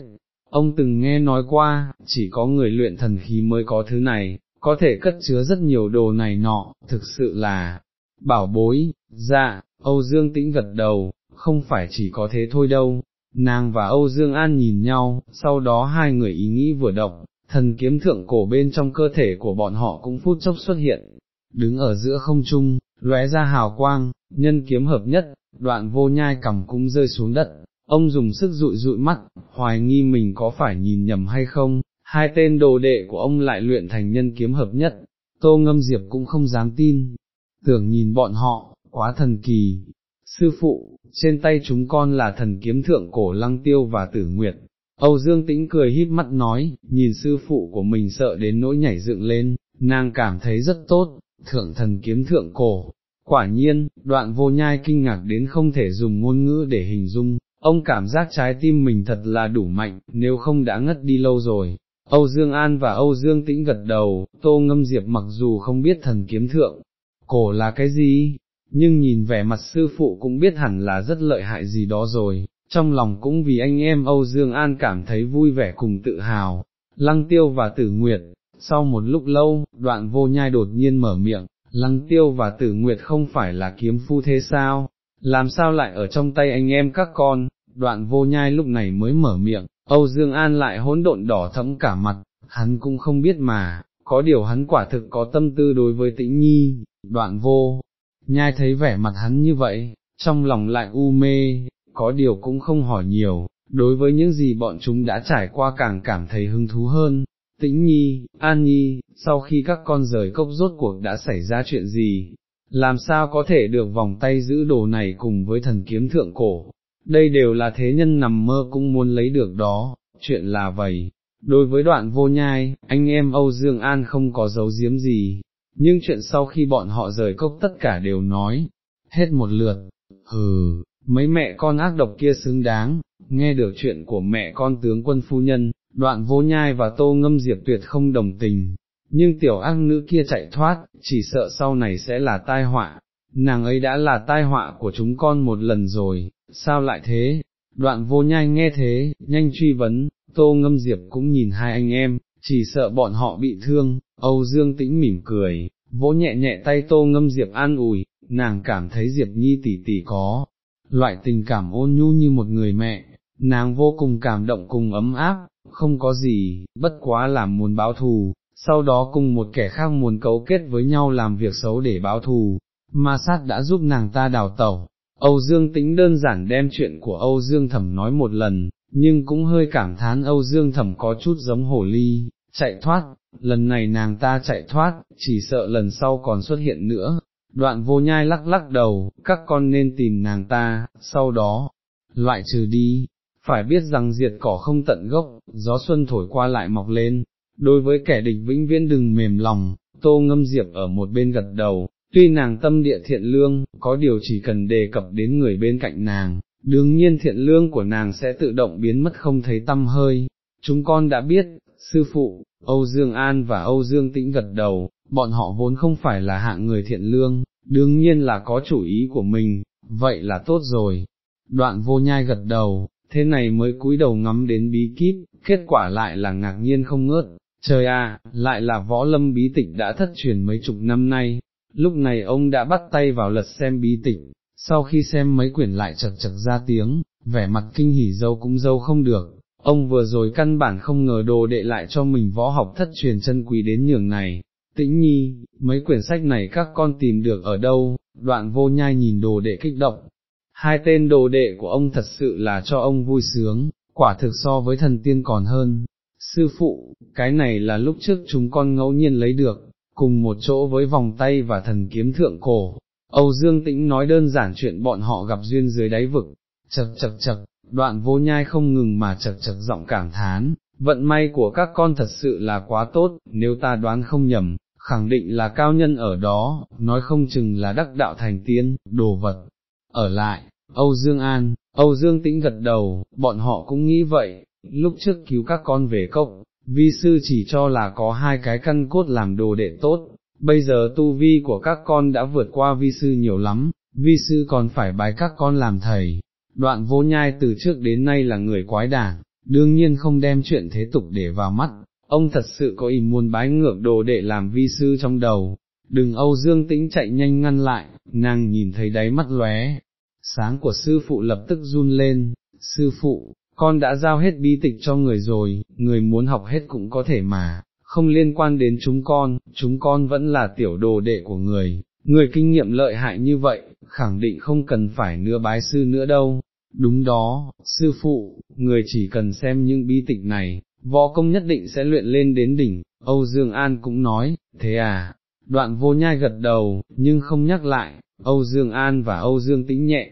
Ông từng nghe nói qua, chỉ có người luyện thần khí mới có thứ này, có thể cất chứa rất nhiều đồ này nọ, thực sự là bảo bối, dạ, Âu Dương Tĩnh gật đầu, không phải chỉ có thế thôi đâu, Nàng và Âu Dương An nhìn nhau, sau đó hai người ý nghĩ vừa động, thần kiếm thượng cổ bên trong cơ thể của bọn họ cũng phút chốc xuất hiện, đứng ở giữa không trung, lóe ra hào quang, nhân kiếm hợp nhất, đoạn vô nhai cầm cũng rơi xuống đất, ông dùng sức dụi dụi mắt, hoài nghi mình có phải nhìn nhầm hay không, hai tên đồ đệ của ông lại luyện thành nhân kiếm hợp nhất, tô ngâm diệp cũng không dám tin, tưởng nhìn bọn họ, quá thần kỳ, sư phụ, trên tay chúng con là thần kiếm thượng cổ lăng tiêu và tử nguyệt. Âu Dương Tĩnh cười híp mắt nói, nhìn sư phụ của mình sợ đến nỗi nhảy dựng lên, nàng cảm thấy rất tốt, thượng thần kiếm thượng cổ. Quả nhiên, đoạn vô nhai kinh ngạc đến không thể dùng ngôn ngữ để hình dung, ông cảm giác trái tim mình thật là đủ mạnh, nếu không đã ngất đi lâu rồi. Âu Dương An và Âu Dương Tĩnh gật đầu, Tô Ngâm Diệp mặc dù không biết thần kiếm thượng, cổ là cái gì, nhưng nhìn vẻ mặt sư phụ cũng biết hẳn là rất lợi hại gì đó rồi, trong lòng cũng vì anh em Âu Dương An cảm thấy vui vẻ cùng tự hào. Lăng Tiêu và Tử Nguyệt, sau một lúc lâu, đoạn vô nhai đột nhiên mở miệng, Lăng Tiêu và Tử Nguyệt không phải là kiếm phu thế sao, làm sao lại ở trong tay anh em các con, đoạn vô nhai lúc này mới mở miệng, Âu Dương An lại hỗn độn đỏ thẫm cả mặt, hắn cũng không biết mà, có điều hắn quả thực có tâm tư đối với tĩnh nhi, đoạn vô, nhai thấy vẻ mặt hắn như vậy, trong lòng lại u mê, có điều cũng không hỏi nhiều, đối với những gì bọn chúng đã trải qua càng cảm thấy hứng thú hơn. Tĩnh Nhi, An Nhi, sau khi các con rời cốc rốt cuộc đã xảy ra chuyện gì, làm sao có thể được vòng tay giữ đồ này cùng với thần kiếm thượng cổ, đây đều là thế nhân nằm mơ cũng muốn lấy được đó, chuyện là vậy. Đối với đoạn vô nhai, anh em Âu Dương An không có giấu giếm gì, nhưng chuyện sau khi bọn họ rời cốc tất cả đều nói, hết một lượt, hừ, mấy mẹ con ác độc kia xứng đáng, nghe được chuyện của mẹ con tướng quân phu nhân, đoạn vô nhai và tô ngâm diệp tuyệt không đồng tình, nhưng tiểu ác nữ kia chạy thoát, chỉ sợ sau này sẽ là tai họa, nàng ấy đã là tai họa của chúng con một lần rồi, sao lại thế? Đoạn vô nhai nghe thế, nhanh truy vấn, tô ngâm diệp cũng nhìn hai anh em, chỉ sợ bọn họ bị thương, Âu Dương tĩnh mỉm cười, vỗ nhẹ nhẹ tay tô ngâm diệp an ủi, nàng cảm thấy diệp nhi tỷ tỷ có, loại tình cảm ôn nhu như một người mẹ, nàng vô cùng cảm động cùng ấm áp, không có gì, bất quá là muốn báo thù, sau đó cùng một kẻ khác muốn cấu kết với nhau làm việc xấu để báo thù, ma sát đã giúp nàng ta đào tẩu. Âu Dương tĩnh đơn giản đem chuyện của Âu Dương Thẩm nói một lần, nhưng cũng hơi cảm thán Âu Dương Thẩm có chút giống hổ ly, chạy thoát, lần này nàng ta chạy thoát, chỉ sợ lần sau còn xuất hiện nữa. Đoạn vô nhai lắc lắc đầu, các con nên tìm nàng ta, sau đó, loại trừ đi, phải biết rằng diệt cỏ không tận gốc, gió xuân thổi qua lại mọc lên, đối với kẻ địch vĩnh viễn đừng mềm lòng, tô ngâm diệp ở một bên gật đầu, tuy nàng tâm địa thiện lương, có điều chỉ cần đề cập đến người bên cạnh nàng, đương nhiên thiện lương của nàng sẽ tự động biến mất không thấy tâm hơi, chúng con đã biết, sư phụ, Âu Dương An và Âu Dương Tĩnh gật đầu, bọn họ vốn không phải là hạng người thiện lương, đương nhiên là có chủ ý của mình, vậy là tốt rồi. Đoạn vô nhai gật đầu, thế này mới cúi đầu ngắm đến bí kíp, kết quả lại là ngạc nhiên không ngớt, trời à, lại là võ lâm bí tịch đã thất truyền mấy chục năm nay, lúc này ông đã bắt tay vào lật xem bí tịch, sau khi xem mấy quyển lại chật chật ra tiếng, vẻ mặt kinh hỉ dâu cũng dâu không được, ông vừa rồi căn bản không ngờ đồ đệ lại cho mình võ học thất truyền chân quý đến nhường này. Tĩnh nhi, mấy quyển sách này các con tìm được ở đâu, đoạn vô nhai nhìn đồ đệ kích động, hai tên đồ đệ của ông thật sự là cho ông vui sướng, quả thực so với thần tiên còn hơn. Sư phụ, cái này là lúc trước chúng con ngẫu nhiên lấy được, cùng một chỗ với vòng tay và thần kiếm thượng cổ. Âu Dương Tĩnh nói đơn giản chuyện bọn họ gặp duyên dưới đáy vực, chật chật chật, đoạn vô nhai không ngừng mà chật chật giọng cảm thán, vận may của các con thật sự là quá tốt, nếu ta đoán không nhầm, khẳng định là cao nhân ở đó, nói không chừng là đắc đạo thành tiên, đồ vật. Ở lại, Âu Dương An, Âu Dương Tĩnh gật đầu, bọn họ cũng nghĩ vậy, lúc trước cứu các con về cốc, vi sư chỉ cho là có hai cái căn cốt làm đồ đệ tốt, bây giờ tu vi của các con đã vượt qua vi sư nhiều lắm, vi sư còn phải bái các con làm thầy. Đoạn vô nhai từ trước đến nay là người quái đảng, đương nhiên không đem chuyện thế tục để vào mắt, ông thật sự có ý muốn bái ngược đồ đệ làm vi sư trong đầu. Đừng Âu Dương Tĩnh chạy nhanh ngăn lại, nàng nhìn thấy đáy mắt lóe, sáng của sư phụ lập tức run lên, sư phụ, con đã giao hết bi tịch cho người rồi, người muốn học hết cũng có thể mà, không liên quan đến chúng con, chúng con vẫn là tiểu đồ đệ của người, người kinh nghiệm lợi hại như vậy, khẳng định không cần phải nữa bái sư nữa đâu. Đúng đó, sư phụ, người chỉ cần xem những bi tịch này, võ công nhất định sẽ luyện lên đến đỉnh, Âu Dương An cũng nói, thế à, đoạn vô nhai gật đầu, nhưng không nhắc lại, Âu Dương An và Âu Dương tĩnh nhẹ,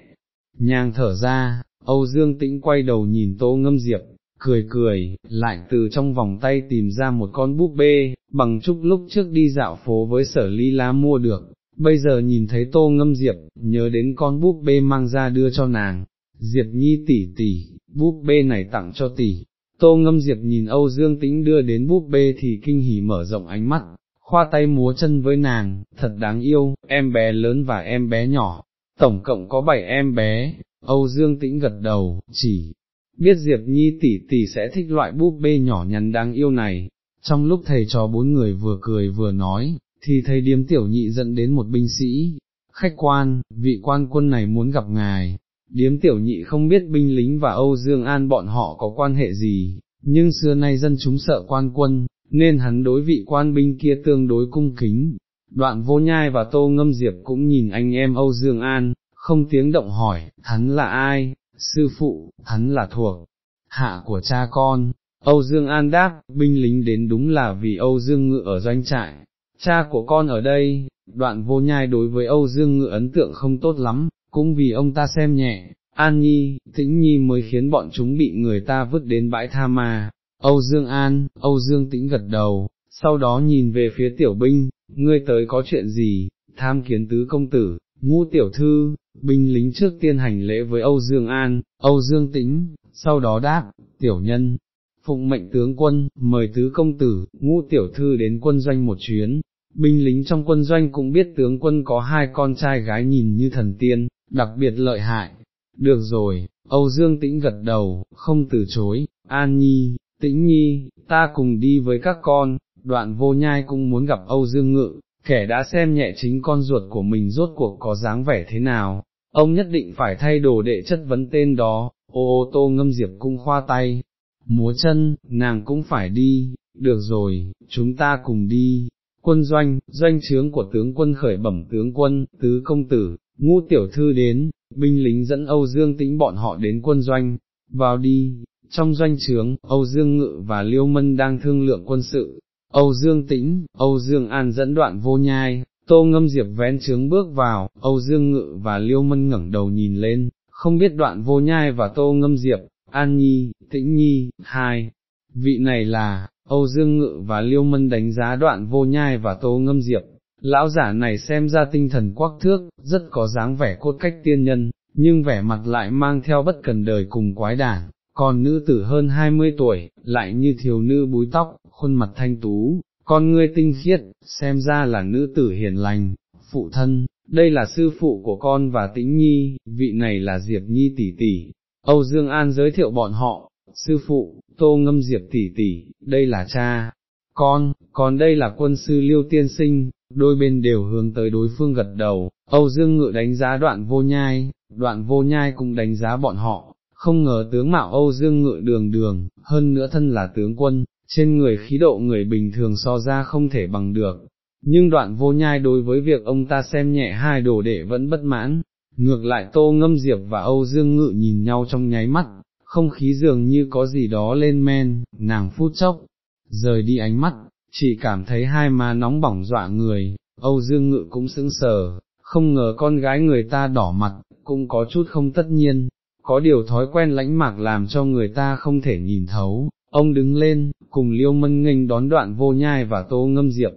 nhang thở ra, Âu Dương Tĩnh quay đầu nhìn Tô Ngâm Diệp, cười cười, lại từ trong vòng tay tìm ra một con búp bê, bằng chút lúc trước đi dạo phố với sở ly lá mua được, bây giờ nhìn thấy Tô Ngâm Diệp, nhớ đến con búp bê mang ra đưa cho nàng, Diệp Nhi tỷ tỷ, búp bê này tặng cho tỷ. Tô ngâm Diệp nhìn Âu Dương Tĩnh đưa đến búp bê thì kinh hỉ mở rộng ánh mắt, khoa tay múa chân với nàng, thật đáng yêu, em bé lớn và em bé nhỏ, tổng cộng có 7 em bé, Âu Dương Tĩnh gật đầu, chỉ biết Diệp Nhi tỷ tỷ sẽ thích loại búp bê nhỏ nhắn đáng yêu này. Trong lúc thầy trò bốn người vừa cười vừa nói, thì thấy điếm tiểu nhị dẫn đến một binh sĩ, khách quan, vị quan quân này muốn gặp ngài, điếm tiểu nhị không biết binh lính và Âu Dương An bọn họ có quan hệ gì, nhưng xưa nay dân chúng sợ quan quân, nên hắn đối vị quan binh kia tương đối cung kính. Đoạn vô nhai và tô ngâm diệp cũng nhìn anh em Âu Dương An, không tiếng động hỏi, hắn là ai, sư phụ, hắn là thuộc, hạ của cha con. Âu Dương An đáp, binh lính đến đúng là vì Âu Dương Ngự ở doanh trại, cha của con ở đây, đoạn vô nhai đối với Âu Dương Ngự ấn tượng không tốt lắm, cũng vì ông ta xem nhẹ, An Nhi, Tĩnh Nhi mới khiến bọn chúng bị người ta vứt đến bãi tha mà. Âu Dương An, Âu Dương Tĩnh gật đầu, sau đó nhìn về phía tiểu binh, ngươi tới có chuyện gì, tham kiến tứ công tử, ngu tiểu thư, binh lính trước tiên hành lễ với Âu Dương An, Âu Dương Tĩnh, sau đó đáp, tiểu nhân, phụng mệnh tướng quân, mời tứ công tử, ngũ tiểu thư đến quân doanh một chuyến. Binh lính trong quân doanh cũng biết tướng quân có hai con trai gái nhìn như thần tiên, đặc biệt lợi hại. Được rồi, Âu Dương Tĩnh gật đầu, không từ chối, An Nhi, Tĩnh Nhi, ta cùng đi với các con, đoạn vô nhai cũng muốn gặp Âu Dương Ngự, kẻ đã xem nhẹ chính con ruột của mình rốt cuộc có dáng vẻ thế nào, ông nhất định phải thay đồ đệ chất vấn tên đó, ô ô tô ngâm diệp cung khoa tay, múa chân, nàng cũng phải đi, được rồi, chúng ta cùng đi. Quân doanh, doanh trướng của tướng quân khởi bẩm tướng quân, tứ công tử, ngu tiểu thư đến, binh lính dẫn Âu Dương tĩnh bọn họ đến quân doanh, vào đi, trong doanh trướng, Âu Dương Ngự và Liêu Mân đang thương lượng quân sự, Âu Dương tĩnh, Âu Dương An dẫn đoạn vô nhai, tô ngâm diệp vén trướng bước vào, Âu Dương Ngự và Liêu Mân ngẩng đầu nhìn lên, không biết đoạn vô nhai và tô ngâm diệp, An Nhi, Tĩnh Nhi, hai, vị này là, Âu Dương Ngự và Liêu Mân đánh giá đoạn vô nhai và tô ngâm diệp, lão giả này xem ra tinh thần quắc thước, rất có dáng vẻ cốt cách tiên nhân, nhưng vẻ mặt lại mang theo bất cần đời cùng quái đản, còn nữ tử hơn 20 tuổi, lại như thiếu nữ búi tóc, khuôn mặt thanh tú, con ngươi tinh khiết, xem ra là nữ tử hiền lành, phụ thân, đây là sư phụ của con và tĩnh nhi, vị này là Diệp Nhi tỷ tỷ. Âu Dương An giới thiệu bọn họ, sư phụ, tô ngâm Diệp tỷ tỷ, đây là cha, con, còn đây là quân sư Liêu Tiên Sinh, đôi bên đều hướng tới đối phương gật đầu, Âu Dương Ngự đánh giá đoạn vô nhai, đoạn vô nhai cũng đánh giá bọn họ, không ngờ tướng mạo Âu Dương Ngự đường đường, hơn nữa thân là tướng quân, trên người khí độ người bình thường so ra không thể bằng được. Nhưng đoạn vô nhai đối với việc ông ta xem nhẹ hai đồ đệ vẫn bất mãn, ngược lại tô ngâm diệp và Âu Dương Ngự nhìn nhau trong nháy mắt, không khí dường như có gì đó lên men, nàng phút chốc, rời đi ánh mắt, chỉ cảm thấy hai má nóng bỏng dọa người, Âu Dương Ngự cũng sững sờ, không ngờ con gái người ta đỏ mặt, cũng có chút không tất nhiên, có điều thói quen lãnh mạc làm cho người ta không thể nhìn thấu, ông đứng lên, cùng liêu mân nghênh đón đoạn vô nhai và tô ngâm diệp,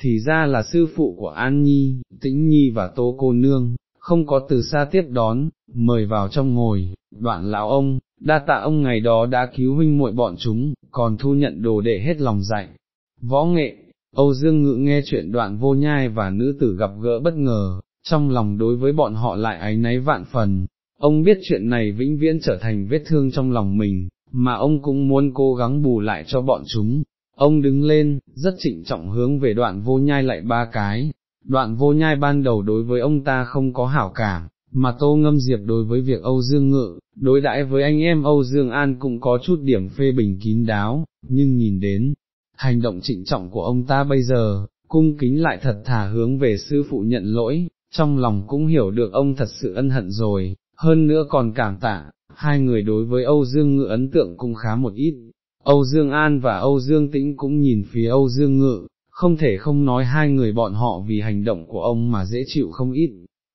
thì ra là sư phụ của An Nhi, Tĩnh Nhi và tô cô nương, không có từ xa tiếp đón, mời vào trong ngồi, đoạn lão ông, đa tạ ông ngày đó đã cứu huynh muội bọn chúng, còn thu nhận đồ đệ hết lòng dạy. Võ nghệ, Âu Dương Ngự nghe chuyện đoạn vô nhai và nữ tử gặp gỡ bất ngờ, trong lòng đối với bọn họ lại áy náy vạn phần, ông biết chuyện này vĩnh viễn trở thành vết thương trong lòng mình, mà ông cũng muốn cố gắng bù lại cho bọn chúng. Ông đứng lên, rất trịnh trọng hướng về đoạn vô nhai lại ba cái, đoạn vô nhai ban đầu đối với ông ta không có hảo cảm, mà tô ngâm diệp đối với việc Âu Dương Ngự, đối đãi với anh em Âu Dương An cũng có chút điểm phê bình kín đáo, nhưng nhìn đến, hành động trịnh trọng của ông ta bây giờ, cung kính lại thật thà hướng về sư phụ nhận lỗi, trong lòng cũng hiểu được ông thật sự ân hận rồi, hơn nữa còn cảm tạ, hai người đối với Âu Dương Ngự ấn tượng cũng khá một ít. Âu Dương An và Âu Dương Tĩnh cũng nhìn phía Âu Dương Ngự, không thể không nói hai người bọn họ vì hành động của ông mà dễ chịu không ít.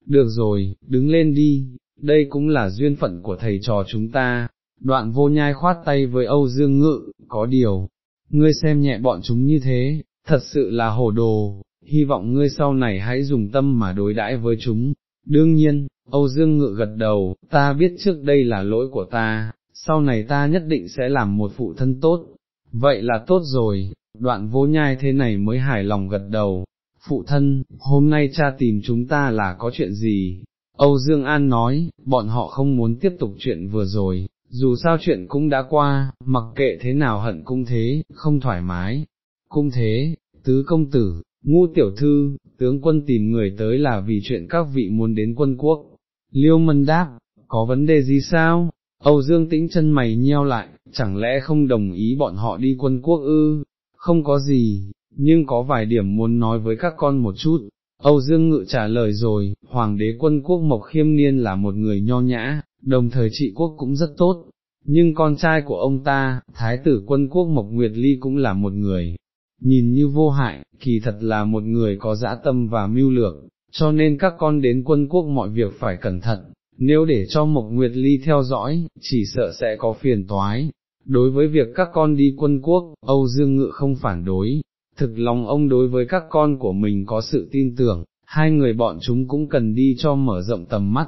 Được rồi, đứng lên đi, đây cũng là duyên phận của thầy trò chúng ta. Đoạn vô nhai khoát tay với Âu Dương Ngự, có điều, ngươi xem nhẹ bọn chúng như thế, thật sự là hồ đồ, hy vọng ngươi sau này hãy dùng tâm mà đối đãi với chúng. Đương nhiên, Âu Dương Ngự gật đầu, ta biết trước đây là lỗi của ta, sau này ta nhất định sẽ làm một phụ thân tốt. Vậy là tốt rồi, đoạn vô nhai thế này mới hài lòng gật đầu. Phụ thân, hôm nay cha tìm chúng ta là có chuyện gì? Âu Dương An nói, bọn họ không muốn tiếp tục chuyện vừa rồi, dù sao chuyện cũng đã qua, mặc kệ thế nào hận cũng thế, không thoải mái. Cung thế, tứ công tử, ngu tiểu thư, tướng quân tìm người tới là vì chuyện các vị muốn đến quân quốc. Liêu mân đáp, có vấn đề gì sao? Âu Dương tĩnh chân mày nheo lại, chẳng lẽ không đồng ý bọn họ đi quân quốc ư? Không có gì, nhưng có vài điểm muốn nói với các con một chút. Âu Dương Ngự trả lời rồi, Hoàng đế quân quốc Mộc Khiêm Niên là một người nho nhã, đồng thời trị quốc cũng rất tốt, nhưng con trai của ông ta, Thái tử quân quốc Mộc Nguyệt Ly cũng là một người, nhìn như vô hại, kỳ thật là một người có dã tâm và mưu lược, cho nên các con đến quân quốc mọi việc phải cẩn thận, nếu để cho Mộc Nguyệt Ly theo dõi, chỉ sợ sẽ có phiền toái. Đối với việc các con đi quân quốc, Âu Dương Ngự không phản đối, thực lòng ông đối với các con của mình có sự tin tưởng, hai người bọn chúng cũng cần đi cho mở rộng tầm mắt.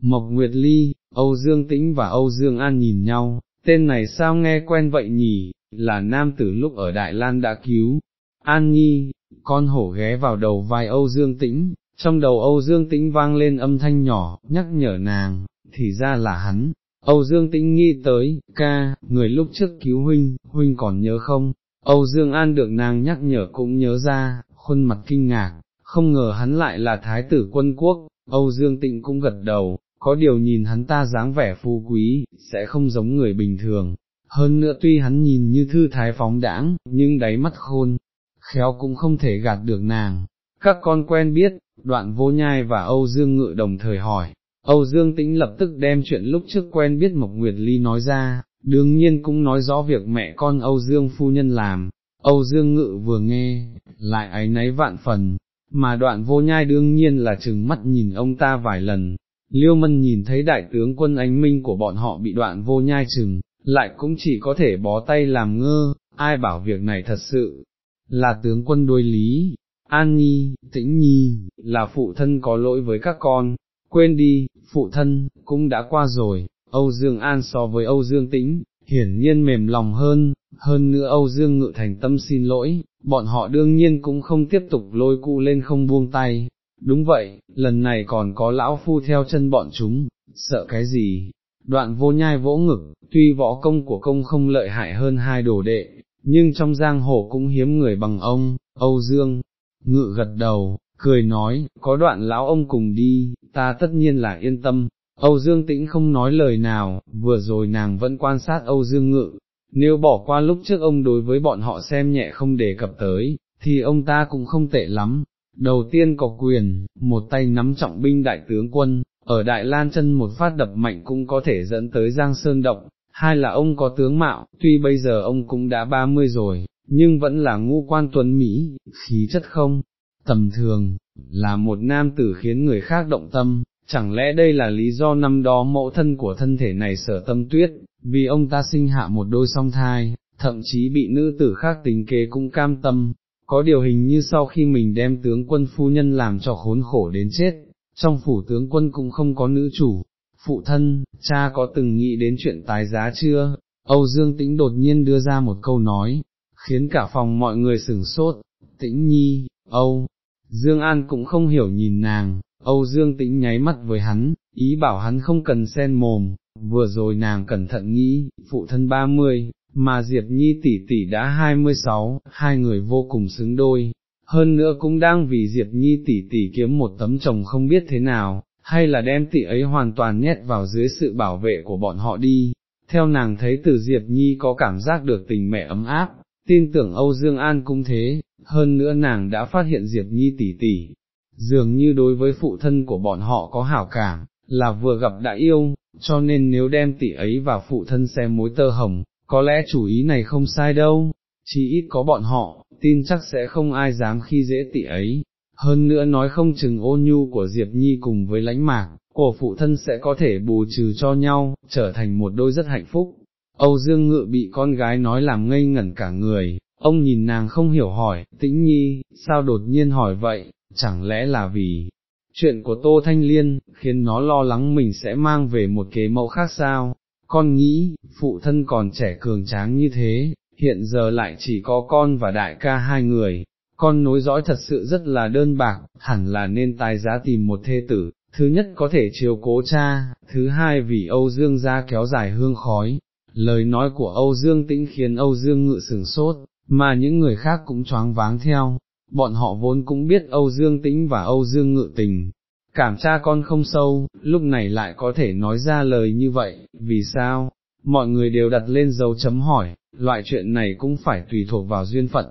Mộc Nguyệt Ly, Âu Dương Tĩnh và Âu Dương An nhìn nhau, tên này sao nghe quen vậy nhỉ, là nam tử lúc ở Đại Lan đã cứu. An Nhi, con hổ ghé vào đầu vai Âu Dương Tĩnh, trong đầu Âu Dương Tĩnh vang lên âm thanh nhỏ, nhắc nhở nàng, thì ra là hắn. Âu Dương Tĩnh nghi tới, ca, người lúc trước cứu huynh, huynh còn nhớ không? Âu Dương An được nàng nhắc nhở cũng nhớ ra, khuôn mặt kinh ngạc, không ngờ hắn lại là thái tử quân quốc, Âu Dương Tịnh cũng gật đầu, có điều nhìn hắn ta dáng vẻ phú quý, sẽ không giống người bình thường. Hơn nữa tuy hắn nhìn như thư thái phóng đãng, nhưng đáy mắt khôn, khéo cũng không thể gạt được nàng. Các con quen biết, đoạn vô nhai và Âu Dương Ngự đồng thời hỏi, Âu Dương Tĩnh lập tức đem chuyện lúc trước quen biết Mộc Nguyệt Ly nói ra, đương nhiên cũng nói rõ việc mẹ con Âu Dương phu nhân làm, Âu Dương Ngự vừa nghe, lại ấy nấy vạn phần, mà đoạn vô nhai đương nhiên là chừng mắt nhìn ông ta vài lần, Liêu Mân nhìn thấy đại tướng quân ánh minh của bọn họ bị đoạn vô nhai chừng, lại cũng chỉ có thể bó tay làm ngơ, ai bảo việc này thật sự là tướng quân đuôi lý, An Nhi, Tĩnh Nhi, là phụ thân có lỗi với các con, quên đi, phụ thân, cũng đã qua rồi, Âu Dương An so với Âu Dương Tĩnh, hiển nhiên mềm lòng hơn, hơn nữa Âu Dương Ngự thành tâm xin lỗi, bọn họ đương nhiên cũng không tiếp tục lôi cụ lên không buông tay, đúng vậy, lần này còn có lão phu theo chân bọn chúng, sợ cái gì, đoạn vô nhai vỗ ngực, tuy võ công của công không lợi hại hơn hai đồ đệ, nhưng trong giang hồ cũng hiếm người bằng ông, Âu Dương, ngự gật đầu, cười nói, có đoạn lão ông cùng đi, ta tất nhiên là yên tâm, Âu Dương Tĩnh không nói lời nào, vừa rồi nàng vẫn quan sát Âu Dương Ngự, nếu bỏ qua lúc trước ông đối với bọn họ xem nhẹ không đề cập tới, thì ông ta cũng không tệ lắm. Đầu tiên có quyền, một tay nắm trọng binh đại tướng quân, ở Đại Lan chân một phát đập mạnh cũng có thể dẫn tới Giang Sơn Động, hai là ông có tướng mạo, tuy bây giờ ông cũng đã 30 rồi, nhưng vẫn là ngũ quan tuấn Mỹ, khí chất không, tầm thường, là một nam tử khiến người khác động tâm, chẳng lẽ đây là lý do năm đó mẫu thân của thân thể này sở tâm tuyết, vì ông ta sinh hạ một đôi song thai, thậm chí bị nữ tử khác tính kế cũng cam tâm, có điều hình như sau khi mình đem tướng quân phu nhân làm cho khốn khổ đến chết, trong phủ tướng quân cũng không có nữ chủ, phụ thân, cha có từng nghĩ đến chuyện tái giá chưa? Âu Dương Tĩnh đột nhiên đưa ra một câu nói, khiến cả phòng mọi người sửng sốt, Tĩnh Nhi, Âu, Dương An cũng không hiểu nhìn nàng, Âu Dương Tĩnh nháy mắt với hắn, ý bảo hắn không cần sen mồm, vừa rồi nàng cẩn thận nghĩ, phụ thân 30, mà Diệp Nhi tỷ tỷ đã 26, hai người vô cùng xứng đôi, hơn nữa cũng đang vì Diệp Nhi tỷ tỷ kiếm một tấm chồng không biết thế nào, hay là đem tỷ ấy hoàn toàn nhét vào dưới sự bảo vệ của bọn họ đi. Theo nàng thấy từ Diệp Nhi có cảm giác được tình mẹ ấm áp, tin tưởng Âu Dương An cũng thế, hơn nữa nàng đã phát hiện Diệp Nhi tỷ tỷ, dường như đối với phụ thân của bọn họ có hảo cảm, là vừa gặp đã yêu, cho nên nếu đem tỷ ấy và phụ thân xem mối tơ hồng, có lẽ chủ ý này không sai đâu, chỉ ít có bọn họ, tin chắc sẽ không ai dám khi dễ tỷ ấy. Hơn nữa nói không chừng ô nhu của Diệp Nhi cùng với lãnh mạc, của phụ thân sẽ có thể bù trừ cho nhau, trở thành một đôi rất hạnh phúc. Âu Dương Ngự bị con gái nói làm ngây ngẩn cả người, ông nhìn nàng không hiểu hỏi, tĩnh nhi, sao đột nhiên hỏi vậy, chẳng lẽ là vì, chuyện của Tô Thanh Liên, khiến nó lo lắng mình sẽ mang về một kế mẫu khác sao, con nghĩ, phụ thân còn trẻ cường tráng như thế, hiện giờ lại chỉ có con và đại ca hai người, con nối dõi thật sự rất là đơn bạc, hẳn là nên tài giá tìm một thê tử, thứ nhất có thể chiều cố cha, thứ hai vì Âu Dương gia kéo dài hương khói. Lời nói của Âu Dương Tĩnh khiến Âu Dương ngự sừng sốt, mà những người khác cũng choáng váng theo, bọn họ vốn cũng biết Âu Dương Tĩnh và Âu Dương ngự tình, cảm cha con không sâu, lúc này lại có thể nói ra lời như vậy, vì sao? Mọi người đều đặt lên dấu chấm hỏi, loại chuyện này cũng phải tùy thuộc vào duyên phận.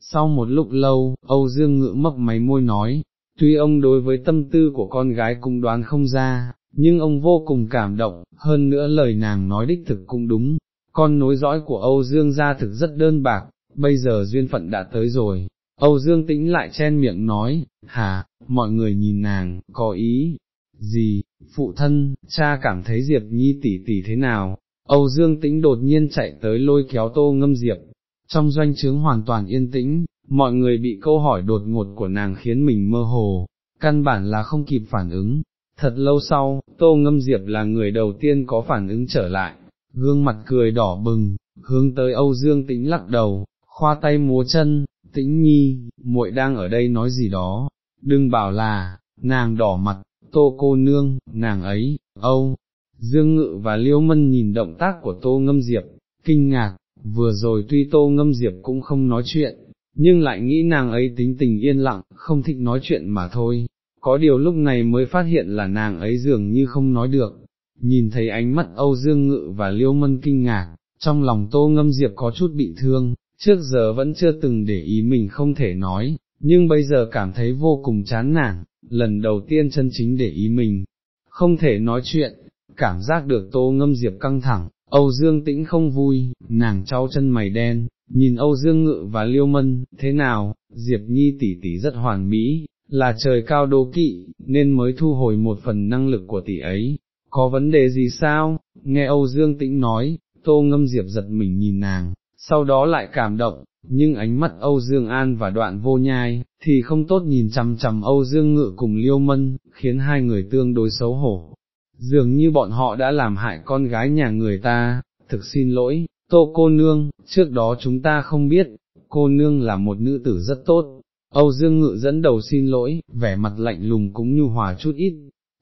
Sau một lúc lâu, Âu Dương ngự mấp máy môi nói, tuy ông đối với tâm tư của con gái cũng đoán không ra, nhưng ông vô cùng cảm động, hơn nữa lời nàng nói đích thực cũng đúng, con nối dõi của Âu Dương gia thực rất đơn bạc, bây giờ duyên phận đã tới rồi. Âu Dương tĩnh lại chen miệng nói, hà, mọi người nhìn nàng, có ý, gì, phụ thân, cha cảm thấy Diệp Nhi tỷ tỷ thế nào, Âu Dương tĩnh đột nhiên chạy tới lôi kéo tô ngâm Diệp, trong doanh trướng hoàn toàn yên tĩnh, mọi người bị câu hỏi đột ngột của nàng khiến mình mơ hồ, căn bản là không kịp phản ứng. Thật lâu sau, Tô Ngâm Diệp là người đầu tiên có phản ứng trở lại, gương mặt cười đỏ bừng, hướng tới Âu Dương Tĩnh lắc đầu, khoa tay múa chân, Tĩnh Nhi, muội đang ở đây nói gì đó, đừng bảo là, nàng đỏ mặt, Tô cô nương, nàng ấy, Âu. Dương Ngự và Liêu Mân nhìn động tác của Tô Ngâm Diệp, kinh ngạc, vừa rồi tuy Tô Ngâm Diệp cũng không nói chuyện, nhưng lại nghĩ nàng ấy tính tình yên lặng, không thích nói chuyện mà thôi, có điều lúc này mới phát hiện là nàng ấy dường như không nói được, nhìn thấy ánh mắt Âu Dương Ngự và Liêu Mân kinh ngạc, trong lòng Tô Ngâm Diệp có chút bị thương, trước giờ vẫn chưa từng để ý mình không thể nói, nhưng bây giờ cảm thấy vô cùng chán nản, lần đầu tiên chân chính để ý mình, không thể nói chuyện, cảm giác được Tô Ngâm Diệp căng thẳng, Âu Dương Tĩnh không vui, nàng trao chân mày đen, nhìn Âu Dương Ngự và Liêu Mân, thế nào, Diệp Nhi tỷ tỷ rất hoàn mỹ, là trời cao đố kỵ, nên mới thu hồi một phần năng lực của tỷ ấy, có vấn đề gì sao, nghe Âu Dương Tĩnh nói, Tô Ngâm Diệp giật mình nhìn nàng, sau đó lại cảm động, nhưng ánh mắt Âu Dương An và đoạn vô nhai, thì không tốt nhìn chằm chằm Âu Dương Ngự cùng Liêu Mân, khiến hai người tương đối xấu hổ. Dường như bọn họ đã làm hại con gái nhà người ta, thực xin lỗi, tô cô nương, trước đó chúng ta không biết, cô nương là một nữ tử rất tốt. Âu Dương Ngự dẫn đầu xin lỗi, vẻ mặt lạnh lùng cũng nhu hòa chút ít,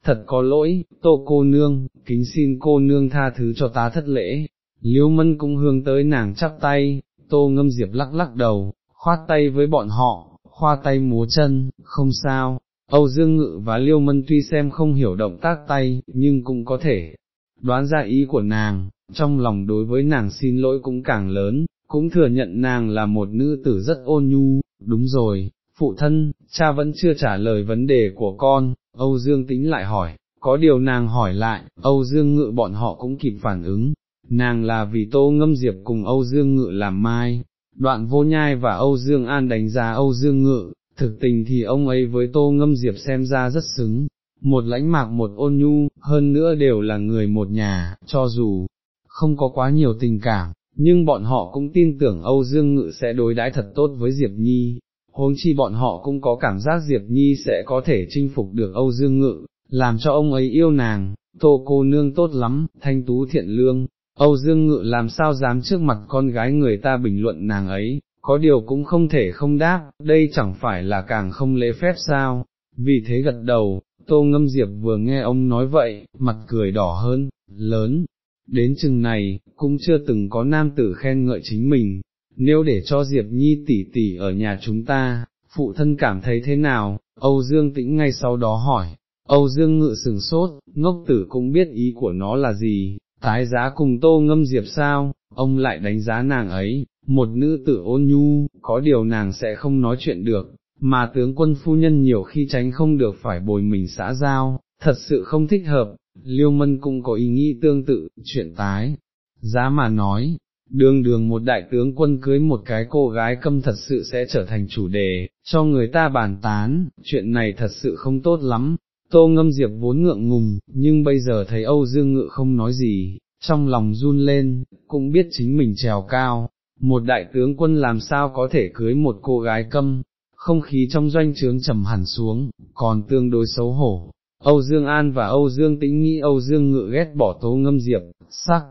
thật có lỗi, tô cô nương, kính xin cô nương tha thứ cho ta thất lễ, liêu mân cũng hướng tới nàng chắp tay, tô ngâm diệp lắc lắc đầu, khoát tay với bọn họ, khoa tay múa chân, không sao, Âu Dương Ngự và Liêu Mân tuy xem không hiểu động tác tay, nhưng cũng có thể đoán ra ý của nàng, trong lòng đối với nàng xin lỗi cũng càng lớn, cũng thừa nhận nàng là một nữ tử rất ôn nhu, đúng rồi, phụ thân, cha vẫn chưa trả lời vấn đề của con, Âu Dương tính lại hỏi, có điều nàng hỏi lại, Âu Dương Ngự bọn họ cũng kịp phản ứng, nàng là vì tô ngâm diệp cùng Âu Dương Ngự làm mai, đoạn vô nhai và Âu Dương An đánh giá Âu Dương Ngự, thực tình thì ông ấy với tô ngâm diệp xem ra rất xứng, một lãnh mạc một ôn nhu, hơn nữa đều là người một nhà, cho dù không có quá nhiều tình cảm, nhưng bọn họ cũng tin tưởng Âu Dương Ngự sẽ đối đãi thật tốt với Diệp Nhi, huống chi bọn họ cũng có cảm giác Diệp Nhi sẽ có thể chinh phục được Âu Dương Ngự, làm cho ông ấy yêu nàng, tô cô nương tốt lắm, thanh tú thiện lương, Âu Dương Ngự làm sao dám trước mặt con gái người ta bình luận nàng ấy, có điều cũng không thể không đáp, đây chẳng phải là càng không lễ phép sao, vì thế gật đầu, Tô Ngâm Diệp vừa nghe ông nói vậy, mặt cười đỏ hơn, lớn, đến chừng này, cũng chưa từng có nam tử khen ngợi chính mình, nếu để cho Diệp Nhi tỷ tỷ ở nhà chúng ta, phụ thân cảm thấy thế nào, Âu Dương tĩnh ngay sau đó hỏi, Âu Dương ngự sừng sốt, ngốc tử cũng biết ý của nó là gì, tái giá cùng tô ngâm Diệp sao, ông lại đánh giá nàng ấy, một nữ tử ôn nhu, có điều nàng sẽ không nói chuyện được, mà tướng quân phu nhân nhiều khi tránh không được phải bồi mình xã giao, thật sự không thích hợp, Liêu Mân cũng có ý nghĩ tương tự, chuyện tái, giá mà nói, đường đường một đại tướng quân cưới một cái cô gái câm thật sự sẽ trở thành chủ đề, cho người ta bàn tán, chuyện này thật sự không tốt lắm, Tô ngâm diệp vốn ngượng ngùng, nhưng bây giờ thấy Âu Dương Ngự không nói gì, trong lòng run lên, cũng biết chính mình trèo cao, một đại tướng quân làm sao có thể cưới một cô gái câm, không khí trong doanh trướng trầm hẳn xuống, còn tương đối xấu hổ. Âu Dương An và Âu Dương Tĩnh nghĩ Âu Dương Ngự ghét bỏ Tô Ngâm Diệp, sắc,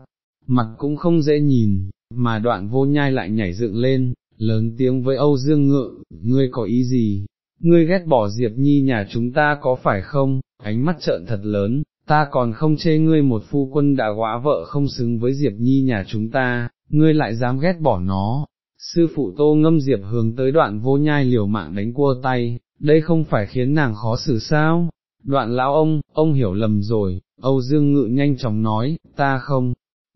mặt cũng không dễ nhìn, mà đoạn vô nhai lại nhảy dựng lên, lớn tiếng với Âu Dương Ngự, ngươi có ý gì? Ngươi ghét bỏ Diệp Nhi nhà chúng ta có phải không? Ánh mắt trợn thật lớn, ta còn không chê ngươi một phu quân đã góa vợ không xứng với Diệp Nhi nhà chúng ta, ngươi lại dám ghét bỏ nó. Sư phụ tô ngâm Diệp hướng tới đoạn vô nhai liều mạng đánh cua tay, đây không phải khiến nàng khó xử sao? Đoạn lão ông, ông hiểu lầm rồi, Âu Dương Ngự nhanh chóng nói, ta không,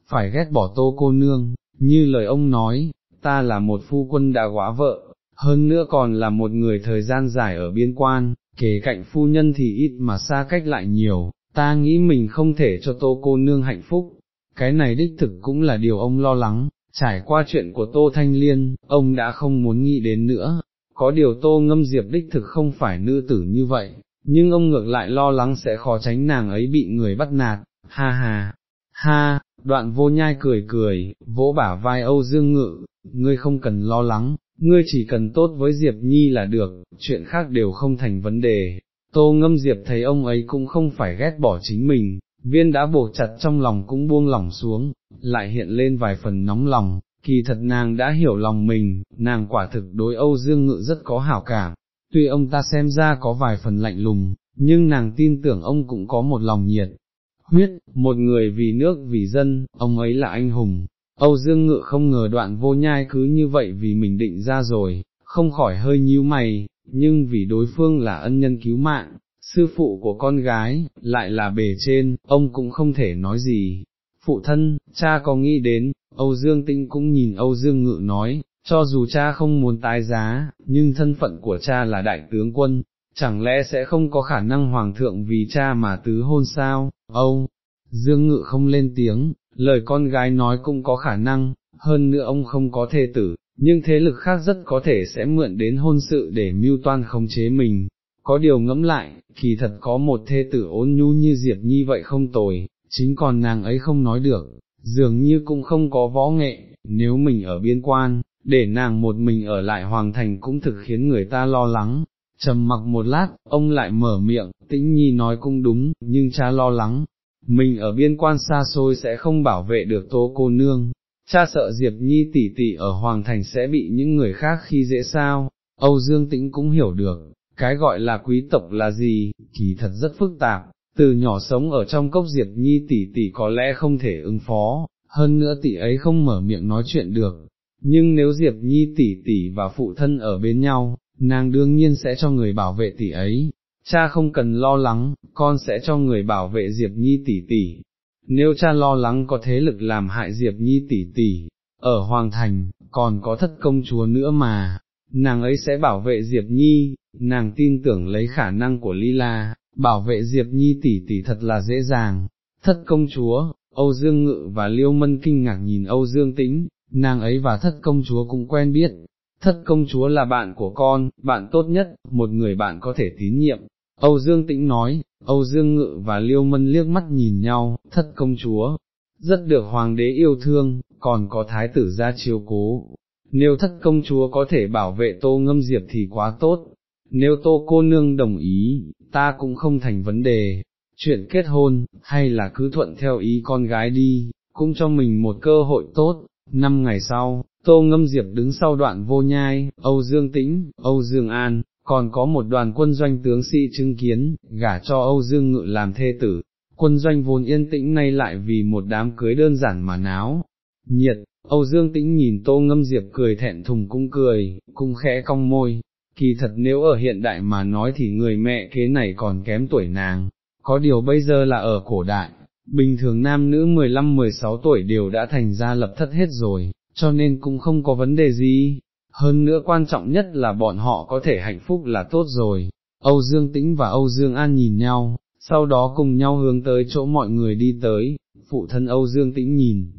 phải ghét bỏ tô cô nương, như lời ông nói, ta là một phu quân đã góa vợ, hơn nữa còn là một người thời gian dài ở biên quan, kể cạnh phu nhân thì ít mà xa cách lại nhiều, ta nghĩ mình không thể cho tô cô nương hạnh phúc, cái này đích thực cũng là điều ông lo lắng, trải qua chuyện của tô thanh liên, ông đã không muốn nghĩ đến nữa, có điều tô ngâm diệp đích thực không phải nữ tử như vậy, nhưng ông ngược lại lo lắng sẽ khó tránh nàng ấy bị người bắt nạt, ha ha, ha, đoạn vô nhai cười cười, vỗ bả vai Âu Dương Ngự, ngươi không cần lo lắng, ngươi chỉ cần tốt với Diệp Nhi là được, chuyện khác đều không thành vấn đề. Tô ngâm Diệp thấy ông ấy cũng không phải ghét bỏ chính mình, viên đã buộc chặt trong lòng cũng buông lỏng xuống, lại hiện lên vài phần nóng lòng, kỳ thật nàng đã hiểu lòng mình, nàng quả thực đối Âu Dương Ngự rất có hảo cảm, tuy ông ta xem ra có vài phần lạnh lùng, nhưng nàng tin tưởng ông cũng có một lòng nhiệt, huyết, một người vì nước vì dân, ông ấy là anh hùng. Âu Dương Ngự không ngờ đoạn vô nhai cứ như vậy vì mình định ra rồi, không khỏi hơi nhíu mày, nhưng vì đối phương là ân nhân cứu mạng, sư phụ của con gái, lại là bề trên, ông cũng không thể nói gì. Phụ thân, cha có nghĩ đến, Âu Dương Tinh cũng nhìn Âu Dương Ngự nói, cho dù cha không muốn tái giá, nhưng thân phận của cha là đại tướng quân, chẳng lẽ sẽ không có khả năng hoàng thượng vì cha mà tứ hôn sao, Âu, Dương Ngự không lên tiếng, lời con gái nói cũng có khả năng, hơn nữa ông không có thê tử, nhưng thế lực khác rất có thể sẽ mượn đến hôn sự để mưu toan khống chế mình. Có điều ngẫm lại, kỳ thật có một thê tử ôn nhu như Diệp Nhi vậy không tồi, chính còn nàng ấy không nói được, dường như cũng không có võ nghệ, nếu mình ở biên quan, để nàng một mình ở lại hoàng thành cũng thực khiến người ta lo lắng, trầm mặc một lát, ông lại mở miệng, tĩnh nhi nói cũng đúng, nhưng cha lo lắng, mình ở biên quan xa xôi sẽ không bảo vệ được tố cô nương, cha sợ Diệp Nhi tỷ tỷ ở Hoàng Thành sẽ bị những người khác khi dễ sao, Âu Dương Tĩnh cũng hiểu được, cái gọi là quý tộc là gì, kỳ thật rất phức tạp, từ nhỏ sống ở trong cốc Diệp Nhi tỷ tỷ có lẽ không thể ứng phó, hơn nữa tỷ ấy không mở miệng nói chuyện được, nhưng nếu Diệp Nhi tỷ tỷ và phụ thân ở bên nhau, nàng đương nhiên sẽ cho người bảo vệ tỷ ấy, cha không cần lo lắng, con sẽ cho người bảo vệ Diệp Nhi tỷ tỷ. Nếu cha lo lắng có thế lực làm hại Diệp Nhi tỷ tỷ, ở Hoàng Thành, còn có thất công chúa nữa mà, nàng ấy sẽ bảo vệ Diệp Nhi, nàng tin tưởng lấy khả năng của Lila, bảo vệ Diệp Nhi tỷ tỷ thật là dễ dàng. Thất công chúa, Âu Dương Ngự và Liêu Mân kinh ngạc nhìn Âu Dương Tĩnh, nàng ấy và thất công chúa cũng quen biết, thất công chúa là bạn của con, bạn tốt nhất, một người bạn có thể tín nhiệm. Âu Dương Tĩnh nói, Âu Dương Ngự và Liêu Mân liếc mắt nhìn nhau, thất công chúa, rất được hoàng đế yêu thương, còn có thái tử ra chiếu cố. Nếu thất công chúa có thể bảo vệ tô ngâm diệp thì quá tốt, nếu tô cô nương đồng ý, ta cũng không thành vấn đề, chuyện kết hôn, hay là cứ thuận theo ý con gái đi, cũng cho mình một cơ hội tốt, năm ngày sau, Tô Ngâm Diệp đứng sau đoạn vô nhai, Âu Dương Tĩnh, Âu Dương An, còn có một đoàn quân doanh tướng sĩ chứng kiến, gả cho Âu Dương Ngự làm thê tử, quân doanh vốn yên tĩnh nay lại vì một đám cưới đơn giản mà náo, nhiệt, Âu Dương Tĩnh nhìn Tô Ngâm Diệp cười thẹn thùng cũng cười, cung khẽ cong môi, kỳ thật nếu ở hiện đại mà nói thì người mẹ kế này còn kém tuổi nàng, có điều bây giờ là ở cổ đại, bình thường nam nữ 15-16 tuổi đều đã thành ra lập thất hết rồi, cho nên cũng không có vấn đề gì, hơn nữa quan trọng nhất là bọn họ có thể hạnh phúc là tốt rồi. Âu Dương Tĩnh và Âu Dương An nhìn nhau, sau đó cùng nhau hướng tới chỗ mọi người đi tới, phụ thân Âu Dương Tĩnh nhìn,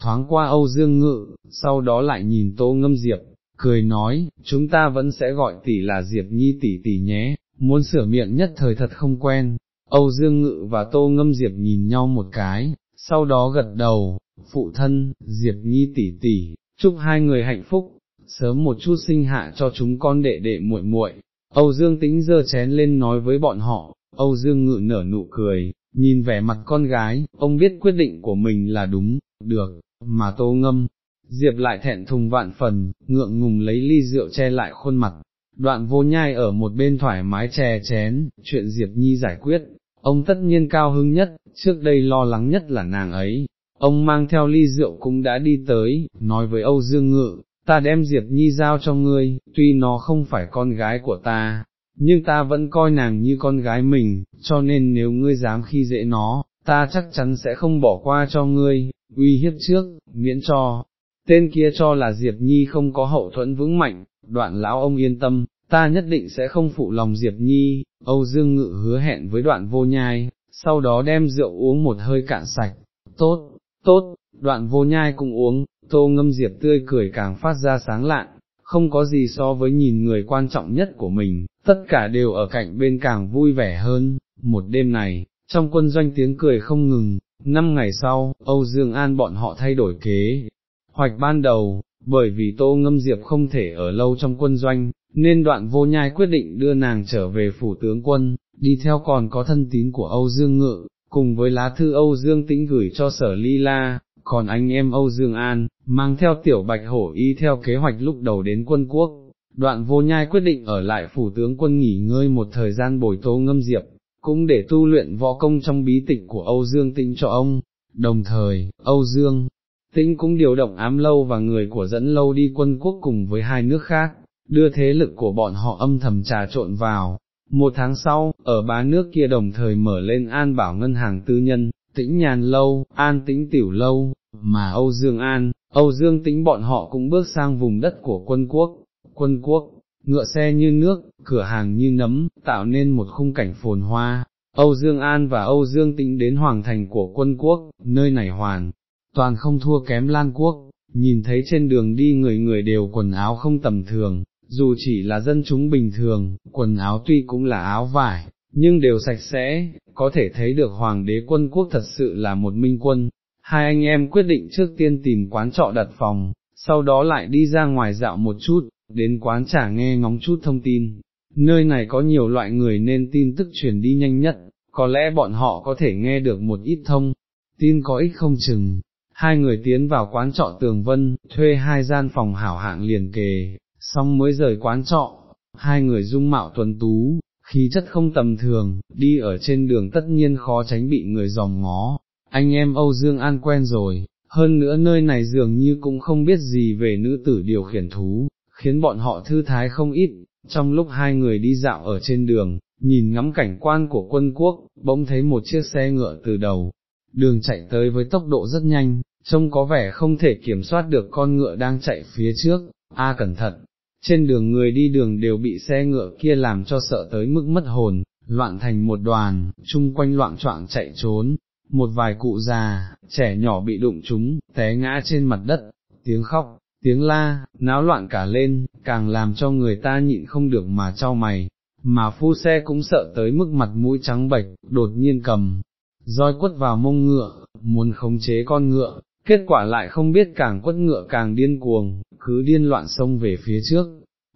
thoáng qua Âu Dương Ngự, sau đó lại nhìn Tô Ngâm Diệp, cười nói, chúng ta vẫn sẽ gọi tỷ là Diệp Nhi tỷ tỷ nhé, muốn sửa miệng nhất thời thật không quen, Âu Dương Ngự và Tô Ngâm Diệp nhìn nhau một cái, sau đó gật đầu, phụ thân, Diệp Nhi tỷ tỷ, chúc hai người hạnh phúc, sớm một chút sinh hạ cho chúng con đệ đệ muội muội. Âu Dương Tĩnh giơ chén lên nói với bọn họ, Âu Dương Ngự nở nụ cười, nhìn vẻ mặt con gái, ông biết quyết định của mình là đúng, được, mà Tô Ngâm, Diệp lại thẹn thùng vạn phần, ngượng ngùng lấy ly rượu che lại khuôn mặt, đoạn vô nhai ở một bên thoải mái chè chén, chuyện Diệp Nhi giải quyết, ông tất nhiên cao hứng nhất, trước đây lo lắng nhất là nàng ấy, ông mang theo ly rượu cũng đã đi tới, nói với Âu Dương Ngự, ta đem Diệp Nhi giao cho ngươi, tuy nó không phải con gái của ta, nhưng ta vẫn coi nàng như con gái mình, cho nên nếu ngươi dám khi dễ nó, ta chắc chắn sẽ không bỏ qua cho ngươi, uy hiếp trước, miễn cho, tên kia cho là Diệp Nhi không có hậu thuẫn vững mạnh, đoạn lão ông yên tâm, ta nhất định sẽ không phụ lòng Diệp Nhi, Âu Dương Ngự hứa hẹn với đoạn vô nhai, sau đó đem rượu uống một hơi cạn sạch, tốt, tốt, đoạn vô nhai cũng uống, tô ngâm Diệp tươi cười càng phát ra sáng lạn, không có gì so với nhìn người quan trọng nhất của mình, tất cả đều ở cạnh bên càng vui vẻ hơn, một đêm này, trong quân doanh tiếng cười không ngừng, năm ngày sau, Âu Dương An bọn họ thay đổi kế, hoạch ban đầu, bởi vì Tô Ngâm Diệp không thể ở lâu trong quân doanh, nên đoạn vô nhai quyết định đưa nàng trở về phủ tướng quân, đi theo còn có thân tín của Âu Dương Ngự, cùng với lá thư Âu Dương Tĩnh gửi cho sở Ly La, còn anh em Âu Dương An, mang theo tiểu bạch hổ y theo kế hoạch lúc đầu đến quân quốc. Đoạn vô nhai quyết định ở lại phủ tướng quân nghỉ ngơi một thời gian bồi Tô Ngâm Diệp, cũng để tu luyện võ công trong bí tịch của Âu Dương Tĩnh cho ông. Đồng thời, Âu Dương, Tĩnh cũng điều động ám lâu và người của dẫn lâu đi quân quốc cùng với hai nước khác, đưa thế lực của bọn họ âm thầm trà trộn vào. Một tháng sau, ở ba nước kia đồng thời mở lên an bảo ngân hàng tư nhân, tĩnh nhàn lâu, an tĩnh tiểu lâu, mà Âu Dương An, Âu Dương tĩnh bọn họ cũng bước sang vùng đất của quân quốc, quân quốc, ngựa xe như nước, cửa hàng như nấm, tạo nên một khung cảnh phồn hoa. Âu Dương An và Âu Dương Tĩnh đến hoàng thành của quân quốc, nơi này hoàn, toàn không thua kém Lan Quốc, nhìn thấy trên đường đi người người đều quần áo không tầm thường, dù chỉ là dân chúng bình thường, quần áo tuy cũng là áo vải, nhưng đều sạch sẽ, có thể thấy được Hoàng đế quân quốc thật sự là một minh quân. Hai anh em quyết định trước tiên tìm quán trọ đặt phòng, sau đó lại đi ra ngoài dạo một chút, đến quán trà nghe ngóng chút thông tin. Nơi này có nhiều loại người nên tin tức truyền đi nhanh nhất, có lẽ bọn họ có thể nghe được một ít thông, tin có ích không chừng. Hai người tiến vào quán trọ tường vân, thuê hai gian phòng hảo hạng liền kề, xong mới rời quán trọ, hai người dung mạo tuấn tú, khí chất không tầm thường, đi ở trên đường tất nhiên khó tránh bị người dòm ngó, anh em Âu Dương An quen rồi, hơn nữa nơi này dường như cũng không biết gì về nữ tử điều khiển thú, khiến bọn họ thư thái không ít, trong lúc hai người đi dạo ở trên đường, nhìn ngắm cảnh quan của quân quốc, bỗng thấy một chiếc xe ngựa từ đầu, đường chạy tới với tốc độ rất nhanh, trông có vẻ không thể kiểm soát được con ngựa đang chạy phía trước, a cẩn thận, trên đường người đi đường đều bị xe ngựa kia làm cho sợ tới mức mất hồn, loạn thành một đoàn, chung quanh loạn trọng chạy trốn, một vài cụ già, trẻ nhỏ bị đụng chúng, té ngã trên mặt đất, tiếng khóc, tiếng la, náo loạn cả lên, càng làm cho người ta nhịn không được mà trao mày, mà phu xe cũng sợ tới mức mặt mũi trắng bệch, đột nhiên cầm, roi quất vào mông ngựa, muốn khống chế con ngựa, kết quả lại không biết càng quất ngựa càng điên cuồng, cứ điên loạn xông về phía trước,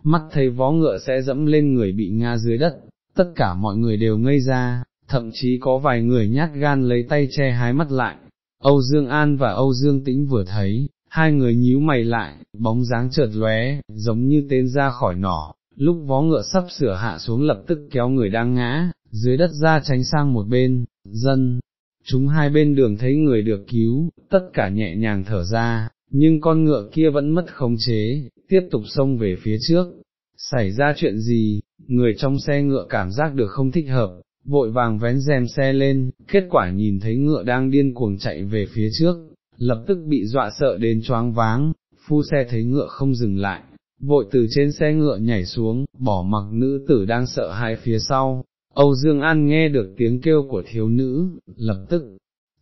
mắt thấy vó ngựa sẽ dẫm lên người bị ngã dưới đất, tất cả mọi người đều ngây ra, thậm chí có vài người nhát gan lấy tay che hái mắt lại. Âu Dương An và Âu Dương Tĩnh vừa thấy, hai người nhíu mày lại, bóng dáng chợt lóe, giống như tên ra khỏi nỏ, lúc vó ngựa sắp sửa hạ xuống lập tức kéo người đang ngã, dưới đất ra tránh sang một bên, dân, chúng hai bên đường thấy người được cứu, tất cả nhẹ nhàng thở ra, nhưng con ngựa kia vẫn mất khống chế, tiếp tục xông về phía trước. Xảy ra chuyện gì, người trong xe ngựa cảm giác được không thích hợp, vội vàng vén rèm xe lên, kết quả nhìn thấy ngựa đang điên cuồng chạy về phía trước, lập tức bị dọa sợ đến choáng váng, phu xe thấy ngựa không dừng lại, vội từ trên xe ngựa nhảy xuống, bỏ mặc nữ tử đang sợ hãi phía sau. Âu Dương An nghe được tiếng kêu của thiếu nữ, lập tức,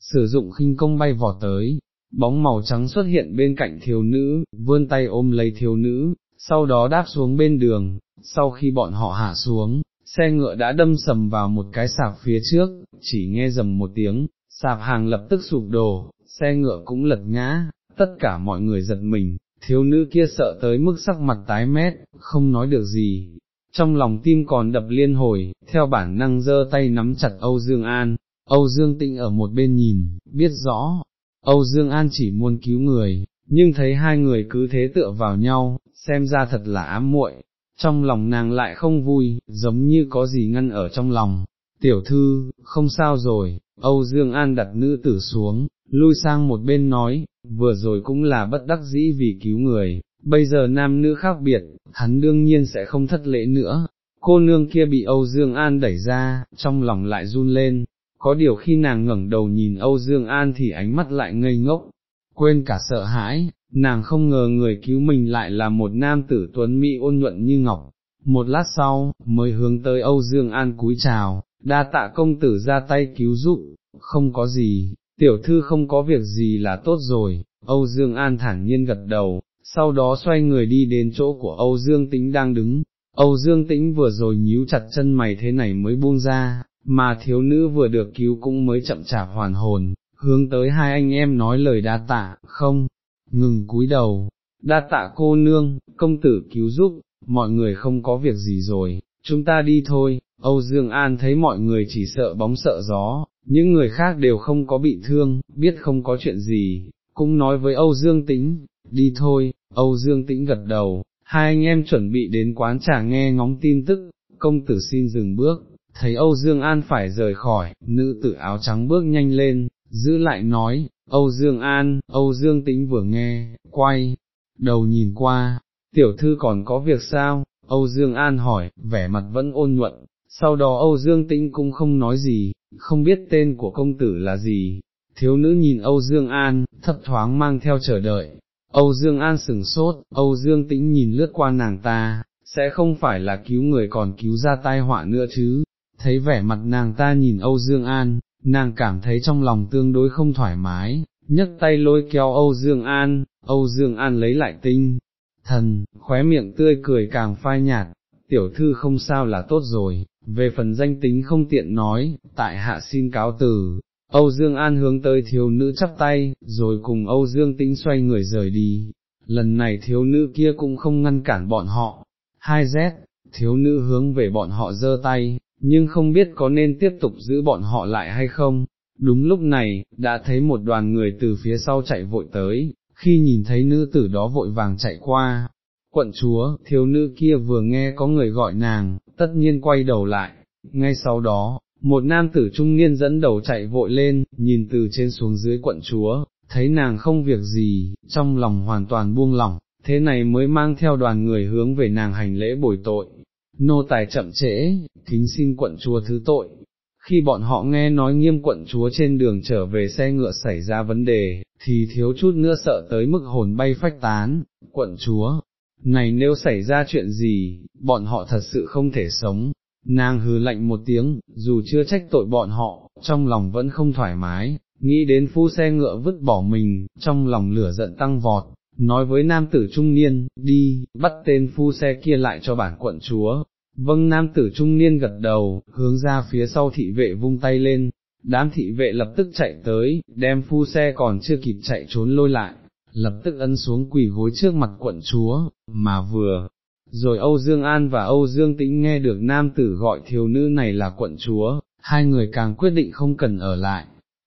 sử dụng khinh công bay vọt tới, bóng màu trắng xuất hiện bên cạnh thiếu nữ, vươn tay ôm lấy thiếu nữ, sau đó đáp xuống bên đường, sau khi bọn họ hạ xuống, xe ngựa đã đâm sầm vào một cái sạp phía trước, chỉ nghe dầm một tiếng, sạp hàng lập tức sụp đổ, xe ngựa cũng lật ngã, tất cả mọi người giật mình, thiếu nữ kia sợ tới mức sắc mặt tái mét, không nói được gì, trong lòng tim còn đập liên hồi, theo bản năng giơ tay nắm chặt Âu Dương An, Âu Dương Tịnh ở một bên nhìn, biết rõ, Âu Dương An chỉ muốn cứu người, nhưng thấy hai người cứ thế tựa vào nhau, xem ra thật là ám muội. Trong lòng nàng lại không vui, giống như có gì ngăn ở trong lòng. Tiểu thư, không sao rồi, Âu Dương An đặt nữ tử xuống, lui sang một bên nói, vừa rồi cũng là bất đắc dĩ vì cứu người, bây giờ nam nữ khác biệt, hắn đương nhiên sẽ không thất lễ nữa. Cô nương kia bị Âu Dương An đẩy ra, trong lòng lại run lên, có điều khi nàng ngẩng đầu nhìn Âu Dương An thì ánh mắt lại ngây ngốc, quên cả sợ hãi, nàng không ngờ người cứu mình lại là một nam tử tuấn mỹ ôn nhuận như ngọc. Một lát sau, mới hướng tới Âu Dương An cúi chào, đa tạ công tử ra tay cứu giúp, không có gì, tiểu thư không có việc gì là tốt rồi, Âu Dương An thản nhiên gật đầu, sau đó xoay người đi đến chỗ của Âu Dương Tĩnh đang đứng, Âu Dương Tĩnh vừa rồi nhíu chặt chân mày thế này mới buông ra, mà thiếu nữ vừa được cứu cũng mới chậm chạp hoàn hồn, hướng tới hai anh em nói lời đa tạ, không, ngừng cúi đầu, đa tạ cô nương, công tử cứu giúp, mọi người không có việc gì rồi, chúng ta đi thôi, Âu Dương An thấy mọi người chỉ sợ bóng sợ gió, những người khác đều không có bị thương, biết không có chuyện gì, cũng nói với Âu Dương Tĩnh, đi thôi, Âu Dương Tĩnh gật đầu, hai anh em chuẩn bị đến quán trà nghe ngóng tin tức, công tử xin dừng bước, thấy Âu Dương An phải rời khỏi, nữ tử áo trắng bước nhanh lên, giữ lại nói, Âu Dương An, Âu Dương Tĩnh vừa nghe, quay, đầu nhìn qua, tiểu thư còn có việc sao, Âu Dương An hỏi, vẻ mặt vẫn ôn nhuận, sau đó Âu Dương Tĩnh cũng không nói gì, không biết tên của công tử là gì, thiếu nữ nhìn Âu Dương An, thấp thoáng mang theo chờ đợi, Âu Dương An sừng sốt, Âu Dương Tĩnh nhìn lướt qua nàng ta, sẽ không phải là cứu người còn cứu ra tai họa nữa chứ, thấy vẻ mặt nàng ta nhìn Âu Dương An, nàng cảm thấy trong lòng tương đối không thoải mái, nhấc tay lôi kéo Âu Dương An, Âu Dương An lấy lại tinh, thần, khóe miệng tươi cười càng phai nhạt, tiểu thư không sao là tốt rồi, về phần danh tính không tiện nói, tại hạ xin cáo từ. Âu Dương An hướng tới thiếu nữ chắp tay, rồi cùng Âu Dương Tĩnh xoay người rời đi, lần này thiếu nữ kia cũng không ngăn cản bọn họ, hai z, thiếu nữ hướng về bọn họ giơ tay, nhưng không biết có nên tiếp tục giữ bọn họ lại hay không. Đúng lúc này, đã thấy một đoàn người từ phía sau chạy vội tới, khi nhìn thấy nữ tử đó vội vàng chạy qua, quận chúa, thiếu nữ kia vừa nghe có người gọi nàng, tất nhiên quay đầu lại, ngay sau đó, một nam tử trung niên dẫn đầu chạy vội lên, nhìn từ trên xuống dưới quận chúa, thấy nàng không việc gì, trong lòng hoàn toàn buông lỏng, thế này mới mang theo đoàn người hướng về nàng hành lễ bồi tội, nô tài chậm trễ, kính xin quận chúa thứ tội. Khi bọn họ nghe nói nghiêm quận chúa trên đường trở về xe ngựa xảy ra vấn đề, thì thiếu chút nữa sợ tới mức hồn bay phách tán, quận chúa, này nếu xảy ra chuyện gì, bọn họ thật sự không thể sống. Nàng hừ lạnh một tiếng, dù chưa trách tội bọn họ, trong lòng vẫn không thoải mái, nghĩ đến phu xe ngựa vứt bỏ mình, trong lòng lửa giận tăng vọt, nói với nam tử trung niên, đi, bắt tên phu xe kia lại cho bản quận chúa. Vâng nam tử trung niên gật đầu, hướng ra phía sau thị vệ vung tay lên, đám thị vệ lập tức chạy tới, đem phu xe còn chưa kịp chạy trốn lôi lại, lập tức ân xuống quỳ gối trước mặt quận chúa, mà vừa, rồi Âu Dương An và Âu Dương Tĩnh nghe được nam tử gọi thiếu nữ này là quận chúa, hai người càng quyết định không cần ở lại,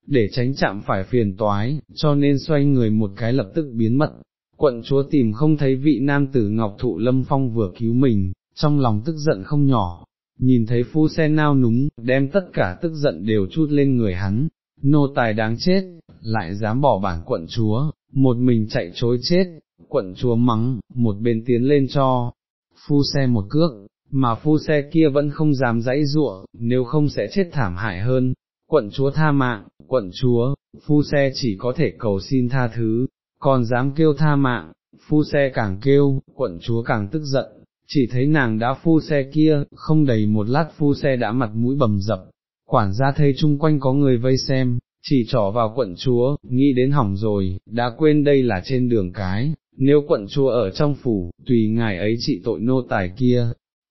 để tránh chạm phải phiền toái, cho nên xoay người một cái lập tức biến mất, quận chúa tìm không thấy vị nam tử Ngọc Thụ Lâm Phong vừa cứu mình, trong lòng tức giận không nhỏ, nhìn thấy phu xe nao núng, đem tất cả tức giận đều chút lên người hắn, nô tài đáng chết, lại dám bỏ bản quận chúa, một mình chạy chối chết, quận chúa mắng, một bên tiến lên cho, phu xe một cước, mà phu xe kia vẫn không dám dãy ruộng, nếu không sẽ chết thảm hại hơn, quận chúa tha mạng, quận chúa, phu xe chỉ có thể cầu xin tha thứ, còn dám kêu tha mạng, phu xe càng kêu, quận chúa càng tức giận, chỉ thấy nàng đã phu xe kia, không đầy một lát phu xe đã mặt mũi bầm dập, quản gia thấy chung quanh có người vây xem, chỉ trỏ vào quận chúa, nghĩ đến hỏng rồi, đã quên đây là trên đường cái, nếu quận chúa ở trong phủ, tùy ngài ấy trị tội nô tài kia,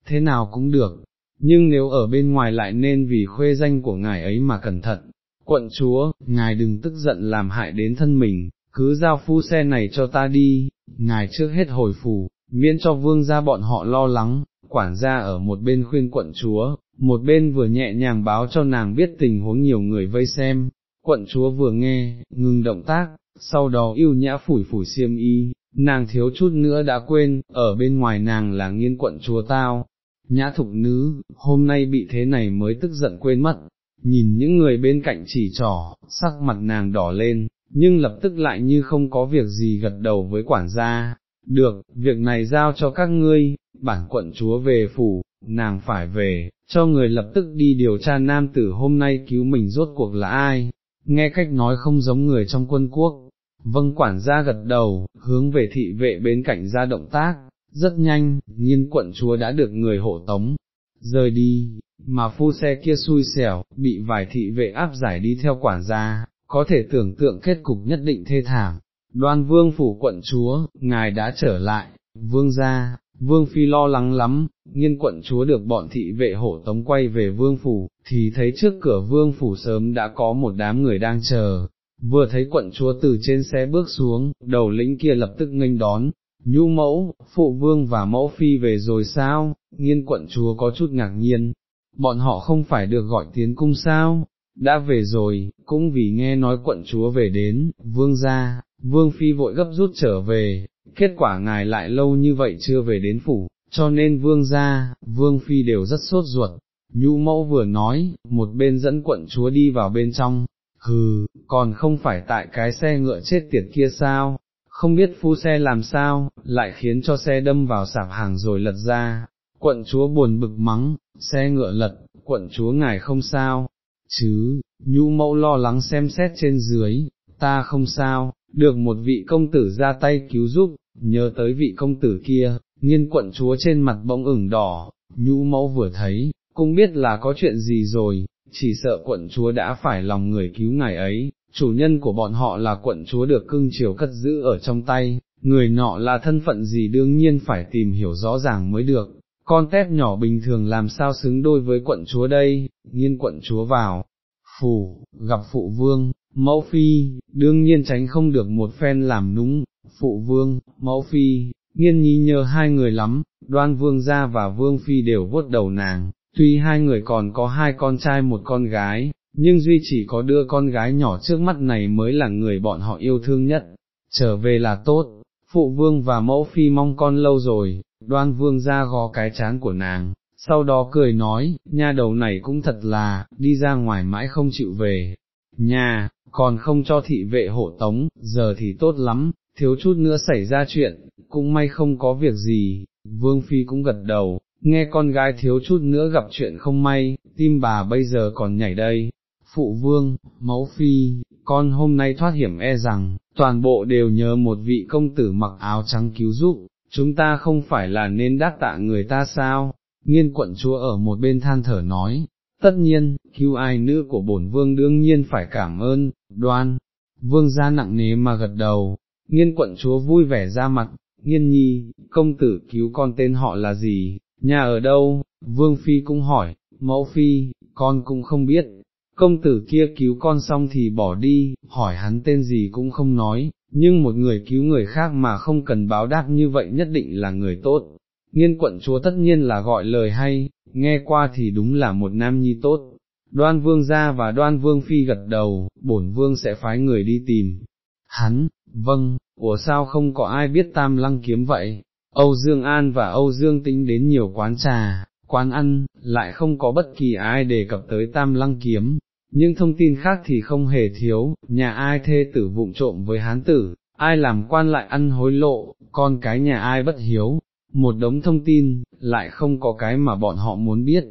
thế nào cũng được, nhưng nếu ở bên ngoài lại nên vì khuê danh của ngài ấy mà cẩn thận. Quận chúa, ngài đừng tức giận làm hại đến thân mình, cứ giao phu xe này cho ta đi, ngài trước hết hồi phủ, miễn cho vương ra bọn họ lo lắng, quản gia ở một bên khuyên quận chúa, một bên vừa nhẹ nhàng báo cho nàng biết tình huống nhiều người vây xem, quận chúa vừa nghe, ngừng động tác, sau đó yêu nhã phủi phủi xiêm y, nàng thiếu chút nữa đã quên, ở bên ngoài nàng là nghiên quận chúa tao, nhã thục nữ, hôm nay bị thế này mới tức giận quên mất, nhìn những người bên cạnh chỉ trỏ, sắc mặt nàng đỏ lên, nhưng lập tức lại như không có việc gì gật đầu với quản gia, được, việc này giao cho các ngươi, bản quận chúa về phủ, nàng phải về, cho người lập tức đi điều tra nam tử hôm nay cứu mình rốt cuộc là ai, nghe cách nói không giống người trong quân quốc. Vâng quản gia gật đầu, hướng về thị vệ bên cạnh ra động tác, rất nhanh, nhiên quận chúa đã được người hộ tống, rời đi, mà phu xe kia xui xẻo, bị vài thị vệ áp giải đi theo quản gia, có thể tưởng tượng kết cục nhất định thê thảm. Đoan vương phủ quận chúa, ngài đã trở lại, vương gia, vương phi lo lắng lắm, nhiên quận chúa được bọn thị vệ hộ tống quay về vương phủ, thì thấy trước cửa vương phủ sớm đã có một đám người đang chờ, vừa thấy quận chúa từ trên xe bước xuống, đầu lĩnh kia lập tức nghênh đón, nhu mẫu, phụ vương và mẫu phi về rồi sao, nghiên quận chúa có chút ngạc nhiên, bọn họ không phải được gọi tiến cung sao, đã về rồi, cũng vì nghe nói quận chúa về đến, vương ra, vương phi vội gấp rút trở về, kết quả ngài lại lâu như vậy chưa về đến phủ, cho nên vương ra, vương phi đều rất sốt ruột. Nhu mẫu vừa nói, một bên dẫn quận chúa đi vào bên trong, hừ, còn không phải tại cái xe ngựa chết tiệt kia sao, không biết phu xe làm sao, lại khiến cho xe đâm vào sạp hàng rồi lật ra, quận chúa buồn bực mắng, xe ngựa lật, quận chúa ngài không sao, chứ, nhu mẫu lo lắng xem xét trên dưới, ta không sao, được một vị công tử ra tay cứu giúp, nhớ tới vị công tử kia, nghiên quận chúa trên mặt bỗng ửng đỏ, nhu mẫu vừa thấy, cũng biết là có chuyện gì rồi, chỉ sợ quận chúa đã phải lòng người cứu ngài ấy, chủ nhân của bọn họ là quận chúa được cưng chiều cất giữ ở trong tay, người nọ là thân phận gì đương nhiên phải tìm hiểu rõ ràng mới được, con tép nhỏ bình thường làm sao xứng đôi với quận chúa đây, nghiên quận chúa vào, phủ, gặp phụ vương, mẫu phi, đương nhiên tránh không được một phen làm núng, phụ vương, mẫu phi, nghiên nhi nhớ hai người lắm, đoan vương gia và vương phi đều vuốt đầu nàng, tuy hai người còn có hai con trai một con gái, nhưng duy chỉ có đưa con gái nhỏ trước mắt này mới là người bọn họ yêu thương nhất, trở về là tốt, phụ vương và mẫu phi mong con lâu rồi, đoan vương ra gò cái chán của nàng, sau đó cười nói, nha đầu này cũng thật là, đi ra ngoài mãi không chịu về, nhà, còn không cho thị vệ hộ tống, giờ thì tốt lắm, thiếu chút nữa xảy ra chuyện, cũng may không có việc gì, vương phi cũng gật đầu, nghe con gái thiếu chút nữa gặp chuyện không may, tim bà bây giờ còn nhảy đây, phụ vương, mẫu phi, con hôm nay thoát hiểm e rằng, toàn bộ đều nhờ một vị công tử mặc áo trắng cứu giúp, chúng ta không phải là nên đắc tạ người ta sao, nghiên quận chúa ở một bên than thở nói, tất nhiên, cứu ai nữ của bổn vương đương nhiên phải cảm ơn, đoan, vương ra nặng nề mà gật đầu, nghiên quận chúa vui vẻ ra mặt, nghiên nhi, công tử cứu con tên họ là gì, nhà ở đâu, vương phi cũng hỏi, mẫu phi, con cũng không biết, công tử kia cứu con xong thì bỏ đi, hỏi hắn tên gì cũng không nói, nhưng một người cứu người khác mà không cần báo đáp như vậy nhất định là người tốt. Nghiên quận chúa tất nhiên là gọi lời hay, nghe qua thì đúng là một nam nhi tốt. Đoan vương ra và đoan vương phi gật đầu, bổn vương sẽ phái người đi tìm. Hắn, vâng, ủa sao không có ai biết tam lăng kiếm vậy? Âu Dương An và Âu Dương Tĩnh đến nhiều quán trà, quán ăn, lại không có bất kỳ ai đề cập tới tam lăng kiếm, nhưng thông tin khác thì không hề thiếu, nhà ai thê tử vụng trộm với hán tử, ai làm quan lại ăn hối lộ, con cái nhà ai bất hiếu, một đống thông tin, lại không có cái mà bọn họ muốn biết.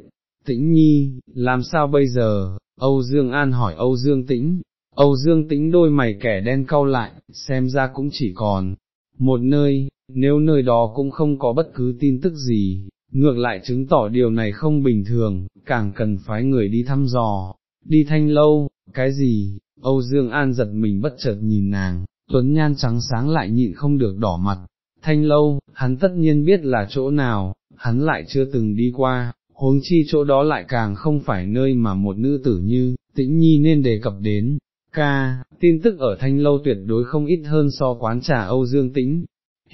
Tĩnh Nhi, làm sao bây giờ? Âu Dương An hỏi Âu Dương Tĩnh, Âu Dương Tĩnh đôi mày kẻ đen cau lại, xem ra cũng chỉ còn một nơi, nếu nơi đó cũng không có bất cứ tin tức gì, ngược lại chứng tỏ điều này không bình thường, càng cần phái người đi thăm dò, đi thanh lâu, cái gì, Âu Dương An giật mình bất chợt nhìn nàng, tuấn nhan trắng sáng lại nhịn không được đỏ mặt, thanh lâu, hắn tất nhiên biết là chỗ nào, hắn lại chưa từng đi qua, huống chi chỗ đó lại càng không phải nơi mà một nữ tử như, tĩnh nhi nên đề cập đến. Ca, tin tức ở thanh lâu tuyệt đối không ít hơn so quán trà Âu Dương Tĩnh.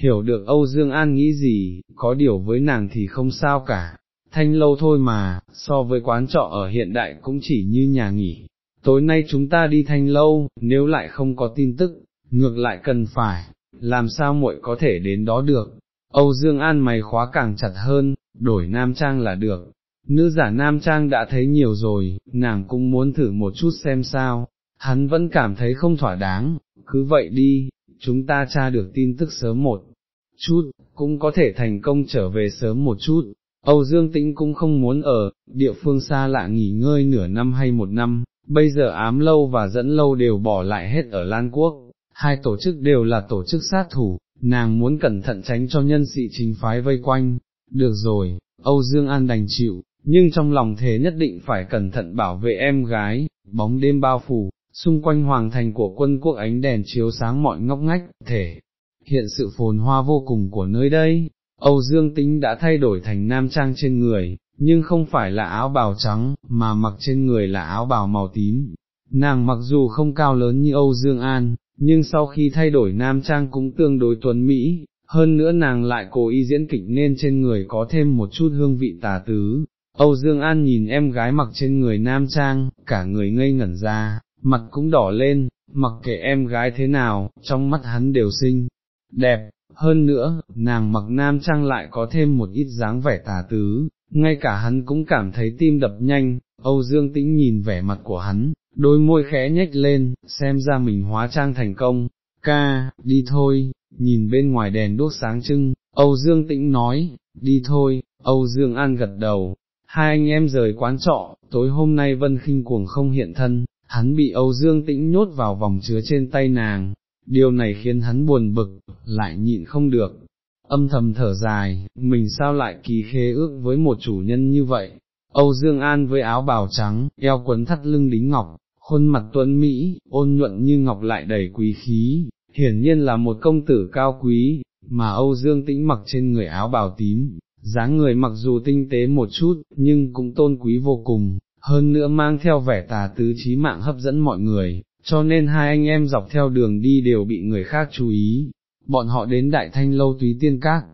Hiểu được Âu Dương An nghĩ gì, có điều với nàng thì không sao cả, thanh lâu thôi mà, so với quán trọ ở hiện đại cũng chỉ như nhà nghỉ. Tối nay chúng ta đi thanh lâu, nếu lại không có tin tức, ngược lại cần phải, làm sao muội có thể đến đó được. Âu Dương An mày khóa càng chặt hơn, đổi nam trang là được. Nữ giả nam trang đã thấy nhiều rồi, nàng cũng muốn thử một chút xem sao, hắn vẫn cảm thấy không thỏa đáng, cứ vậy đi, chúng ta tra được tin tức sớm một chút, cũng có thể thành công trở về sớm một chút. Âu Dương Tĩnh cũng không muốn ở, địa phương xa lạ nghỉ ngơi nửa năm hay một năm, bây giờ ám lâu và dẫn lâu đều bỏ lại hết ở Lan Quốc, hai tổ chức đều là tổ chức sát thủ, nàng muốn cẩn thận tránh cho nhân sĩ chính phái vây quanh, được rồi, Âu Dương An đành chịu, nhưng trong lòng thế nhất định phải cẩn thận bảo vệ em gái, bóng đêm bao phủ, xung quanh hoàng thành của quân quốc ánh đèn chiếu sáng mọi ngóc ngách, thể hiện sự phồn hoa vô cùng của nơi đây. Âu Dương Tĩnh đã thay đổi thành nam trang trên người, nhưng không phải là áo bào trắng, mà mặc trên người là áo bào màu tím. Nàng mặc dù không cao lớn như Âu Dương An, nhưng sau khi thay đổi nam trang cũng tương đối tuấn Mỹ, hơn nữa nàng lại cố ý diễn kịch nên trên người có thêm một chút hương vị tà tứ. Âu Dương An nhìn em gái mặc trên người nam trang, cả người ngây ngẩn ra, mặt cũng đỏ lên, mặc kệ em gái thế nào, trong mắt hắn đều xinh, đẹp, hơn nữa, nàng mặc nam trang lại có thêm một ít dáng vẻ tà tứ, ngay cả hắn cũng cảm thấy tim đập nhanh, Âu Dương Tĩnh nhìn vẻ mặt của hắn, đôi môi khẽ nhếch lên, xem ra mình hóa trang thành công, ca, đi thôi, nhìn bên ngoài đèn đốt sáng trưng, Âu Dương Tĩnh nói, đi thôi, Âu Dương An gật đầu, hai anh em rời quán trọ, tối hôm nay Vân khinh cuồng không hiện thân, hắn bị Âu Dương Tĩnh nhốt vào vòng chứa trên tay nàng, điều này khiến hắn buồn bực, lại nhịn không được, âm thầm thở dài, mình sao lại kỳ khế ước với một chủ nhân như vậy. Âu Dương An với áo bào trắng, eo quấn thắt lưng đính ngọc, khuôn mặt tuấn Mỹ, ôn nhuận như ngọc lại đầy quý khí, hiển nhiên là một công tử cao quý, mà Âu Dương Tĩnh mặc trên người áo bào tím, dáng người mặc dù tinh tế một chút, nhưng cũng tôn quý vô cùng, hơn nữa mang theo vẻ tà tứ trí mạng hấp dẫn mọi người, cho nên hai anh em dọc theo đường đi đều bị người khác chú ý, bọn họ đến Đại Thanh Lâu Túy Tiên Các,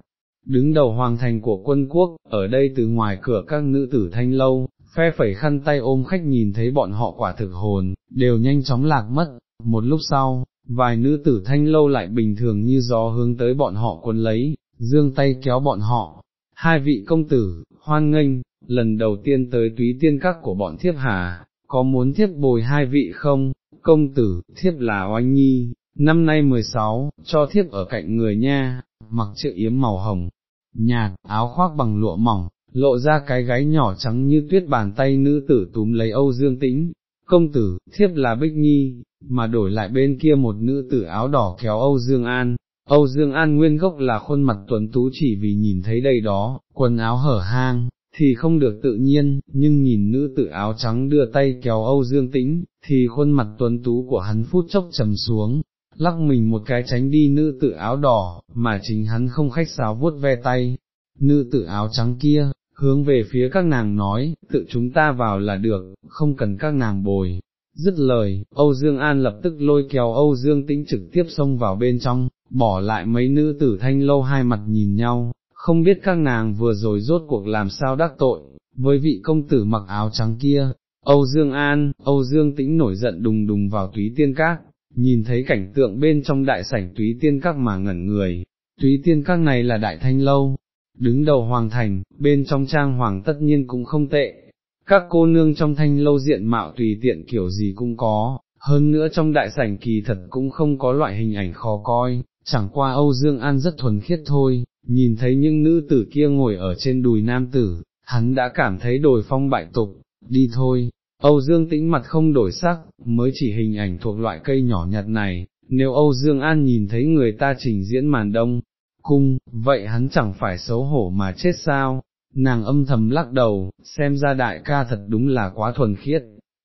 đứng đầu hoàng thành của quân quốc, ở đây từ ngoài cửa các nữ tử Thanh Lâu, phe phẩy khăn tay ôm khách nhìn thấy bọn họ quả thực hồn, đều nhanh chóng lạc mất, một lúc sau, vài nữ tử Thanh Lâu lại bình thường như gió hướng tới bọn họ quân lấy, dương tay kéo bọn họ, hai vị công tử, hoan nghênh, lần đầu tiên tới túy tiên các của bọn thiếp hà, có muốn thiếp bồi hai vị không, công tử, thiếp là oanh nhi, năm nay 16, cho thiếp ở cạnh người nha, mặc chiếc yếm màu hồng, nhạt, áo khoác bằng lụa mỏng, lộ ra cái gáy nhỏ trắng như tuyết bàn tay nữ tử túm lấy Âu Dương Tĩnh, công tử, thiếp là Bích Nhi, mà đổi lại bên kia một nữ tử áo đỏ kéo Âu Dương An. Âu Dương An nguyên gốc là khuôn mặt tuấn tú chỉ vì nhìn thấy đây đó, quần áo hở hang, thì không được tự nhiên, nhưng nhìn nữ tử áo trắng đưa tay kéo Âu Dương Tĩnh, thì khuôn mặt tuấn tú của hắn phút chốc trầm xuống, lắc mình một cái tránh đi nữ tử áo đỏ, mà chính hắn không khách sáo vuốt ve tay, nữ tử áo trắng kia, hướng về phía các nàng nói, tự chúng ta vào là được, không cần các nàng bồi. Dứt lời, Âu Dương An lập tức lôi kéo Âu Dương Tĩnh trực tiếp xông vào bên trong, bỏ lại mấy nữ tử thanh lâu hai mặt nhìn nhau, không biết các nàng vừa rồi rốt cuộc làm sao đắc tội, với vị công tử mặc áo trắng kia, Âu Dương An, Âu Dương Tĩnh nổi giận đùng đùng vào túy tiên các, nhìn thấy cảnh tượng bên trong đại sảnh túy tiên các mà ngẩn người, túy tiên các này là đại thanh lâu, đứng đầu hoàng thành, bên trong trang hoàng tất nhiên cũng không tệ, các cô nương trong thanh lâu diện mạo tùy tiện kiểu gì cũng có, hơn nữa trong đại sảnh kỳ thật cũng không có loại hình ảnh khó coi, chẳng qua Âu Dương An rất thuần khiết thôi, nhìn thấy những nữ tử kia ngồi ở trên đùi nam tử, hắn đã cảm thấy đổi phong bại tục, đi thôi, Âu Dương tĩnh mặt không đổi sắc, mới chỉ hình ảnh thuộc loại cây nhỏ nhặt này, nếu Âu Dương An nhìn thấy người ta trình diễn màn đông, cung, vậy hắn chẳng phải xấu hổ mà chết sao, nàng âm thầm lắc đầu, xem ra đại ca thật đúng là quá thuần khiết.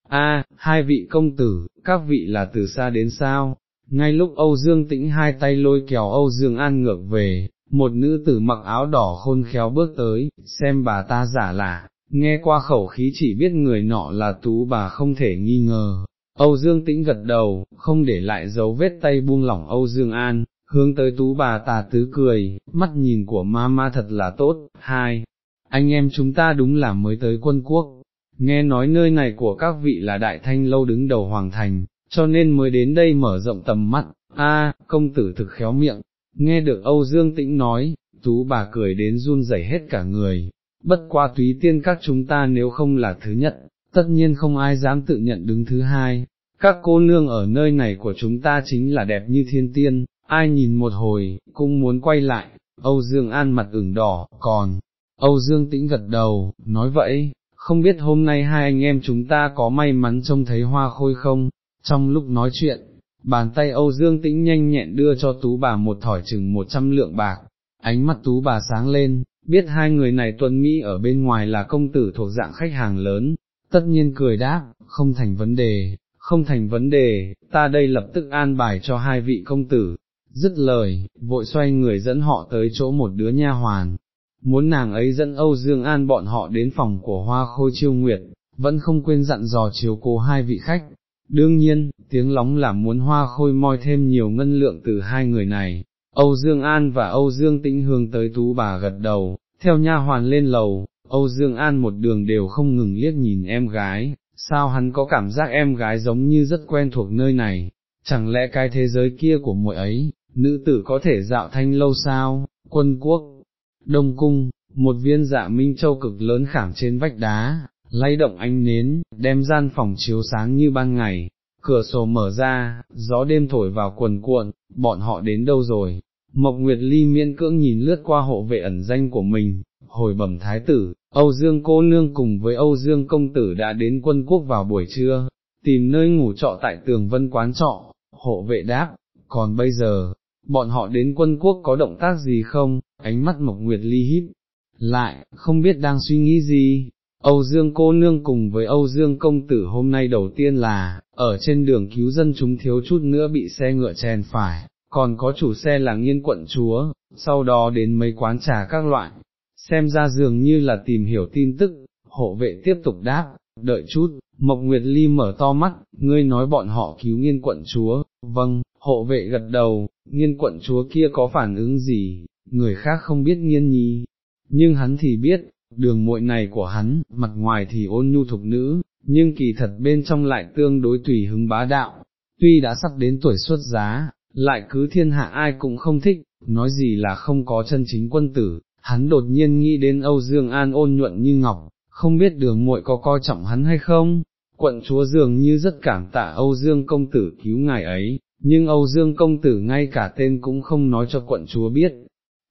A, hai vị công tử, các vị là từ xa đến sao? Ngay lúc Âu Dương tĩnh hai tay lôi kéo Âu Dương An ngược về, một nữ tử mặc áo đỏ khôn khéo bước tới, xem bà ta giả lạ, nghe qua khẩu khí chỉ biết người nọ là tú bà không thể nghi ngờ. Âu Dương tĩnh gật đầu, không để lại dấu vết tay buông lỏng Âu Dương An, hướng tới tú bà tà tứ cười, mắt nhìn của mama thật là tốt, hai, anh em chúng ta đúng là mới tới quân quốc, nghe nói nơi này của các vị là đại thanh lâu đứng đầu hoàng thành, cho nên mới đến đây mở rộng tầm mắt, a công tử thực khéo miệng, nghe được Âu Dương Tĩnh nói, tú bà cười đến run rẩy hết cả người, bất qua túy tiên các chúng ta nếu không là thứ nhất, tất nhiên không ai dám tự nhận đứng thứ hai, các cô nương ở nơi này của chúng ta chính là đẹp như thiên tiên, ai nhìn một hồi, cũng muốn quay lại, Âu Dương An mặt ửng đỏ, còn, Âu Dương Tĩnh gật đầu, nói vậy, không biết hôm nay hai anh em chúng ta có may mắn trông thấy hoa khôi không, trong lúc nói chuyện, bàn tay Âu Dương Tĩnh nhanh nhẹn đưa cho tú bà một thỏi chừng một trăm lượng bạc, ánh mắt tú bà sáng lên, biết hai người này tuân Mỹ ở bên ngoài là công tử thuộc dạng khách hàng lớn, tất nhiên cười đáp, không thành vấn đề, không thành vấn đề, ta đây lập tức an bài cho hai vị công tử, dứt lời, vội xoay người dẫn họ tới chỗ một đứa nha hoàn, muốn nàng ấy dẫn Âu Dương An bọn họ đến phòng của hoa khôi chiêu nguyệt, vẫn không quên dặn dò chiếu cố hai vị khách. Đương nhiên, tiếng lóng là muốn hoa khôi moi thêm nhiều ngân lượng từ hai người này, Âu Dương An và Âu Dương Tĩnh hướng tới tú bà gật đầu, theo nha hoàn lên lầu, Âu Dương An một đường đều không ngừng liếc nhìn em gái, sao hắn có cảm giác em gái giống như rất quen thuộc nơi này, chẳng lẽ cái thế giới kia của muội ấy, nữ tử có thể dạo thanh lâu sao, quân quốc, đông cung, một viên dạ minh châu cực lớn khảm trên vách đá, lay động ánh nến, đem gian phòng chiếu sáng như ban ngày, cửa sổ mở ra, gió đêm thổi vào quần cuộn, bọn họ đến đâu rồi, Mộc Nguyệt Ly miễn cưỡng nhìn lướt qua hộ vệ ẩn danh của mình, hồi bẩm thái tử, Âu Dương cô nương cùng với Âu Dương công tử đã đến quân quốc vào buổi trưa, tìm nơi ngủ trọ tại tường vân quán trọ, hộ vệ đáp, còn bây giờ, bọn họ đến quân quốc có động tác gì không, ánh mắt Mộc Nguyệt Ly híp, lại, không biết đang suy nghĩ gì, Âu Dương cô nương cùng với Âu Dương công tử hôm nay đầu tiên là, ở trên đường cứu dân chúng thiếu chút nữa bị xe ngựa chèn phải, còn có chủ xe là nghiên quận chúa, sau đó đến mấy quán trà các loại, xem ra dường như là tìm hiểu tin tức, hộ vệ tiếp tục đáp, đợi chút, Mộc Nguyệt Ly mở to mắt, ngươi nói bọn họ cứu nghiên quận chúa, vâng, hộ vệ gật đầu, nghiên quận chúa kia có phản ứng gì, người khác không biết nghiên nhi, nhưng hắn thì biết, đường muội này của hắn, mặt ngoài thì ôn nhu thục nữ, nhưng kỳ thật bên trong lại tương đối tùy hứng bá đạo, tuy đã sắp đến tuổi xuất giá, lại cứ thiên hạ ai cũng không thích, nói gì là không có chân chính quân tử, hắn đột nhiên nghĩ đến Âu Dương An ôn nhuận như ngọc, không biết đường muội có coi trọng hắn hay không, quận chúa dường như rất cảm tạ Âu Dương công tử cứu ngài ấy, nhưng Âu Dương công tử ngay cả tên cũng không nói cho quận chúa biết.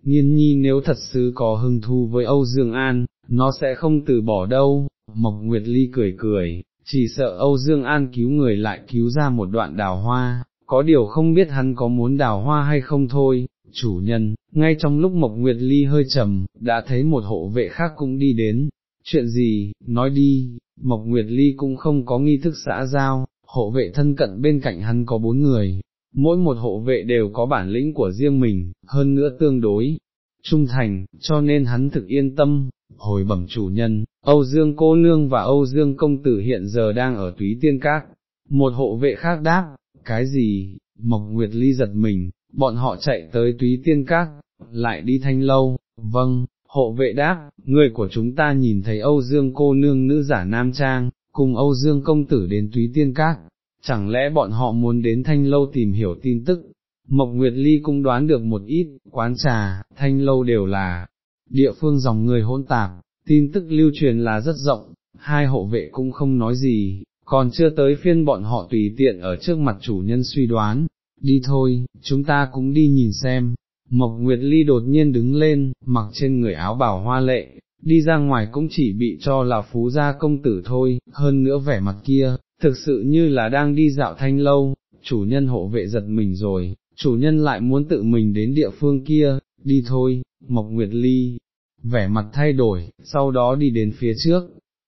Nhiên nhi nếu thật sự có hưng thu với Âu Dương An, nó sẽ không từ bỏ đâu, Mộc Nguyệt Ly cười cười, chỉ sợ Âu Dương An cứu người lại cứu ra một đoạn đào hoa, có điều không biết hắn có muốn đào hoa hay không thôi, chủ nhân, ngay trong lúc Mộc Nguyệt Ly hơi trầm, đã thấy một hộ vệ khác cũng đi đến, chuyện gì, nói đi, Mộc Nguyệt Ly cũng không có nghi thức xã giao, hộ vệ thân cận bên cạnh hắn có bốn người, mỗi một hộ vệ đều có bản lĩnh của riêng mình, hơn nữa tương đối, trung thành, cho nên hắn thực yên tâm, hồi bẩm chủ nhân, Âu Dương cô nương và Âu Dương công tử hiện giờ đang ở túy tiên các, một hộ vệ khác đáp, cái gì, Mộc Nguyệt Ly giật mình, bọn họ chạy tới túy tiên các, lại đi thanh lâu, vâng, hộ vệ đáp, người của chúng ta nhìn thấy Âu Dương cô nương nữ giả nam trang, cùng Âu Dương công tử đến túy tiên các, chẳng lẽ bọn họ muốn đến thanh lâu tìm hiểu tin tức, Mộc Nguyệt Ly cũng đoán được một ít, quán trà, thanh lâu đều là địa phương dòng người hỗn tạp, tin tức lưu truyền là rất rộng, hai hộ vệ cũng không nói gì, còn chưa tới phiên bọn họ tùy tiện ở trước mặt chủ nhân suy đoán, đi thôi, chúng ta cũng đi nhìn xem. Mộc Nguyệt Ly đột nhiên đứng lên, mặc trên người áo bảo hoa lệ, đi ra ngoài cũng chỉ bị cho là phú gia công tử thôi, hơn nữa vẻ mặt kia, thực sự như là đang đi dạo thanh lâu, chủ nhân hộ vệ giật mình rồi, chủ nhân lại muốn tự mình đến địa phương kia, đi thôi, Mộc Nguyệt Ly, vẻ mặt thay đổi, sau đó đi đến phía trước,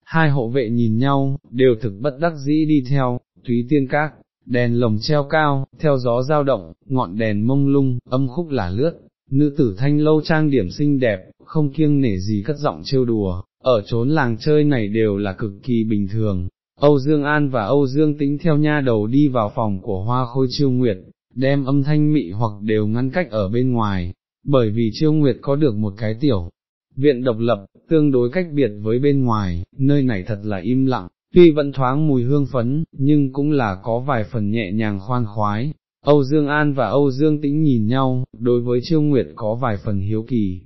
hai hộ vệ nhìn nhau, đều thực bất đắc dĩ đi theo, Thúy Tiên Các, đèn lồng treo cao, theo gió dao động, ngọn đèn mông lung, âm khúc là lướt, nữ tử thanh lâu trang điểm xinh đẹp, không kiêng nể gì cất giọng trêu đùa, ở chốn làng chơi này đều là cực kỳ bình thường. Âu Dương An và Âu Dương Tĩnh theo nha đầu đi vào phòng của Hoa Khôi Chiêu Nguyệt, đem âm thanh mị hoặc đều ngăn cách ở bên ngoài, bởi vì Chiêu Nguyệt có được một cái tiểu viện độc lập, tương đối cách biệt với bên ngoài, nơi này thật là im lặng, tuy vẫn thoáng mùi hương phấn, nhưng cũng là có vài phần nhẹ nhàng khoan khoái. Âu Dương An và Âu Dương Tĩnh nhìn nhau, đối với Chiêu Nguyệt có vài phần hiếu kỳ.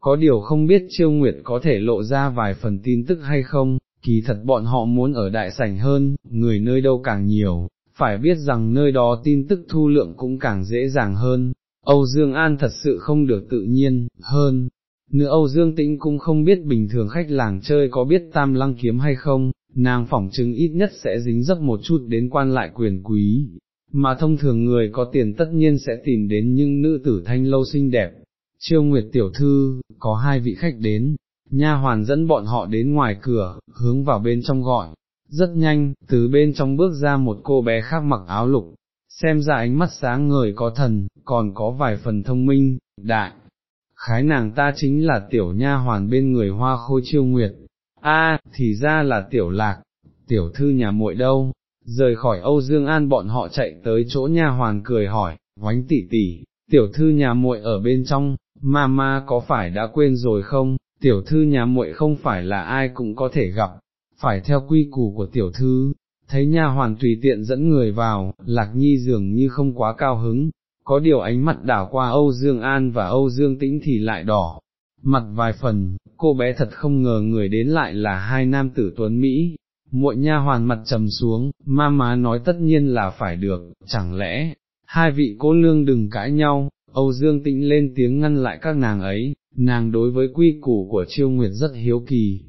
Có điều không biết Chiêu Nguyệt có thể lộ ra vài phần tin tức hay không, kỳ thật bọn họ muốn ở đại sảnh hơn, người nơi đâu càng nhiều, phải biết rằng nơi đó tin tức thu lượng cũng càng dễ dàng hơn. Âu Dương An thật sự không được tự nhiên, hơn, nữa Âu Dương Tĩnh cũng không biết bình thường khách làng chơi có biết tam lăng kiếm hay không, nàng phỏng chứng ít nhất sẽ dính dấp một chút đến quan lại quyền quý, mà thông thường người có tiền tất nhiên sẽ tìm đến những nữ tử thanh lâu xinh đẹp. Chiêu Nguyệt tiểu thư, có hai vị khách đến, nha hoàn dẫn bọn họ đến ngoài cửa, hướng vào bên trong gọi. Rất nhanh, từ bên trong bước ra một cô bé khác mặc áo lục, xem ra ánh mắt sáng người có thần, còn có vài phần thông minh, đại. Khái nàng ta chính là tiểu nha hoàn bên người hoa khôi chiêu nguyệt, a thì ra là tiểu lạc, tiểu thư nhà muội đâu, rời khỏi Âu Dương An bọn họ chạy tới chỗ nha hoàn cười hỏi, oánh tỷ tỷ, tiểu thư nhà muội ở bên trong, mama có phải đã quên rồi không, tiểu thư nhà muội không phải là ai cũng có thể gặp, phải theo quy củ của tiểu thư. Thấy nha hoàn tùy tiện dẫn người vào, lạc nhi dường như không quá cao hứng, có điều ánh mặt đảo qua Âu Dương An và Âu Dương Tĩnh thì lại đỏ, mặt vài phần, cô bé thật không ngờ người đến lại là hai nam tử tuấn Mỹ, muội nha hoàn mặt trầm xuống, ma má nói tất nhiên là phải được, chẳng lẽ, hai vị cô nương đừng cãi nhau, Âu Dương Tĩnh lên tiếng ngăn lại các nàng ấy, nàng đối với quy củ của chiêu nguyệt rất hiếu kỳ,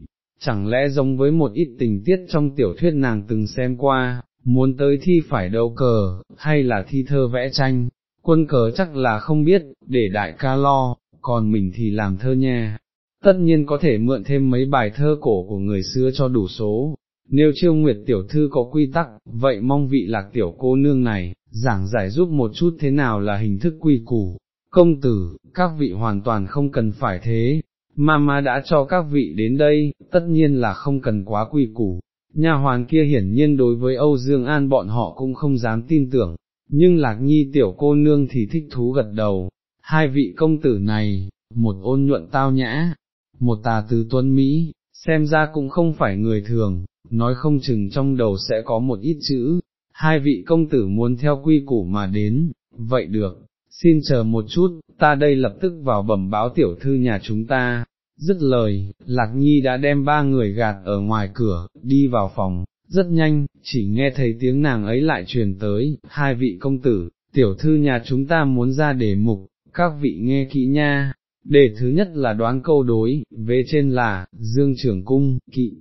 chẳng lẽ giống với một ít tình tiết trong tiểu thuyết nàng từng xem qua, muốn tới thi phải đấu cờ, hay là thi thơ vẽ tranh, quân cờ chắc là không biết, để đại ca lo, còn mình thì làm thơ nha. Tất nhiên có thể mượn thêm mấy bài thơ cổ của người xưa cho đủ số, nếu chiêu nguyệt tiểu thư có quy tắc, vậy mong vị lạc tiểu cô nương này, giảng giải giúp một chút thế nào là hình thức quy củ. Công tử, các vị hoàn toàn không cần phải thế, mama đã cho các vị đến đây, tất nhiên là không cần quá quy củ. Nhà hoàn kia hiển nhiên đối với Âu Dương An bọn họ cũng không dám tin tưởng, nhưng lạc nhi tiểu cô nương thì thích thú gật đầu, hai vị công tử này, một ôn nhuận tao nhã, một tà từ tuân Mỹ, xem ra cũng không phải người thường, nói không chừng trong đầu sẽ có một ít chữ, hai vị công tử muốn theo quy củ mà đến, vậy được, xin chờ một chút, ta đây lập tức vào bẩm báo tiểu thư nhà chúng ta. Dứt lời, Lạc Nhi đã đem ba người gạt ở ngoài cửa, đi vào phòng, rất nhanh, chỉ nghe thấy tiếng nàng ấy lại truyền tới, hai vị công tử, tiểu thư nhà chúng ta muốn ra đề mục, các vị nghe kỹ nha. Đề thứ nhất là đoán câu đối, về trên là, Dương Trưởng Cung, kỵ,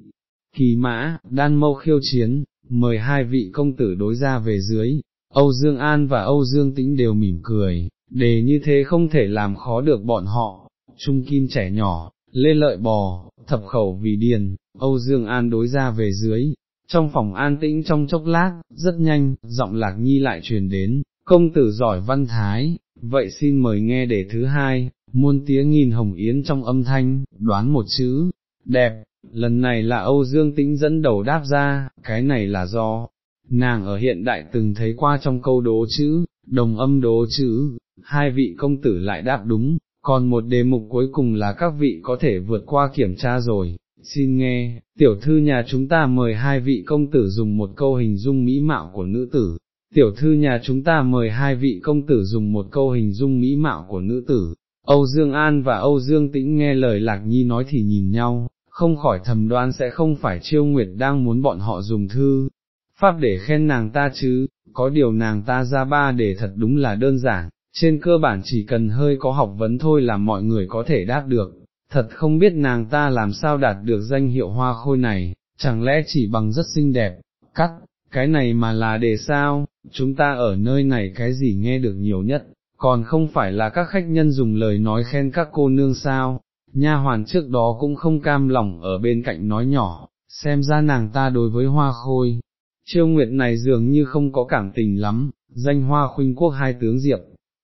kỳ mã, đan mâu khiêu chiến, mời hai vị công tử đối ra về dưới, Âu Dương An và Âu Dương Tĩnh đều mỉm cười, đề như thế không thể làm khó được bọn họ, trung kim trẻ nhỏ, lê lợi bò, thập khẩu vì điền, Âu Dương An đối ra về dưới, trong phòng an tĩnh trong chốc lát, rất nhanh, giọng lạc nhi lại truyền đến, công tử giỏi văn thái, vậy xin mời nghe đề thứ hai, muôn tiếng nghìn hồng yến trong âm thanh, đoán một chữ, đẹp, lần này là Âu Dương Tĩnh dẫn đầu đáp ra, cái này là do, nàng ở hiện đại từng thấy qua trong câu đố chữ, đồng âm đố chữ, hai vị công tử lại đáp đúng, còn một đề mục cuối cùng là các vị có thể vượt qua kiểm tra rồi, xin nghe, tiểu thư nhà chúng ta mời hai vị công tử dùng một câu hình dung mỹ mạo của nữ tử, tiểu thư nhà chúng ta mời hai vị công tử dùng một câu hình dung mỹ mạo của nữ tử. Âu Dương An và Âu Dương Tĩnh nghe lời Lạc Nhi nói thì nhìn nhau, không khỏi thầm đoan sẽ không phải chiêu nguyệt đang muốn bọn họ dùng thư, pháp để khen nàng ta chứ, có điều nàng ta ra ba để thật đúng là đơn giản, trên cơ bản chỉ cần hơi có học vấn thôi là mọi người có thể đáp được, thật không biết nàng ta làm sao đạt được danh hiệu hoa khôi này, chẳng lẽ chỉ bằng rất xinh đẹp, cắt, cái này mà là để sao, chúng ta ở nơi này cái gì nghe được nhiều nhất, còn không phải là các khách nhân dùng lời nói khen các cô nương sao, nha hoàn trước đó cũng không cam lòng ở bên cạnh nói nhỏ, xem ra nàng ta đối với hoa khôi. Trêu Nguyệt này dường như không có cảm tình lắm, danh hoa khuynh quốc hai tướng diệp,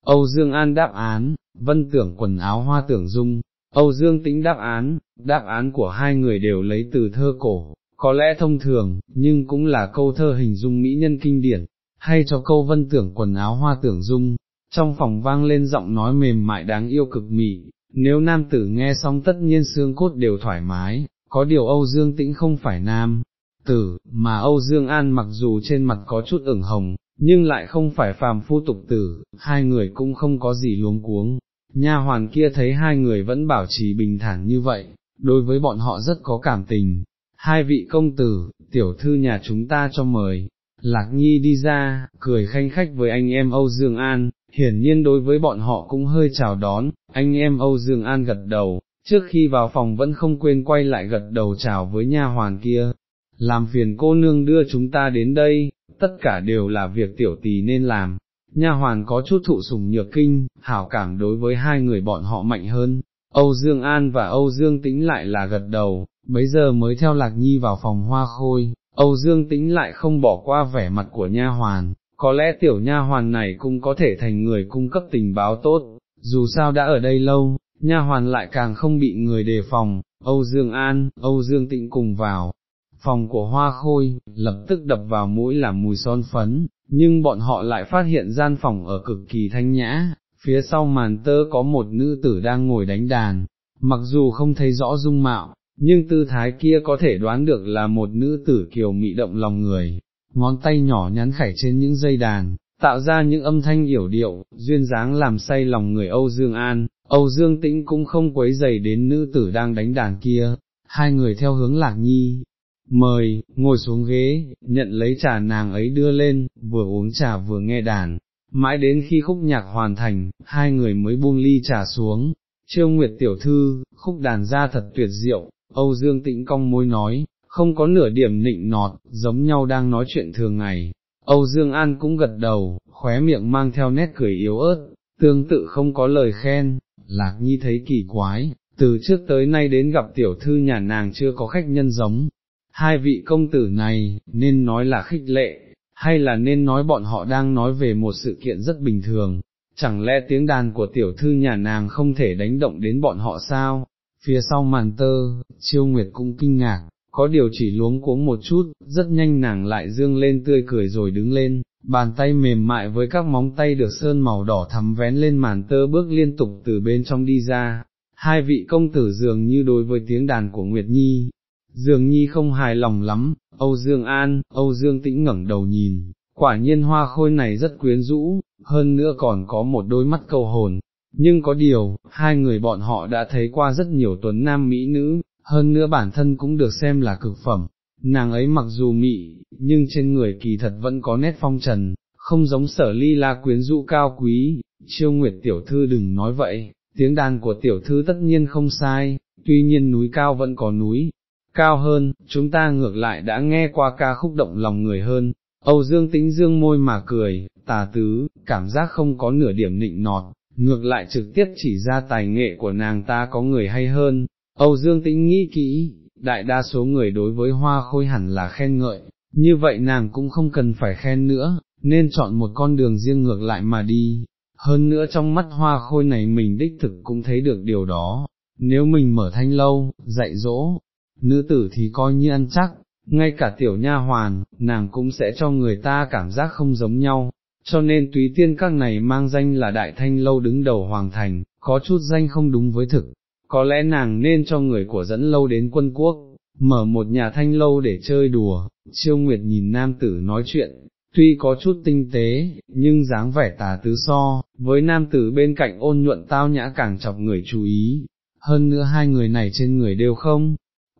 Âu Dương An đáp án, vân tưởng quần áo hoa tưởng dung, Âu Dương Tĩnh đáp án, đáp án của hai người đều lấy từ thơ cổ, có lẽ thông thường, nhưng cũng là câu thơ hình dung mỹ nhân kinh điển, hay cho câu vân tưởng quần áo hoa tưởng dung, trong phòng vang lên giọng nói mềm mại đáng yêu cực mị, nếu nam tử nghe xong tất nhiên xương cốt đều thoải mái, có điều Âu Dương Tĩnh không phải nam tử, mà Âu Dương An mặc dù trên mặt có chút ửng hồng, nhưng lại không phải phàm phu tục tử, hai người cũng không có gì luống cuống. Nha hoàn kia thấy hai người vẫn bảo trì bình thản như vậy, đối với bọn họ rất có cảm tình. Hai vị công tử, tiểu thư nhà chúng ta cho mời, Lạc Nhi đi ra, cười khanh khách với anh em Âu Dương An, hiển nhiên đối với bọn họ cũng hơi chào đón, anh em Âu Dương An gật đầu, trước khi vào phòng vẫn không quên quay lại gật đầu chào với nha hoàn kia, làm phiền cô nương đưa chúng ta đến đây, tất cả đều là việc tiểu tỳ nên làm. Nha hoàn có chút thụ sùng nhược kinh, hảo cảm đối với hai người bọn họ mạnh hơn, Âu Dương An và Âu Dương Tĩnh lại là gật đầu, bấy giờ mới theo Lạc Nhi vào phòng hoa khôi, Âu Dương Tĩnh lại không bỏ qua vẻ mặt của nha hoàn, có lẽ tiểu nha hoàn này cũng có thể thành người cung cấp tình báo tốt, dù sao đã ở đây lâu, nha hoàn lại càng không bị người đề phòng, Âu Dương An, Âu Dương Tĩnh cùng vào. Phòng của hoa khôi, lập tức đập vào mũi là mùi son phấn, nhưng bọn họ lại phát hiện gian phòng ở cực kỳ thanh nhã, phía sau màn tơ có một nữ tử đang ngồi đánh đàn, mặc dù không thấy rõ dung mạo, nhưng tư thái kia có thể đoán được là một nữ tử kiều mị động lòng người, ngón tay nhỏ nhắn khải trên những dây đàn, tạo ra những âm thanh yểu điệu, duyên dáng làm say lòng người Âu Dương An, Âu Dương Tĩnh cũng không quấy dày đến nữ tử đang đánh đàn kia, hai người theo hướng lạc nhi. Mời, ngồi xuống ghế, nhận lấy trà nàng ấy đưa lên, vừa uống trà vừa nghe đàn, mãi đến khi khúc nhạc hoàn thành, hai người mới buông ly trà xuống, Trương Nguyệt tiểu thư, khúc đàn ra thật tuyệt diệu, Âu Dương Tĩnh cong môi nói, không có nửa điểm nịnh nọt, giống nhau đang nói chuyện thường ngày. Âu Dương An cũng gật đầu, khóe miệng mang theo nét cười yếu ớt, tương tự không có lời khen, Lạc Nhi thấy kỳ quái, từ trước tới nay đến gặp tiểu thư nhà nàng chưa có khách nhân giống. Hai vị công tử này, nên nói là khích lệ, hay là nên nói bọn họ đang nói về một sự kiện rất bình thường, chẳng lẽ tiếng đàn của tiểu thư nhà nàng không thể đánh động đến bọn họ sao? Phía sau màn tơ, chiêu nguyệt cũng kinh ngạc, có điều chỉ luống cuống một chút, rất nhanh nàng lại dương lên tươi cười rồi đứng lên, bàn tay mềm mại với các móng tay được sơn màu đỏ thắm vén lên màn tơ bước liên tục từ bên trong đi ra, hai vị công tử dường như đối với tiếng đàn của Nguyệt Nhi, dường nhi không hài lòng lắm, Âu Dương An, Âu Dương tĩnh ngẩng đầu nhìn, quả nhiên hoa khôi này rất quyến rũ, hơn nữa còn có một đôi mắt câu hồn, nhưng có điều, hai người bọn họ đã thấy qua rất nhiều tuấn nam mỹ nữ, hơn nữa bản thân cũng được xem là cực phẩm, nàng ấy mặc dù mị, nhưng trên người kỳ thật vẫn có nét phong trần, không giống sở ly la quyến rũ cao quý, chiêu nguyệt tiểu thư đừng nói vậy, tiếng đàn của tiểu thư tất nhiên không sai, tuy nhiên núi cao vẫn có núi, cao hơn, chúng ta ngược lại đã nghe qua ca khúc động lòng người hơn, Âu Dương tĩnh dương môi mà cười, tà tứ, cảm giác không có nửa điểm nịnh nọt, ngược lại trực tiếp chỉ ra tài nghệ của nàng ta có người hay hơn, Âu Dương tĩnh nghĩ kỹ, đại đa số người đối với hoa khôi hẳn là khen ngợi, như vậy nàng cũng không cần phải khen nữa, nên chọn một con đường riêng ngược lại mà đi, hơn nữa trong mắt hoa khôi này mình đích thực cũng thấy được điều đó, nếu mình mở thanh lâu, dạy dỗ, nữ tử thì coi như ăn chắc, ngay cả tiểu nha hoàn, nàng cũng sẽ cho người ta cảm giác không giống nhau, cho nên túy tiên các này mang danh là đại thanh lâu đứng đầu hoàng thành, có chút danh không đúng với thực, có lẽ nàng nên cho người của dẫn lâu đến quân quốc, mở một nhà thanh lâu để chơi đùa, chiêu nguyệt nhìn nam tử nói chuyện, tuy có chút tinh tế, nhưng dáng vẻ tà tứ so, với nam tử bên cạnh ôn nhuận tao nhã càng chọc người chú ý, hơn nữa hai người này trên người đều không,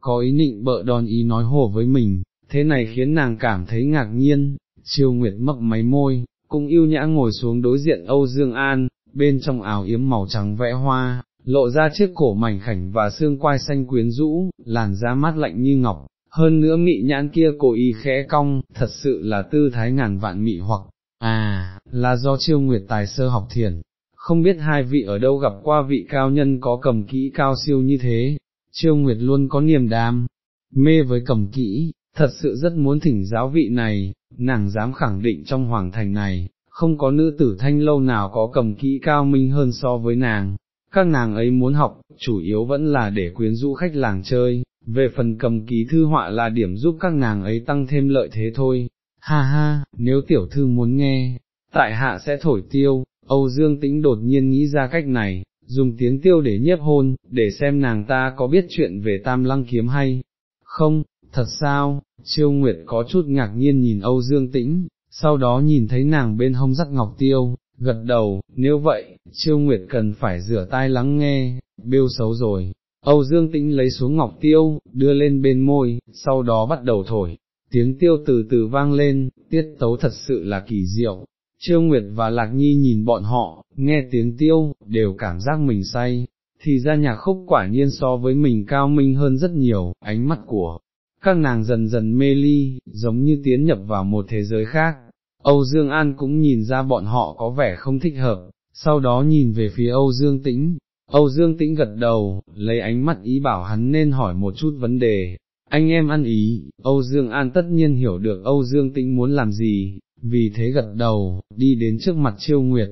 có ý định bợ đòn ý nói hồ với mình, thế này khiến nàng cảm thấy ngạc nhiên, chiêu nguyệt mấp máy môi, cũng yêu nhã ngồi xuống đối diện Âu Dương An, bên trong áo yếm màu trắng vẽ hoa, lộ ra chiếc cổ mảnh khảnh và xương quai xanh quyến rũ, làn da mát lạnh như ngọc, hơn nữa mị nhãn kia cổ y khẽ cong, thật sự là tư thái ngàn vạn mị hoặc, à, là do chiêu nguyệt tài sơ học thiền, không biết hai vị ở đâu gặp qua vị cao nhân có cầm kỹ cao siêu như thế, chiêu nguyệt luôn có niềm đam, mê với cầm kỹ, thật sự rất muốn thỉnh giáo vị này, nàng dám khẳng định trong hoàng thành này, không có nữ tử thanh lâu nào có cầm kỹ cao minh hơn so với nàng, các nàng ấy muốn học, chủ yếu vẫn là để quyến rũ khách làng chơi, về phần cầm ký thư họa là điểm giúp các nàng ấy tăng thêm lợi thế thôi. Ha ha, nếu tiểu thư muốn nghe, tại hạ sẽ thổi tiêu, Âu Dương Tĩnh đột nhiên nghĩ ra cách này, dùng tiếng tiêu để nhiếp hôn, để xem nàng ta có biết chuyện về tam lăng kiếm hay không, thật sao, chiêu nguyệt có chút ngạc nhiên nhìn Âu Dương Tĩnh, sau đó nhìn thấy nàng bên hông dắt ngọc tiêu, gật đầu, nếu vậy, chiêu nguyệt cần phải rửa tai lắng nghe, bêu xấu rồi. Âu Dương Tĩnh lấy xuống ngọc tiêu, đưa lên bên môi, sau đó bắt đầu thổi, tiếng tiêu từ từ vang lên, tiết tấu thật sự là kỳ diệu. Chiêu Nguyệt và Lạc Nhi nhìn bọn họ, nghe tiếng tiêu, đều cảm giác mình say, thì ra nhạc khúc quả nhiên so với mình cao minh hơn rất nhiều, ánh mắt của các nàng dần dần mê ly, giống như tiến nhập vào một thế giới khác. Âu Dương An cũng nhìn ra bọn họ có vẻ không thích hợp, sau đó nhìn về phía Âu Dương Tĩnh, Âu Dương Tĩnh gật đầu, lấy ánh mắt ý bảo hắn nên hỏi một chút vấn đề, anh em ăn ý, Âu Dương An tất nhiên hiểu được Âu Dương Tĩnh muốn làm gì, vì thế gật đầu, đi đến trước mặt Chiêu Nguyệt.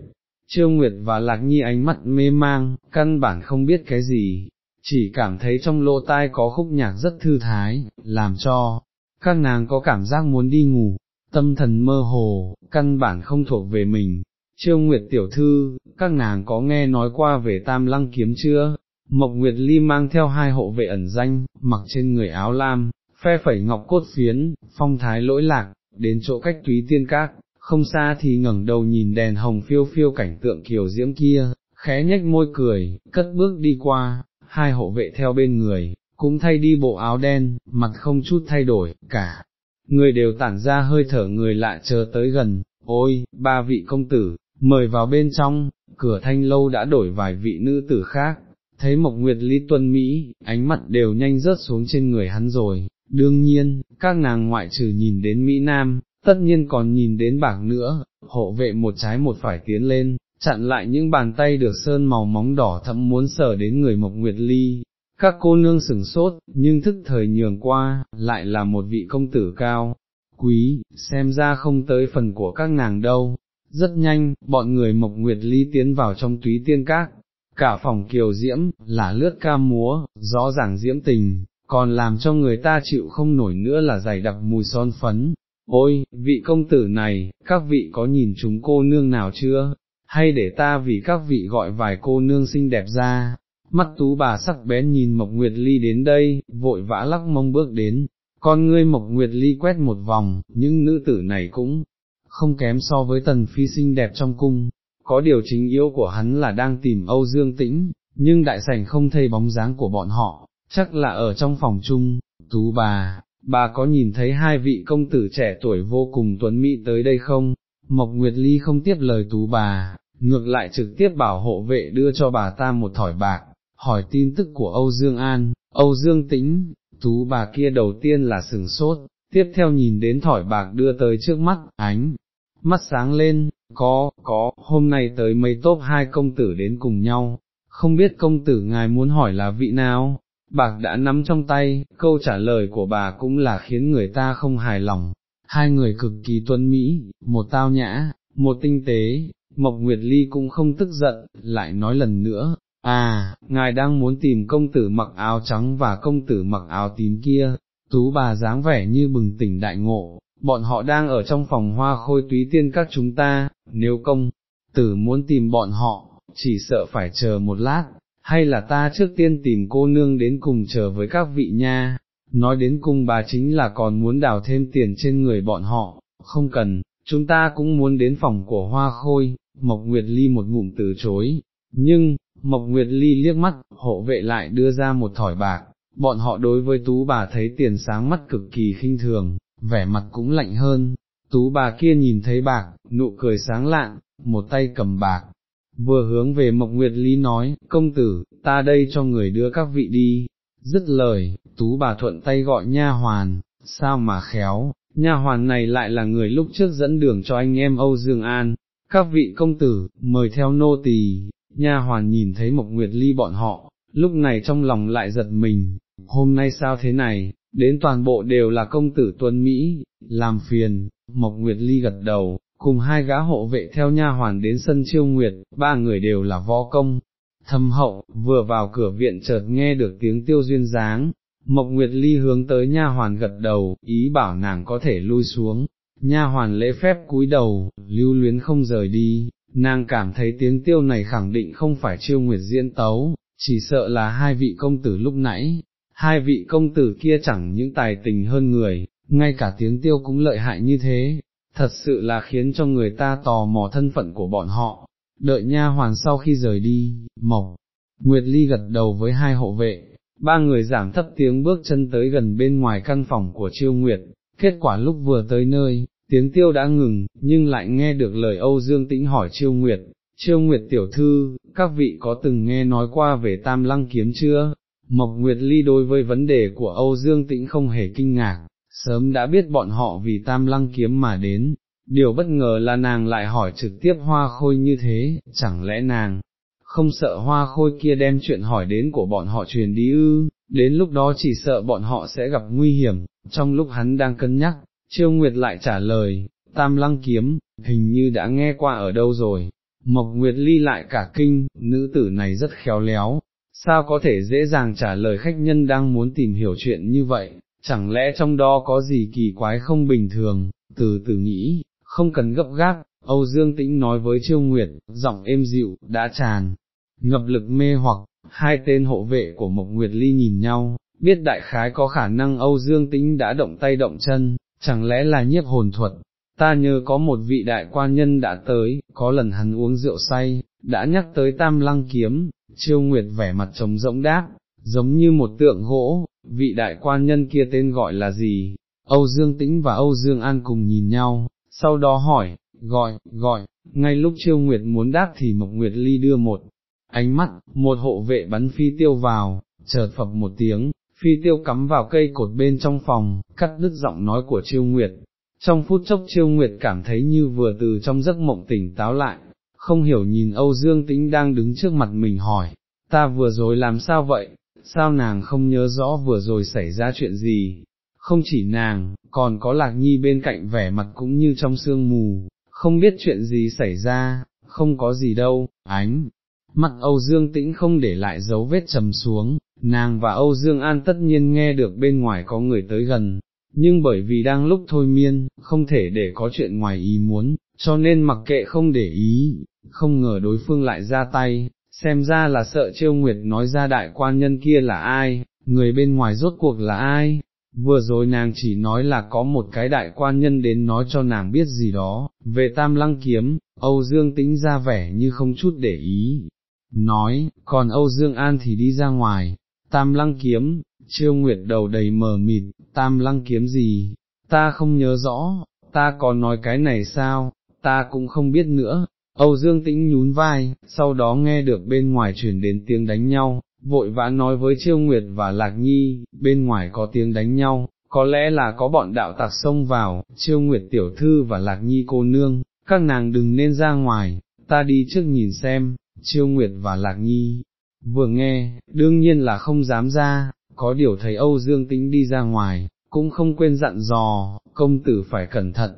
Chiêu Nguyệt và Lạc Nhi ánh mắt mê mang, căn bản không biết cái gì, chỉ cảm thấy trong lỗ tai có khúc nhạc rất thư thái, làm cho các nàng có cảm giác muốn đi ngủ, tâm thần mơ hồ, căn bản không thuộc về mình. Trương Nguyệt tiểu thư, các nàng có nghe nói qua về tam lăng kiếm chưa? Mộc Nguyệt Ly mang theo hai hộ vệ ẩn danh, mặc trên người áo lam, phe phẩy ngọc cốt phiến, phong thái lỗi lạc, đến chỗ cách túy tiên các, không xa thì ngẩng đầu nhìn đèn hồng phiêu phiêu cảnh tượng kiều diễm kia, khẽ nhếch môi cười, cất bước đi qua, hai hộ vệ theo bên người, cũng thay đi bộ áo đen, mặt không chút thay đổi, cả, người đều tản ra hơi thở người lạ chờ tới gần, ôi, ba vị công tử, mời vào bên trong, cửa thanh lâu đã đổi vài vị nữ tử khác, thấy Mộc Nguyệt Lý Tuân Mỹ, ánh mặt đều nhanh rớt xuống trên người hắn rồi, đương nhiên, các nàng ngoại trừ nhìn đến Mỹ Nam, tất nhiên còn nhìn đến bảng nữa, hộ vệ một trái một phải tiến lên, chặn lại những bàn tay được sơn màu móng đỏ thẫm muốn sờ đến người Mộc Nguyệt Ly. Các cô nương sừng sốt, nhưng thức thời nhường qua, lại là một vị công tử cao, quý, xem ra không tới phần của các nàng đâu. Rất nhanh, bọn người Mộc Nguyệt Ly tiến vào trong túy tiên các, cả phòng kiều diễm, là lướt ca múa, rõ ràng diễm tình, còn làm cho người ta chịu không nổi nữa là dày đặc mùi son phấn. Ôi, vị công tử này, các vị có nhìn chúng cô nương nào chưa? hay để ta vì các vị gọi vài cô nương xinh đẹp ra, mắt tú bà sắc bén nhìn Mộc Nguyệt Ly đến đây, vội vã lắc mông bước đến, con ngươi Mộc Nguyệt Ly quét một vòng, những nữ tử này cũng không kém so với tần phi xinh đẹp trong cung, có điều chính yếu của hắn là đang tìm Âu Dương Tĩnh, nhưng đại sảnh không thấy bóng dáng của bọn họ, chắc là ở trong phòng chung, tú bà, bà có nhìn thấy hai vị công tử trẻ tuổi vô cùng tuấn mỹ tới đây không? Mộc Nguyệt Ly không tiếp lời tú bà, ngược lại trực tiếp bảo hộ vệ đưa cho bà ta một thỏi bạc, hỏi tin tức của Âu Dương An, Âu Dương Tĩnh, tú bà kia đầu tiên là sừng sốt, tiếp theo nhìn đến thỏi bạc đưa tới trước mắt, ánh, mắt sáng lên, có, có, hôm nay tới mấy tốt hai công tử đến cùng nhau, không biết công tử ngài muốn hỏi là vị nào, bạc đã nắm trong tay, câu trả lời của bà cũng là khiến người ta không hài lòng, hai người cực kỳ tuân mỹ, một tao nhã, một tinh tế, Mộc Nguyệt Ly cũng không tức giận, lại nói lần nữa, à, ngài đang muốn tìm công tử mặc áo trắng và công tử mặc áo tím kia, tú bà dáng vẻ như bừng tỉnh đại ngộ, bọn họ đang ở trong phòng hoa khôi túy tiên các chúng ta, nếu công tử muốn tìm bọn họ, chỉ sợ phải chờ một lát, hay là ta trước tiên tìm cô nương đến cùng chờ với các vị nha, nói đến cùng bà chính là còn muốn đào thêm tiền trên người bọn họ, không cần, chúng ta cũng muốn đến phòng của hoa khôi, Mộc Nguyệt Ly một ngụm từ chối, nhưng, Mộc Nguyệt Ly liếc mắt, hộ vệ lại đưa ra một thỏi bạc, bọn họ đối với tú bà thấy tiền sáng mắt cực kỳ khinh thường, vẻ mặt cũng lạnh hơn, tú bà kia nhìn thấy bạc, nụ cười sáng lạng, một tay cầm bạc, vừa hướng về Mộc Nguyệt Ly nói, công tử, ta đây cho người đưa các vị đi, dứt lời, tú bà thuận tay gọi nha hoàn, sao mà khéo, nha hoàn này lại là người lúc trước dẫn đường cho anh em Âu Dương An, các vị công tử, mời theo nô tỳ. nha hoàn nhìn thấy Mộc Nguyệt Ly bọn họ, lúc này trong lòng lại giật mình, hôm nay sao thế này, đến toàn bộ đều là công tử tuân Mỹ, làm phiền, Mộc Nguyệt Ly gật đầu, cùng hai gã hộ vệ theo nha hoàn đến sân chiêu nguyệt, ba người đều là võ công, thâm hậu, vừa vào cửa viện chợt nghe được tiếng tiêu duyên dáng, Mộc Nguyệt Ly hướng tới nha hoàn gật đầu, ý bảo nàng có thể lui xuống, nha hoàn lễ phép cúi đầu, lưu luyến không rời đi, nàng cảm thấy tiếng tiêu này khẳng định không phải chiêu nguyệt diễn tấu, chỉ sợ là hai vị công tử lúc nãy, hai vị công tử kia chẳng những tài tình hơn người, ngay cả tiếng tiêu cũng lợi hại như thế, thật sự là khiến cho người ta tò mò thân phận của bọn họ. Đợi nha hoàn sau khi rời đi, Mộc, Nguyệt Ly gật đầu với hai hộ vệ, ba người giảm thấp tiếng bước chân tới gần bên ngoài căn phòng của Chiêu Nguyệt, kết quả lúc vừa tới nơi, tiếng tiêu đã ngừng, nhưng lại nghe được lời Âu Dương Tĩnh hỏi Chiêu Nguyệt, Chiêu Nguyệt tiểu thư, các vị có từng nghe nói qua về Tam Lăng Kiếm chưa? Mộc Nguyệt Ly đối với vấn đề của Âu Dương Tĩnh không hề kinh ngạc, sớm đã biết bọn họ vì Tam Lăng Kiếm mà đến, điều bất ngờ là nàng lại hỏi trực tiếp hoa khôi như thế, chẳng lẽ nàng không sợ hoa khôi kia đem chuyện hỏi đến của bọn họ truyền đi ư, đến lúc đó chỉ sợ bọn họ sẽ gặp nguy hiểm, trong lúc hắn đang cân nhắc, Trương Nguyệt lại trả lời, Tam Lăng Kiếm, hình như đã nghe qua ở đâu rồi, Mộc Nguyệt Ly lại cả kinh, nữ tử này rất khéo léo, sao có thể dễ dàng trả lời khách nhân đang muốn tìm hiểu chuyện như vậy, chẳng lẽ trong đó có gì kỳ quái không bình thường, từ từ nghĩ, không cần gấp gáp, Âu Dương Tĩnh nói với Chiêu Nguyệt, giọng êm dịu, đã tràn, ngập lực mê hoặc, hai tên hộ vệ của Mộc Nguyệt Ly nhìn nhau, biết đại khái có khả năng Âu Dương Tĩnh đã động tay động chân, chẳng lẽ là nhiếp hồn thuật, ta nhớ có một vị đại quan nhân đã tới, có lần hắn uống rượu say, đã nhắc tới tam lăng kiếm, chiêu nguyệt vẻ mặt trống rỗng đáp, giống như một tượng gỗ, vị đại quan nhân kia tên gọi là gì, Âu Dương Tĩnh và Âu Dương An cùng nhìn nhau, sau đó hỏi, gọi, gọi, ngay lúc chiêu nguyệt muốn đáp thì Mộc Nguyệt Ly đưa một ánh mắt, một hộ vệ bắn phi tiêu vào, chợt phập một tiếng, phi tiêu cắm vào cây cột bên trong phòng, cắt đứt giọng nói của chiêu nguyệt. Trong phút chốc chiêu nguyệt cảm thấy như vừa từ trong giấc mộng tỉnh táo lại, không hiểu nhìn Âu Dương Tĩnh đang đứng trước mặt mình hỏi, ta vừa rồi làm sao vậy, sao nàng không nhớ rõ vừa rồi xảy ra chuyện gì, không chỉ nàng, còn có lạc nhi bên cạnh vẻ mặt cũng như trong sương mù, không biết chuyện gì xảy ra, không có gì đâu, ánh, mắt Âu Dương Tĩnh không để lại dấu vết trầm xuống, nàng và Âu Dương An tất nhiên nghe được bên ngoài có người tới gần, nhưng bởi vì đang lúc thôi miên, không thể để có chuyện ngoài ý muốn, cho nên mặc kệ không để ý, không ngờ đối phương lại ra tay, xem ra là sợ Trêu Nguyệt nói ra đại quan nhân kia là ai, người bên ngoài rốt cuộc là ai, vừa rồi nàng chỉ nói là có một cái đại quan nhân đến nói cho nàng biết gì đó, về tam lăng kiếm, Âu Dương tính ra vẻ như không chút để ý, nói, còn Âu Dương An thì đi ra ngoài, tam lăng kiếm, trêu nguyệt đầu đầy mờ mịt, tam lăng kiếm gì, ta không nhớ rõ, ta còn nói cái này sao, ta cũng không biết nữa. Âu Dương Tĩnh nhún vai, sau đó nghe được bên ngoài truyền đến tiếng đánh nhau, vội vã nói với Chiêu Nguyệt và Lạc Nhi, bên ngoài có tiếng đánh nhau, có lẽ là có bọn đạo tặc xông vào, Chiêu Nguyệt tiểu thư và Lạc Nhi cô nương, các nàng đừng nên ra ngoài, ta đi trước nhìn xem, Chiêu Nguyệt và Lạc Nhi, vừa nghe, đương nhiên là không dám ra, có điều thấy Âu Dương Tĩnh đi ra ngoài, cũng không quên dặn dò, công tử phải cẩn thận.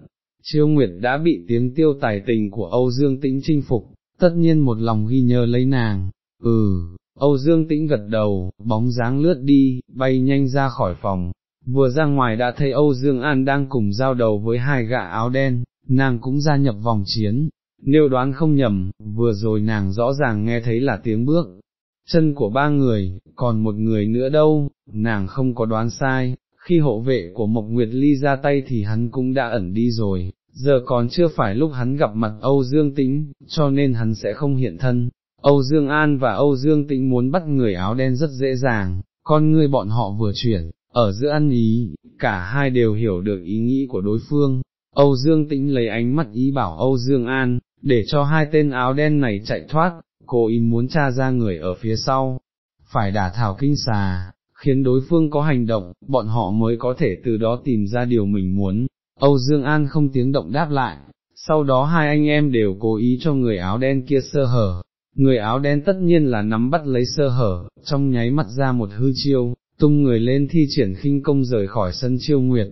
Chiêu Nguyệt đã bị tiếng tiêu tài tình của Âu Dương Tĩnh chinh phục, tất nhiên một lòng ghi nhớ lấy nàng, ừ, Âu Dương Tĩnh gật đầu, bóng dáng lướt đi, bay nhanh ra khỏi phòng, vừa ra ngoài đã thấy Âu Dương An đang cùng giao đầu với hai gã áo đen, nàng cũng gia nhập vòng chiến, nếu đoán không nhầm, vừa rồi nàng rõ ràng nghe thấy là tiếng bước, chân của ba người, còn một người nữa đâu, nàng không có đoán sai, khi hộ vệ của Mộc Nguyệt Ly ra tay thì hắn cũng đã ẩn đi rồi, giờ còn chưa phải lúc hắn gặp mặt Âu Dương Tĩnh, cho nên hắn sẽ không hiện thân. Âu Dương An và Âu Dương Tĩnh muốn bắt người áo đen rất dễ dàng, con người bọn họ vừa chuyển, ở giữa ăn ý, cả hai đều hiểu được ý nghĩ của đối phương. Âu Dương Tĩnh lấy ánh mắt ý bảo Âu Dương An, để cho hai tên áo đen này chạy thoát, cô ý muốn tra ra người ở phía sau, phải đả thảo kinh xà, khiến đối phương có hành động, bọn họ mới có thể từ đó tìm ra điều mình muốn. Âu Dương An không tiếng động đáp lại, sau đó hai anh em đều cố ý cho người áo đen kia sơ hở, người áo đen tất nhiên là nắm bắt lấy sơ hở, trong nháy mắt ra một hư chiêu, tung người lên thi triển khinh công rời khỏi sân chiêu nguyệt.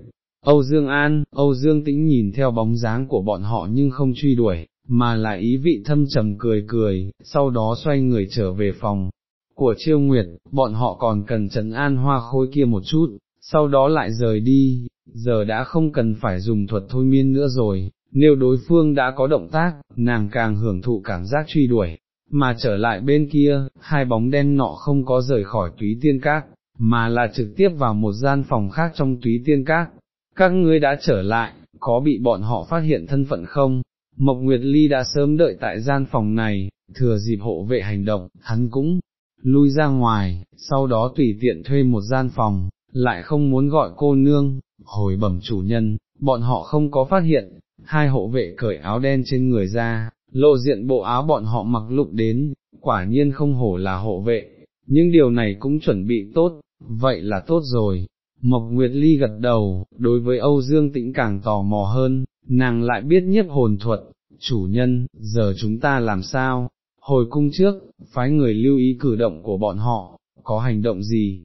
Âu Dương An, Âu Dương Tĩnh nhìn theo bóng dáng của bọn họ nhưng không truy đuổi, mà là ý vị thâm trầm cười cười, sau đó xoay người trở về phòng. Của chiêu nguyệt, bọn họ còn cần trấn an hoa khôi kia một chút, sau đó lại rời đi, giờ đã không cần phải dùng thuật thôi miên nữa rồi, nếu đối phương đã có động tác, nàng càng hưởng thụ cảm giác truy đuổi, mà trở lại bên kia, hai bóng đen nọ không có rời khỏi túy tiên các, mà là trực tiếp vào một gian phòng khác trong túy tiên các. Các ngươi đã trở lại, có bị bọn họ phát hiện thân phận không? Mộc Nguyệt Ly đã sớm đợi tại gian phòng này, thừa dịp hộ vệ hành động, hắn cũng lui ra ngoài, sau đó tùy tiện thuê một gian phòng, lại không muốn gọi cô nương, hồi bẩm chủ nhân, bọn họ không có phát hiện, hai hộ vệ cởi áo đen trên người ra, lộ diện bộ áo bọn họ mặc lục đến, quả nhiên không hổ là hộ vệ, nhưng điều này cũng chuẩn bị tốt, vậy là tốt rồi. Mộc Nguyệt Ly gật đầu, đối với Âu Dương Tĩnh càng tò mò hơn, nàng lại biết nhiếp hồn thuật, chủ nhân, giờ chúng ta làm sao? Hồi cung trước, phái người lưu ý cử động của bọn họ, có hành động gì?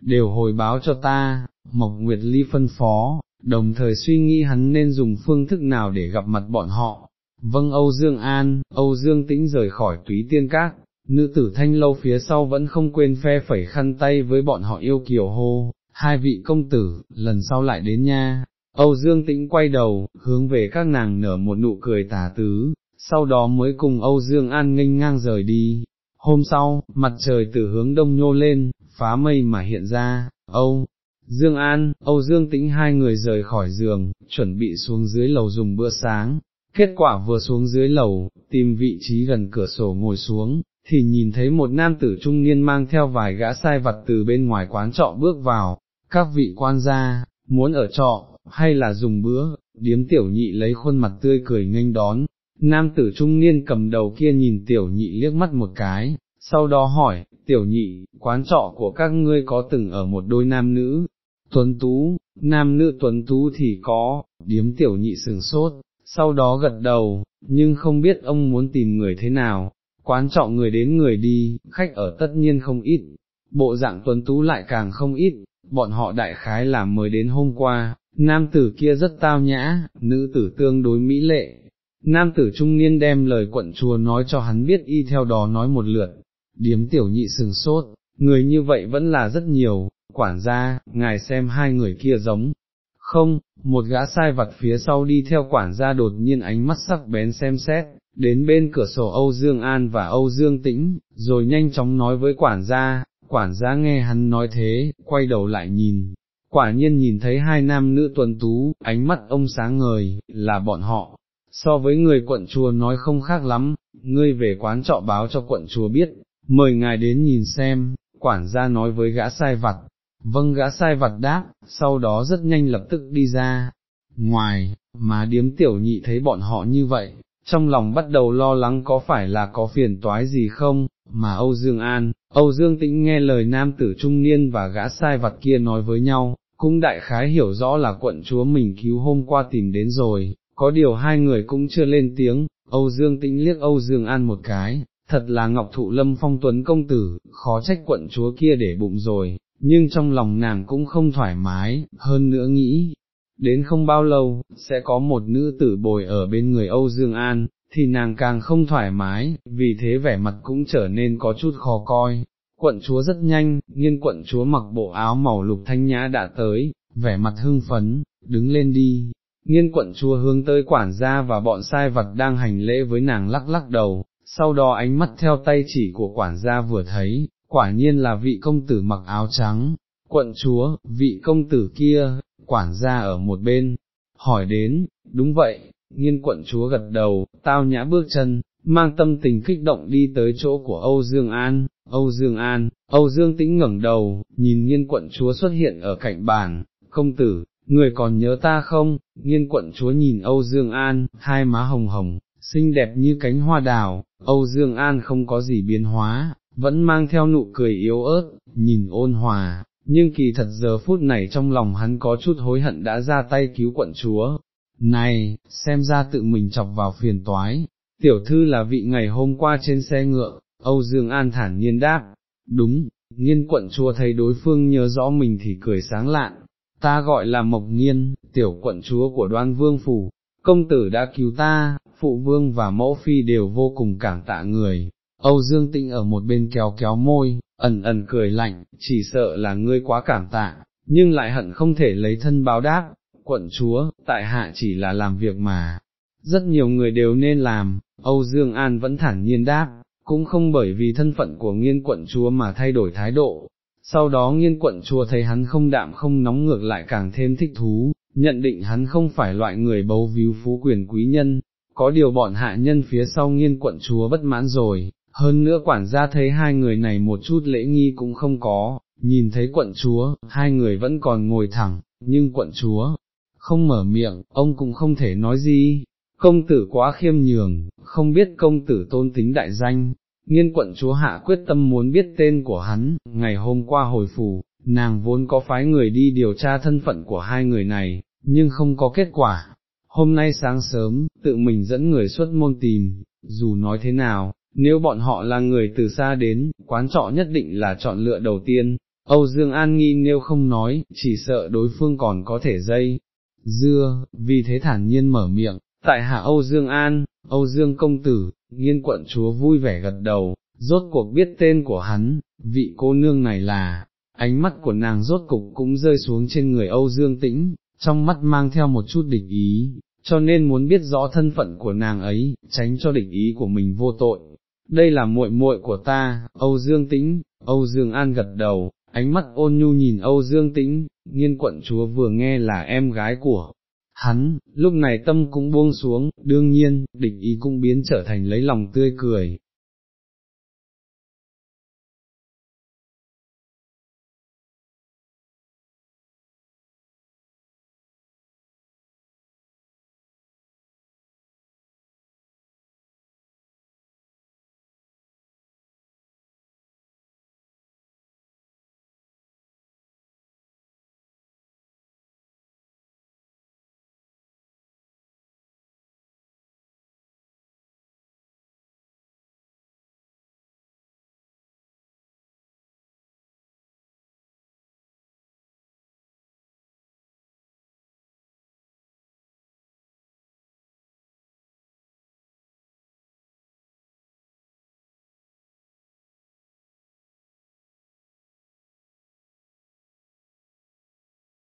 Đều hồi báo cho ta, Mộc Nguyệt Ly phân phó, đồng thời suy nghĩ hắn nên dùng phương thức nào để gặp mặt bọn họ. Vâng Âu Dương An, Âu Dương Tĩnh rời khỏi túy tiên các, nữ tử thanh lâu phía sau vẫn không quên phe phẩy khăn tay với bọn họ yêu kiều hô, hai vị công tử, lần sau lại đến nha. Âu Dương Tĩnh quay đầu, hướng về các nàng nở một nụ cười tà tứ, sau đó mới cùng Âu Dương An nghênh ngang rời đi. Hôm sau, mặt trời từ hướng đông nhô lên, phá mây mà hiện ra, Âu, Dương An, Âu Dương Tĩnh hai người rời khỏi giường, chuẩn bị xuống dưới lầu dùng bữa sáng, kết quả vừa xuống dưới lầu, tìm vị trí gần cửa sổ ngồi xuống, thì nhìn thấy một nam tử trung niên mang theo vài gã sai vặt từ bên ngoài quán trọ bước vào, các vị quan gia, muốn ở trọ, hay là dùng bữa, điếm tiểu nhị lấy khuôn mặt tươi cười nghênh đón, nam tử trung niên cầm đầu kia nhìn tiểu nhị liếc mắt một cái, sau đó hỏi, tiểu nhị, quán trọ của các ngươi có từng ở một đôi nam nữ, tuấn tú, nam nữ tuấn tú thì có, điếm tiểu nhị sừng sốt, sau đó gật đầu, nhưng không biết ông muốn tìm người thế nào, quán trọ người đến người đi, khách ở tất nhiên không ít, bộ dạng tuấn tú lại càng không ít, bọn họ đại khái là mới đến hôm qua, nam tử kia rất tao nhã, nữ tử tương đối mỹ lệ. Nam tử trung niên đem lời quận chùa nói cho hắn biết y theo đó nói một lượt, điếm tiểu nhị sừng sốt, người như vậy vẫn là rất nhiều, quản gia, ngài xem hai người kia giống, không, một gã sai vặt phía sau đi theo quản gia đột nhiên ánh mắt sắc bén xem xét, đến bên cửa sổ Âu Dương An và Âu Dương Tĩnh, rồi nhanh chóng nói với quản gia, quản gia nghe hắn nói thế, quay đầu lại nhìn, quả nhiên nhìn thấy hai nam nữ tuần tú, ánh mắt ông sáng ngời, là bọn họ. So với người quận chùa nói không khác lắm, ngươi về quán trọ báo cho quận chùa biết, mời ngài đến nhìn xem, quản gia nói với gã sai vặt, vâng gã sai vặt đáp, sau đó rất nhanh lập tức đi ra, ngoài, mà điếm tiểu nhị thấy bọn họ như vậy, trong lòng bắt đầu lo lắng có phải là có phiền toái gì không, mà Âu Dương An, Âu Dương Tĩnh nghe lời nam tử trung niên và gã sai vặt kia nói với nhau, cũng đại khái hiểu rõ là quận chúa mình cứu hôm qua tìm đến rồi, có điều hai người cũng chưa lên tiếng, Âu Dương Tĩnh liếc Âu Dương An một cái, thật là Ngọc Thụ Lâm Phong Tuấn công tử, khó trách quận chúa kia để bụng rồi, nhưng trong lòng nàng cũng không thoải mái, hơn nữa nghĩ, đến không bao lâu, sẽ có một nữ tử bồi ở bên người Âu Dương An, thì nàng càng không thoải mái, vì thế vẻ mặt cũng trở nên có chút khó coi. Quận chúa rất nhanh, nhưng quận chúa mặc bộ áo màu lục thanh nhã đã tới, vẻ mặt hưng phấn, đứng lên đi. Nghiên quận chúa hướng tới quản gia và bọn sai vật đang hành lễ với nàng lắc lắc đầu, sau đó ánh mắt theo tay chỉ của quản gia vừa thấy, quả nhiên là vị công tử mặc áo trắng, quận chúa, vị công tử kia, quản gia ở một bên, hỏi đến, đúng vậy, nghiên quận chúa gật đầu, tao nhã bước chân, mang tâm tình kích động đi tới chỗ của Âu Dương An, Âu Dương An, Âu Dương tĩnh ngẩng đầu, nhìn nghiên quận chúa xuất hiện ở cạnh bàn, công tử, người còn nhớ ta không, nghiên quận chúa nhìn Âu Dương An, hai má hồng hồng, xinh đẹp như cánh hoa đào, Âu Dương An không có gì biến hóa, vẫn mang theo nụ cười yếu ớt, nhìn ôn hòa, nhưng kỳ thật giờ phút này trong lòng hắn có chút hối hận đã ra tay cứu quận chúa. Này, xem ra tự mình chọc vào phiền toái, tiểu thư là vị ngày hôm qua trên xe ngựa, Âu Dương An thản nhiên đáp, đúng, nghiên quận chúa thấy đối phương nhớ rõ mình thì cười sáng lạn, ta gọi là Mộc Nghiên, tiểu quận chúa của đoan vương phủ, công tử đã cứu ta, phụ vương và mẫu phi đều vô cùng cảm tạ người. Âu Dương Tĩnh ở một bên kéo kéo môi, ẩn ẩn cười lạnh, chỉ sợ là ngươi quá cảm tạ, nhưng lại hận không thể lấy thân báo đáp, quận chúa, tại hạ chỉ là làm việc mà, rất nhiều người đều nên làm, Âu Dương An vẫn thản nhiên đáp, cũng không bởi vì thân phận của nghiên quận chúa mà thay đổi thái độ. Sau đó nghiên quận chúa thấy hắn không đạm không nóng ngược lại càng thêm thích thú, nhận định hắn không phải loại người bấu víu phú quyền quý nhân, có điều bọn hạ nhân phía sau nghiên quận chúa bất mãn rồi, hơn nữa quản gia thấy hai người này một chút lễ nghi cũng không có, nhìn thấy quận chúa, hai người vẫn còn ngồi thẳng, nhưng quận chúa, không mở miệng, ông cũng không thể nói gì, công tử quá khiêm nhường, không biết công tử tôn tính đại danh, nghiên quận chúa hạ quyết tâm muốn biết tên của hắn, ngày hôm qua hồi phủ, nàng vốn có phái người đi điều tra thân phận của hai người này, nhưng không có kết quả. Hôm nay sáng sớm, tự mình dẫn người xuất môn tìm, dù nói thế nào, nếu bọn họ là người từ xa đến, quán trọ nhất định là chọn lựa đầu tiên, Âu Dương An nghi nếu không nói, chỉ sợ đối phương còn có thể dây, dưa, vì thế thản nhiên mở miệng, tại hạ Âu Dương An, Âu Dương Công Tử, nghiên quận chúa vui vẻ gật đầu, rốt cuộc biết tên của hắn, vị cô nương này là, ánh mắt của nàng rốt cục cũng rơi xuống trên người Âu Dương Tĩnh, trong mắt mang theo một chút địch ý, cho nên muốn biết rõ thân phận của nàng ấy, tránh cho địch ý của mình vô tội. Đây là muội muội của ta, Âu Dương Tĩnh, Âu Dương An gật đầu, ánh mắt ôn nhu nhìn Âu Dương Tĩnh, nghiên quận chúa vừa nghe là em gái của hắn, lúc này tâm cũng buông xuống, đương nhiên, địch ý cũng biến trở thành lấy lòng tươi cười,